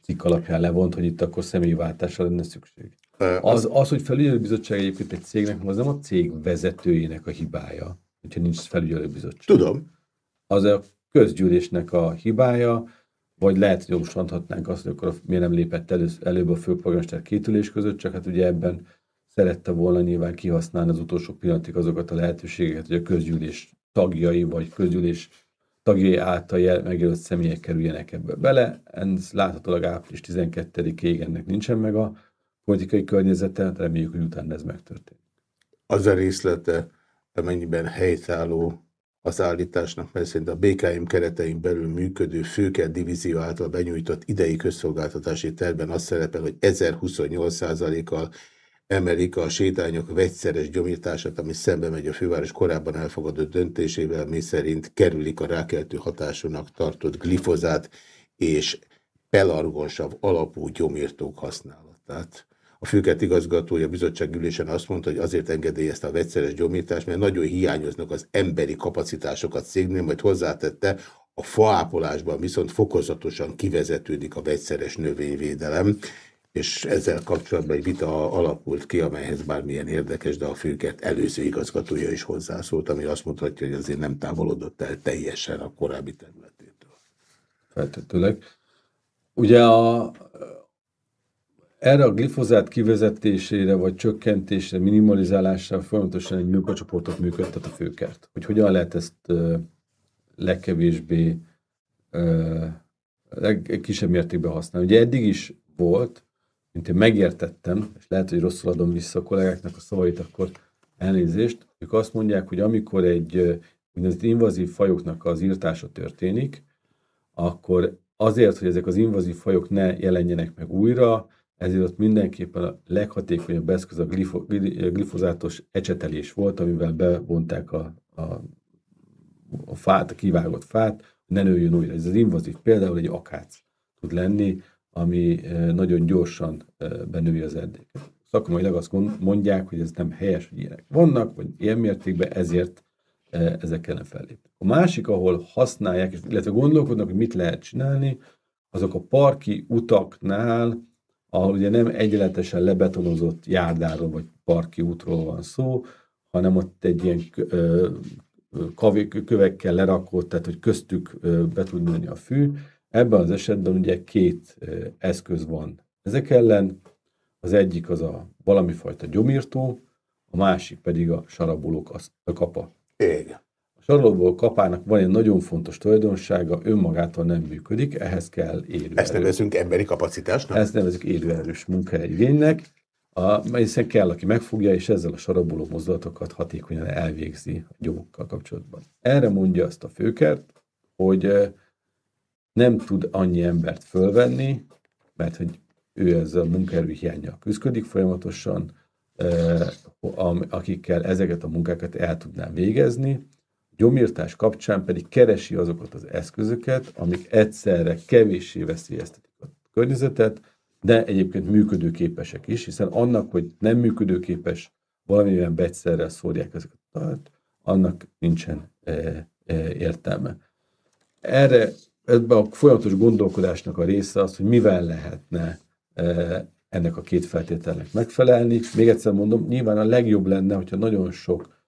S4: cikk alapján levont, hogy itt akkor személyváltásra lenne szükség. Az, az hogy felügyelőbizottság egyébként egy cégnek, az nem a cég vezetőjének a hibája, hogyha nincs felügyelőbizottság.
S1: Tudom.
S4: Az a közgyűlésnek a hibája, vagy lehet, hogy most mondhatnánk azt, hogy akkor miért nem lépett elő, előbb a főpolgármester két ülés között, csak hát ugye ebben szerette volna nyilván kihasználni az utolsó pillanatig azokat a lehetőségeket, hogy a közgyűlés tagjai, vagy közgyűlés tagjai által megjelölt személyek kerüljenek ebbe bele. Ez láthatólag április 12-ig ennek nincsen meg a politikai környezete, reméljük, hogy utána ez megtörténik.
S1: Az a részlete, amennyiben helytálló az állításnak, mert szerint a BKM keretein belül működő főket divízió által benyújtott idei közszolgáltatási tervben az szerepel, hogy 1028%-kal emelik a sétányok vegyszeres gyomítását, ami szembe megy a főváros korábban elfogadott döntésével, mi szerint kerülik a rákeltő hatásúnak tartott glifozát és pelargonsav alapú gyomírtók használatát. A főket igazgatója a bizottságülésen azt mondta, hogy azért engedélyezte a vegyszeres gyomítást, mert nagyon hiányoznak az emberi kapacitások a cégnél, majd hozzátette, a faápolásban viszont fokozatosan kivezetődik a vegyszeres növényvédelem. és ezzel kapcsolatban egy vita alakult ki, amelyhez bármilyen érdekes, de a főkert előző igazgatója is hozzászólt, ami azt mutatja, hogy azért nem távolodott el teljesen a korábbi területétől.
S4: Feltetőleg. Ugye a, erre a glifozát kivezetésére, vagy csökkentésre, minimalizálásra folyamatosan egy munkacsoportot működtet a főkert. Hogy hogyan lehet ezt legkevésbé, legkisebb mértékben használni. Ugye eddig is volt, mint én megértettem, és lehet, hogy rosszul adom vissza a kollégáknak a szavait, akkor elnézést, ők azt mondják, hogy amikor egy úgynevezett invazív fajoknak az írtása történik, akkor azért, hogy ezek az invazív fajok ne jelenjenek meg újra, ezért ott mindenképpen a leghatékonyabb eszköz a glifo, glifozátos ecsetelés volt, amivel bevonták a, a, a fát, a kivágott fát, hogy ne nőjön újra. Ez az invazív például egy akác tud lenni, ami nagyon gyorsan benői az erdéket. Szakmailag azt mondják, hogy ez nem helyes, hogy ilyenek vannak, vagy ilyen mértékben, ezért ezek kellene fellépni. A másik, ahol használják, illetve gondolkodnak, hogy mit lehet csinálni, azok a parki utaknál, ahol ugye nem egyenletesen lebetonozott járdáról vagy parki útról van szó, hanem ott egy ilyen kövekkel lerakott, tehát hogy köztük be tud nőni a fű. Ebben az esetben ugye két eszköz van ezek ellen, az egyik az a valami fajta gyomírtó, a másik pedig a sarabolók, a kapa.
S1: Igen.
S4: A sarolóból kapának van egy nagyon fontos tulajdonsága, önmagától nem működik, ehhez kell élő
S1: Ezt nevezünk emberi kapacitásnak?
S4: Ezt nevezünk élőerős munkaigénynek, a, hiszen kell, aki megfogja, és ezzel a saraboló mozdulatokat hatékonyan elvégzi a gyomokkal kapcsolatban. Erre mondja azt a főkert, hogy nem tud annyi embert fölvenni, mert hogy ő ezzel a munkaerő hiányjal küzdik folyamatosan, akikkel ezeket a munkákat el tudná végezni, gyomírtás kapcsán pedig keresi azokat az eszközöket, amik egyszerre kevéssé veszélyeztetik a környezetet, de egyébként működőképesek is, hiszen annak, hogy nem működőképes, valamilyen begyszerrel szórják ezeket a talat, annak nincsen e, e, értelme. Erre ebben a folyamatos gondolkodásnak a része az, hogy mivel lehetne e, ennek a két feltételnek megfelelni. Még egyszer mondom, nyilván a legjobb lenne, hogyha nagyon sok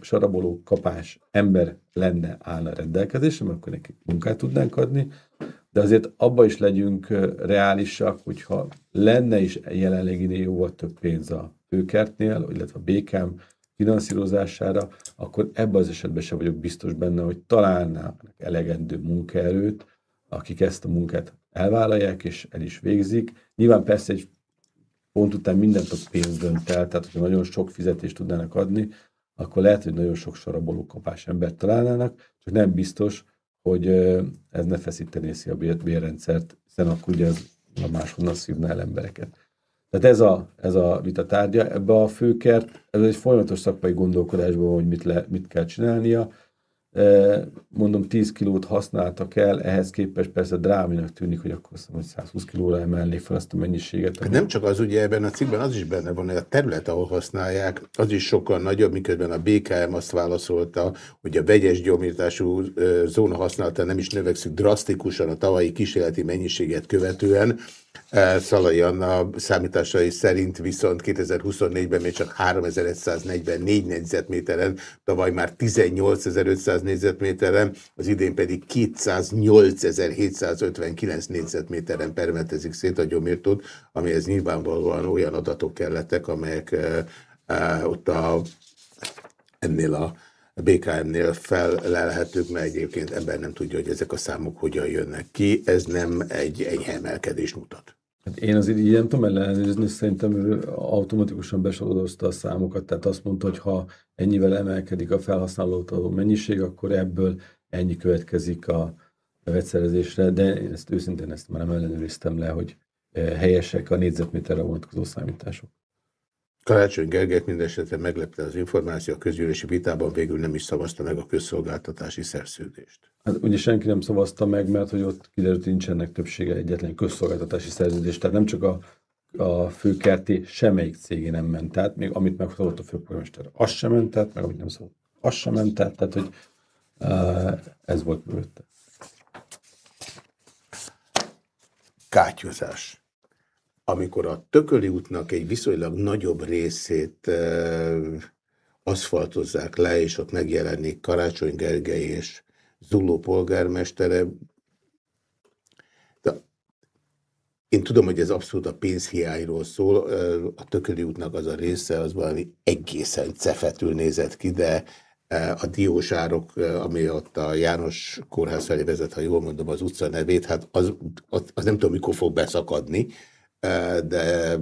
S4: saraboló kapás ember lenne, állna rendelkezésre, mert akkor nekik munkát tudnánk adni, de azért abba is legyünk reálisak, hogyha lenne is jelenleg jóval több pénz a főkertnél, illetve a békám finanszírozására, akkor ebben az esetben sem vagyok biztos benne, hogy találnának elegendő munkaerőt, akik ezt a munkát elvállalják és el is végzik. Nyilván persze egy pont után mindent a pénz dönt el, tehát hogyha nagyon sok fizetést tudnának adni, akkor lehet, hogy nagyon sok saraboló kapás embert találnának, csak nem biztos, hogy ez ne feszítené a bérrendszert, hiszen akkor ugye ez a máshonnan szívna el embereket. Tehát ez a, ez a vita tárgya. Ebbe a főkert, ez egy folyamatos szakmai gondolkodásban, hogy mit, le, mit kell csinálnia mondom 10 kilót használtak el, ehhez képest persze dráminak tűnik, hogy akkor azt hogy 120 kilóra emelnék fel azt a mennyiséget.
S1: Ami... Nem csak az, ugye ebben a cikkben az is benne van, hogy a terület, ahol használják, az is sokkal nagyobb, miközben a BKM azt válaszolta, hogy a vegyes gyomírtású zóna használata nem is növekszik drasztikusan a tavalyi kísérleti mennyiséget követően, Szalai Anna számításai szerint viszont 2024-ben még csak 3144 négyzetméteren, tavaly már 18500 négyzetméteren, az idén pedig 208759 négyzetméteren permetezik szét a gyomírtót, amihez nyilvánvalóan olyan adatok kellettek, amelyek ott a, ennél a BKM-nél felelhetők, mert egyébként ember nem tudja, hogy ezek a számok hogyan jönnek ki. Ez nem egy enyhe emelkedés mutat.
S4: Hát én azért így nem tudom ellenőrizni, szerintem ő automatikusan besorolozta a számokat, tehát azt mondta, hogy ha ennyivel emelkedik a felhasználótól mennyiség, akkor ebből ennyi következik a vegyszerezésre, de én ezt őszintén ezt már nem ellenőriztem le, hogy eh, helyesek a négyzetméterre vonatkozó számítások.
S1: Karácsony Gergelyt mindesetre meglepte az információ, a közgyűlési vitában végül nem is szavazta meg a közszolgáltatási szerződést.
S4: Hát ugye senki nem szavazta meg, mert hogy ott kiderült, nincsenek többsége egyetlen közszolgáltatási szerződés, tehát nem csak a, a főkerti semmelyik cégé nem ment át, még amit megszavott a főpolgármester, az sem ment át, meg amit nem szavott, az sem ment át, tehát hogy uh, ez volt mögötte.
S1: Kátyúzás. Amikor a Tököli útnak egy viszonylag nagyobb részét e, aszfaltozzák le, és ott megjelenik Karácsony Gergely és Zuló polgármestere, de én tudom, hogy ez abszolút a pénzhiányról szól, a Tököli útnak az a része, az valami egészen cefetül nézett ki, de a diósárok, ami ott a János kórház felé vezet, ha jól mondom az utca nevét, hát az, az, az nem tudom, mikor fog beszakadni, de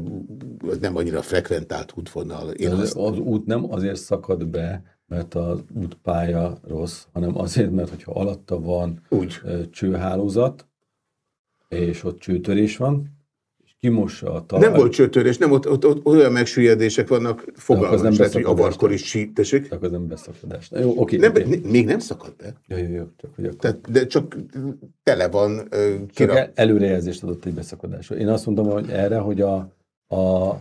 S1: nem annyira frekventált útvonal.
S4: Én az, azt... az út nem azért szakad be, mert az útpálya rossz, hanem azért, mert hogyha alatta van Úgy. csőhálózat, és ott csőtörés van, kimossa a
S1: talaj. Nem volt csőtörés, nem, ott, ott, ott olyan megsüllyedések vannak, fogalmas lehet, hogy avarkor is tessék.
S4: Akkor nem beszakadás. Na, jó, oké.
S1: Nem, okay. Még nem szakadt be?
S4: Jó, jó, jó. Csak, hogy akkor...
S1: Tehát, de csak tele van uh,
S4: kira... Csak előrejelzést adott egy beszakadásra. Én azt mondom, hogy erre, hogy a, a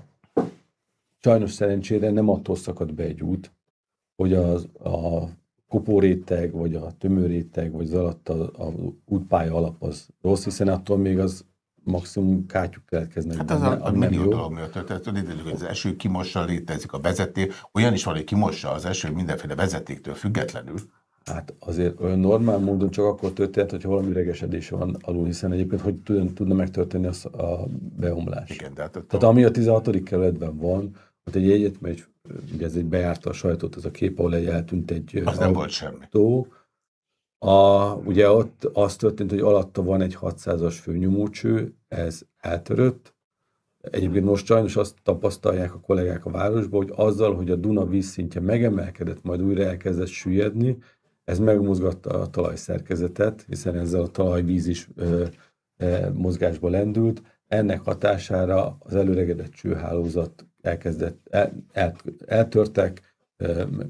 S4: sajnos szerencsére nem attól szakad be egy út, hogy az, a kopóréteg, vagy a tömőréteg, vagy az alatt a, a útpálya alap az rossz, hiszen attól még az maximum kátyuk keletkeznek.
S1: Hát az a, a millió dolog miatt történt, hogy az eső kimossa létezik a vezeték, olyan is van, hogy kimossa az eső mindenféle vezetéktől függetlenül.
S4: Hát azért olyan normál módon csak akkor történt, hogyha valami üregesedés van alul, hiszen egyébként hogy tudna megtörténni az a beomlás.
S1: Igen, de hát
S4: Tehát ami a 16. kerületben van, ott egy egyet ugye ez egy bejárta a sajtót, az a kép, ahol egy eltűnt egy
S1: az nem volt semmi.
S4: A, ugye ott az történt, hogy alatta van egy 600-as főnyomócső, ez eltörött. Egyébként most sajnos azt tapasztalják a kollégák a városban, hogy azzal, hogy a Duna vízszintje megemelkedett, majd újra elkezdett süllyedni, ez megmozgatta a talajszerkezetet, hiszen ezzel a talajvíz is ö, ö, mozgásba lendült. Ennek hatására az előregedett csőhálózat elkezdett, el, el, eltörtek,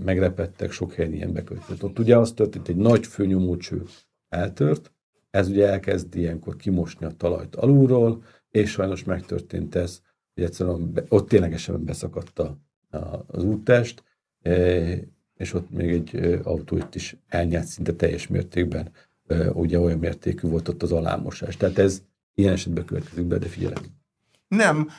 S4: megrepettek, sok helyen ilyen bekötött. Ott ugye az történt, egy nagy főnyomó cső eltört, ez ugye elkezd ilyenkor kimosni a talajt alulról, és sajnos megtörtént ez, hogy egyszerűen ott ténylegesen beszakadt a, az úttest, és ott még egy autó itt is elnyert szinte teljes mértékben, ugye olyan mértékű volt ott az alámosás. Tehát ez ilyen esetben következik be, de figyelem.
S1: Nem,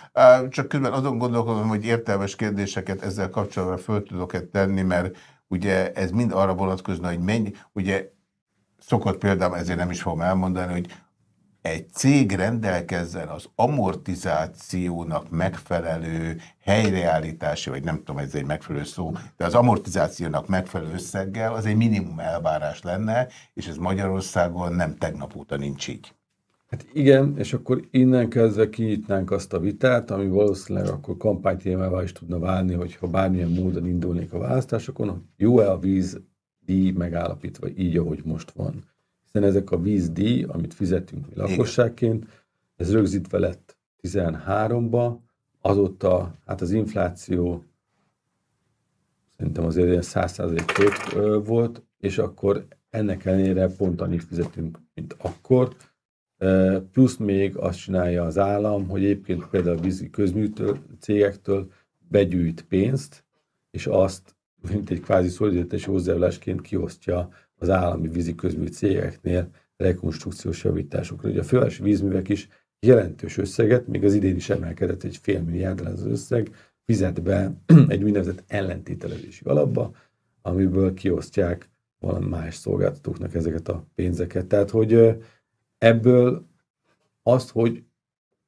S1: csak közben azon gondolkodom, hogy értelmes kérdéseket ezzel kapcsolatban föl tudok-e tenni, mert ugye ez mind arra vonatkozna, hogy mennyi, ugye szokott például, ezért nem is fogom elmondani, hogy egy cég rendelkezzen az amortizációnak megfelelő helyreállítási, vagy nem tudom, ez egy megfelelő szó, de az amortizációnak megfelelő összeggel, az egy minimum elvárás lenne, és ez Magyarországon nem tegnap óta nincs így.
S4: Hát igen, és akkor innen kezdve kinyitnánk azt a vitát, ami valószínűleg akkor kampánytémával is tudna válni, hogyha bármilyen módon indulnék a választásokon, hogy jó-e a vízdíj megállapítva így, ahogy most van. Hiszen ezek a vízdíj, amit fizetünk mi lakosságként, ez rögzítve lett 13-ba, azóta hát az infláció szerintem azért ilyen 100% fölött volt, és akkor ennek ellenére pont annyit fizetünk, mint akkor, Plusz még azt csinálja az állam, hogy egyébként például a vízi közműtől, cégektől begyűjt pénzt, és azt, mint egy kvázi szolidaritási hozzájárulásként kiosztja az állami vízi közmű cégeknél rekonstrukciós javításokra. Ugye a fővárosi vízművek is jelentős összeget, még az idén is emelkedett egy fél milliárd az összeg, fizet be *clears throat* egy úgynevezett ellentételezési alapba, amiből kiosztják valami más szolgáltatóknak ezeket a pénzeket. Tehát, hogy Ebből azt, hogy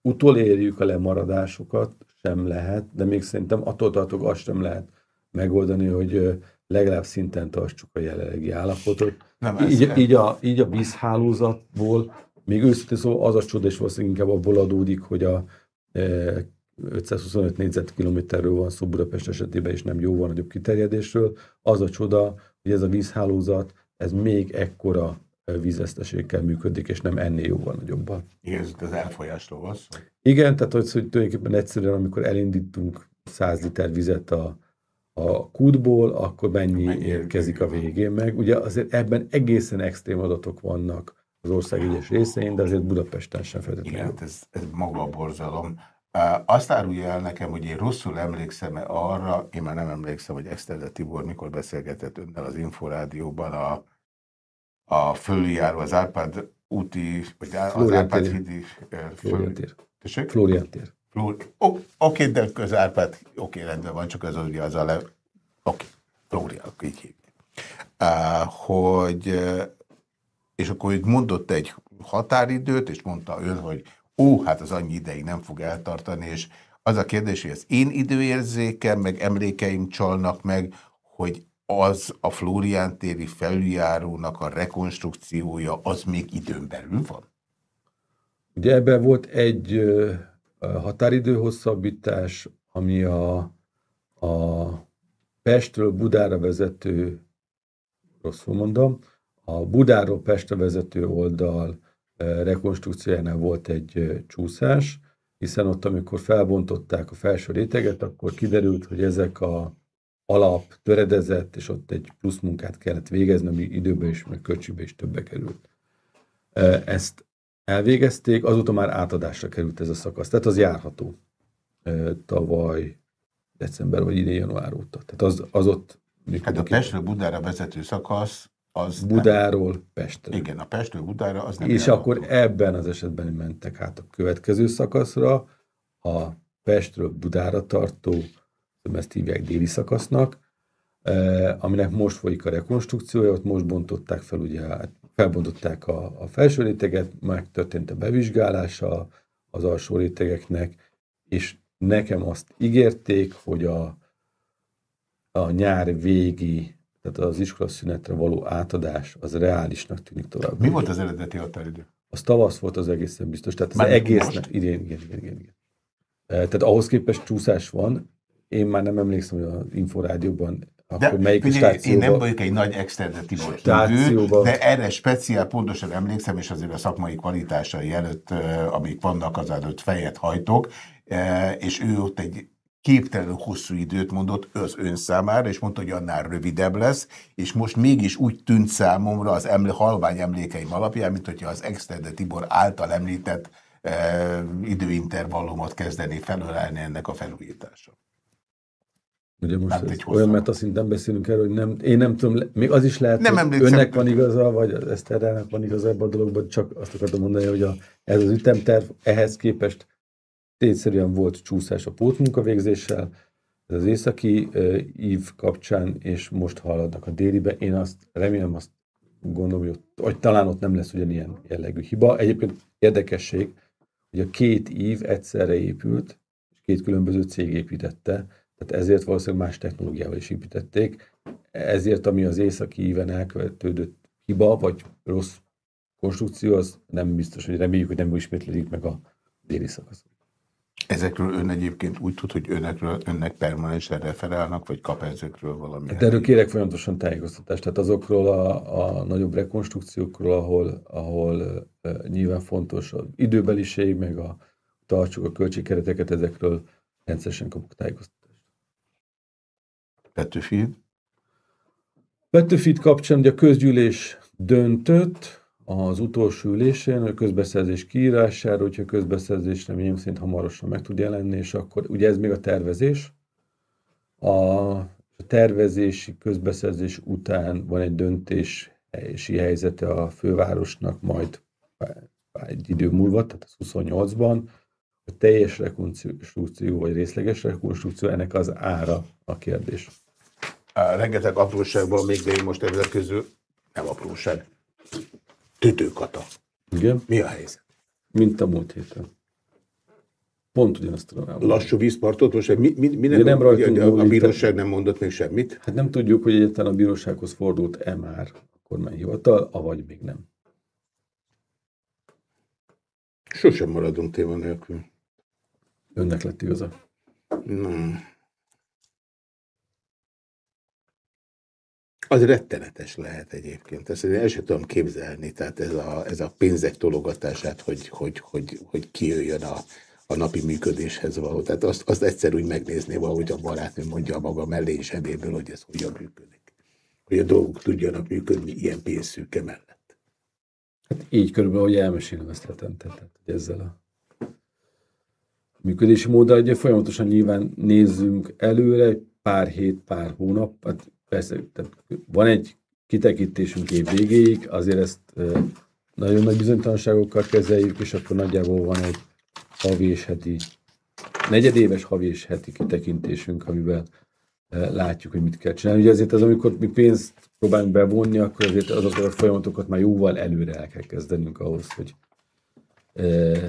S4: utolérjük a lemaradásokat, sem lehet, de még szerintem attól tartok, azt sem lehet megoldani, hogy legalább szinten tartsuk a jelenlegi állapotot. Nem, így, így, a, így a vízhálózatból, még őszintén szóval az a csoda, és valószínűleg inkább abból adódik, hogy a 525 négyzetkilométerről van szó Budapest esetében, és nem jóval nagyobb kiterjedésről. Az a csoda, hogy ez a vízhálózat, ez még ekkora vízveszteségkel működik, és nem ennél jóval nagyobban.
S1: Igen, ez az elfolyásról van szó.
S4: Igen, tehát hogy, hogy tulajdonképpen egyszerűen, amikor elindítunk 100 liter vizet a, a kútból, akkor mennyi, mennyi érkezik a végén meg. Ugye azért ebben egészen extrém adatok vannak az ország egyes részein, de azért Budapesten sem feltétlenül.
S1: Igen, hát ez, ez maga a borzalom. Azt árulja el nekem, hogy én rosszul emlékszem -e arra, én már nem emlékszem, hogy Eszter Tibor mikor beszélgetett önnel az Inforádióban a a fölüljáró, az Árpád úti, vagy az Árpád hídi
S4: Florian tér. Florian tér.
S1: Oké, okay, de közárpát, oké, okay, rendben van, csak az ugye az a le... Oké, okay, Flória, így. Uh, hogy, és akkor hogy mondott egy határidőt, és mondta ön, hogy ó, hát az annyi ideig nem fog eltartani, és az a kérdés, hogy az én időérzékem, meg emlékeim csalnak meg, hogy az a Flórián téri felüljárónak a rekonstrukciója, az még időn belül van?
S4: Ugye ebben volt egy határidő hosszabbítás, ami a, a Pestről Budára vezető, rosszul mondom, a Budáról Pestre vezető oldal rekonstrukciójánál volt egy csúszás, hiszen ott, amikor felbontották a felső réteget, akkor kiderült, hogy ezek a alap töredezett, és ott egy plusz munkát kellett végezni, ami időben is, meg költségbe is többe került. Ezt elvégezték, azóta már átadásra került ez a szakasz, tehát az járható tavaly december vagy idén január óta. Tehát az, az ott...
S1: Hát a Pestről Budára vezető szakasz az
S4: Budáról nem. Pestre.
S1: Igen, a Pestről Budára az nem
S4: És járható. akkor ebben az esetben mentek át a következő szakaszra, a Pestről Budára tartó, ezt hívják déli szakasznak, aminek most folyik a rekonstrukciója, ott most bontották fel, ugye hát felbontották a, a felső réteget, megtörtént a bevizsgálása az alsó rétegeknek, és nekem azt ígérték, hogy a, a nyár végi, tehát az iskola szünetre való átadás, az reálisnak tűnik tovább.
S1: Mi volt az eredeti határidő?
S4: Az tavasz volt az egészen biztos. Tehát az Már egésznek, igen, igen, igen, igen, igen. Tehát ahhoz képest csúszás van. Én már nem emlékszem, hogy az Inforádióban
S1: de akkor melyik figyelj, Én nem vagyok egy nagy extended Tibor hívő, de erre speciál pontosan emlékszem, és azért a szakmai kvalitásai előtt, amik vannak, az előtt fejet hajtok, és ő ott egy képtelenül hosszú időt mondott az ön számára, és mondta, hogy annál rövidebb lesz, és most mégis úgy tűnt számomra az emlé halvány emlékeim alapján, mint hogyha az Extended Tibor által említett e, időintervallumot kezdeni felölelni ennek a felújítása.
S4: Ugye most hát ez olyan mert szinten beszélünk erről, hogy nem, én nem tudom, még az is lehet, nem hogy önnek van igaza, vagy Eszterrának van igaza ebben a dologban, csak azt akartam mondani, hogy a, ez az ütemterv ehhez képest tényszerűen volt csúszás a pótmunkavégzéssel, ez az északi uh, ív kapcsán, és most haladnak a délibe. Én azt remélem, azt gondolom, hogy, ott, hogy talán ott nem lesz ugyanilyen jellegű hiba. Egyébként érdekesség, hogy a két ív egyszerre épült, és két különböző cég építette, tehát ezért valószínűleg más technológiával is építették. Ezért, ami az északi íven elkövetődött hiba, vagy rossz konstrukció, az nem biztos, hogy reméljük, hogy nem ismétlődik meg a déli szakaszon.
S1: Ezekről ön egyébként úgy tud, hogy önekről, önnek permanensen referálnak, vagy kap ezekről valami?
S4: Hát erről kérek folyamatosan tájékoztatást. Tehát azokról a, a nagyobb rekonstrukciókról, ahol, ahol uh, nyilván fontos az időbeliség, meg a tartsuk a költségkereteket, ezekről rendszeresen kapok tájékoztatást.
S1: Petőfid?
S4: Petőfid kapcsán ugye a közgyűlés döntött az utolsó ülésén a közbeszerzés kiírásáról, hogyha a közbeszerzés reményem szerint hamarosan meg tud jelenni, és akkor ugye ez még a tervezés. A tervezési közbeszerzés után van egy döntési helyzete a fővárosnak majd egy idő múlva, tehát az 28-ban, a teljes rekonstrukció vagy részleges rekonstrukció, ennek az ára a kérdés.
S1: Rengeteg apróságban még, de én most ezek közül nem apróság. Tütőkata.
S4: Igen.
S1: Mi a helyzet?
S4: Mint a múlt héten. Pont ugyanazt tudom.
S1: Lassú vízpartot? Most mi, mi, mi nem, nem rajtunk a, a bíróság nem mondott még semmit?
S4: Hát nem tudjuk, hogy egyáltalán a bírósághoz fordult-e már a kormányhivatal, avagy még nem.
S1: Sosem maradunk téma nélkül.
S4: Önnek lett igaza.
S1: Nem. Az rettenetes lehet egyébként. Ezt én el sem tudom képzelni, tehát ez a, ez a pénzek tologatását, hogy, hogy, hogy, hogy kijöjjön a, a napi működéshez való. Tehát azt, azt egyszer úgy megnézni valahogy a barátnő mondja a maga mellé és ebéből, hogy ez hogyan működik. Hogy a dolgok tudjanak működni ilyen pénzszűke mellett.
S4: Hát így körülbelül, hogy elmesélem ezt hetente, tehát hogy ezzel a működési móddal, ugye folyamatosan nyilván nézzünk előre, pár hét, pár hónap, hát persze, tehát van egy kitekintésünk év végéig, azért ezt nagyon nagy bizonytalanságokkal kezeljük, és akkor nagyjából van egy havi és heti negyedéves, havi és heti kitekintésünk, amivel eh, látjuk, hogy mit kell csinálni. Ugye azért az, amikor mi pénzt próbálunk bevonni, akkor azért azokat a folyamatokat már jóval előre el kell kezdenünk ahhoz, hogy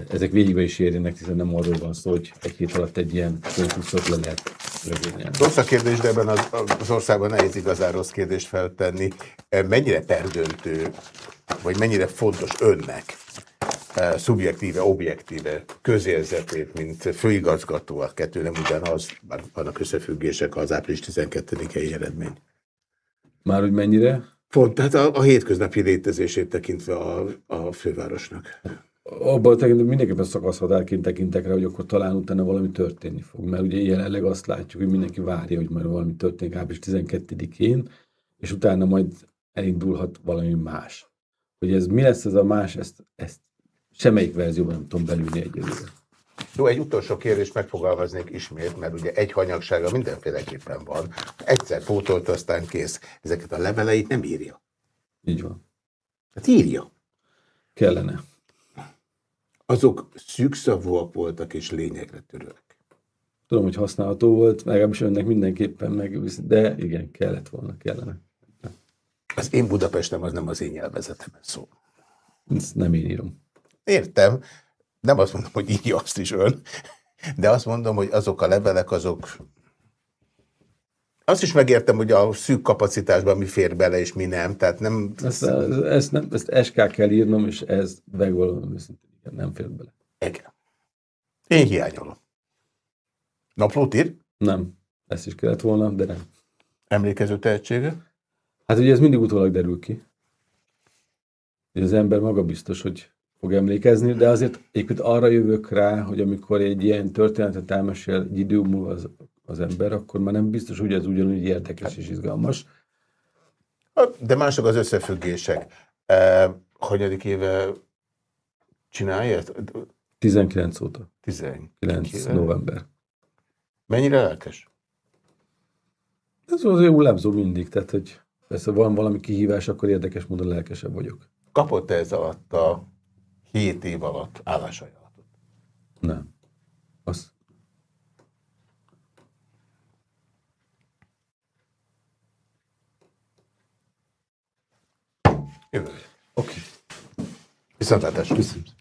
S4: ezek végigbe is érjenek, hiszen nem arról van szó, hogy egy hét alatt egy ilyen konkursot le lehet vezényelni.
S1: Rossz a kérdés, de ebben az, az országban nehéz igazán rossz kérdést feltenni. Mennyire perdöntő, vagy mennyire fontos önnek szubjektíve, objektíve közérzetét, mint főigazgató, a kettő nem ugyanaz, bár vannak összefüggések az április 12-i eredmény.
S4: Már hogy mennyire?
S1: Font, tehát a, a hétköznapi létezését tekintve a, a fővárosnak.
S4: Abban mindenképpen szakaszhatárként tekintek rá, hogy akkor talán utána valami történni fog. Mert ugye jelenleg azt látjuk, hogy mindenki várja, hogy majd valami történik április 12-én, és utána majd elindulhat valami más. Hogy ez mi lesz ez a más, ezt, ezt semmelyik verzióban nem tudom belülni egyelőre.
S1: Jó, egy utolsó kérdést megfogalmaznék ismét, mert ugye egy hanyagsága mindenféleképpen van. Egyszer pótolt, aztán kész. Ezeket a leveleit nem írja.
S4: Így van.
S1: Hát írja.
S4: Kellene.
S1: Azok szűkszavúak voltak és lényegre törőek.
S4: Tudom, hogy használható volt, legalábbis önnek mindenképpen meg, de igen, kellett volna, kellene.
S1: Az én Budapestem az nem az én nyelvezetemen szól.
S4: Ezt nem én írom.
S1: Értem. Nem azt mondom, hogy írja azt is ön, de azt mondom, hogy azok a levelek, azok... Azt is megértem, hogy a szűk kapacitásban mi fér bele, és mi nem. Tehát nem...
S4: Ezt, ezt, nem, ezt SK kell írnom, és ez megvalóan őszintén nem fér bele.
S1: Igen. Én hiányolom. Naplót ír?
S4: Nem. Ezt is kellett volna, de nem.
S1: Emlékező tehetsége?
S4: Hát ugye ez mindig utólag derül ki. Hogy az ember maga biztos, hogy fog emlékezni, de azért egyébként arra jövök rá, hogy amikor egy ilyen történetet elmesél egy idő múlva az, az ember, akkor már nem biztos, hogy ez ugyanúgy érdekes és izgalmas.
S1: De mások az összefüggések. Eh, hanyadik éve csinálja ezt?
S4: 19 óta.
S1: 19
S4: éve. november.
S1: Mennyire lelkes?
S4: Ez azért hullámzó mindig, tehát hogy persze van valami kihívás, akkor érdekes módon lelkesebb vagyok.
S1: Kapott-e ez alatt a 7 év alatt állásajánlatot?
S4: Nem. Az.
S1: Jövő.
S4: Oké. Okay.
S1: Viszontlátásra.
S4: Köszönöm.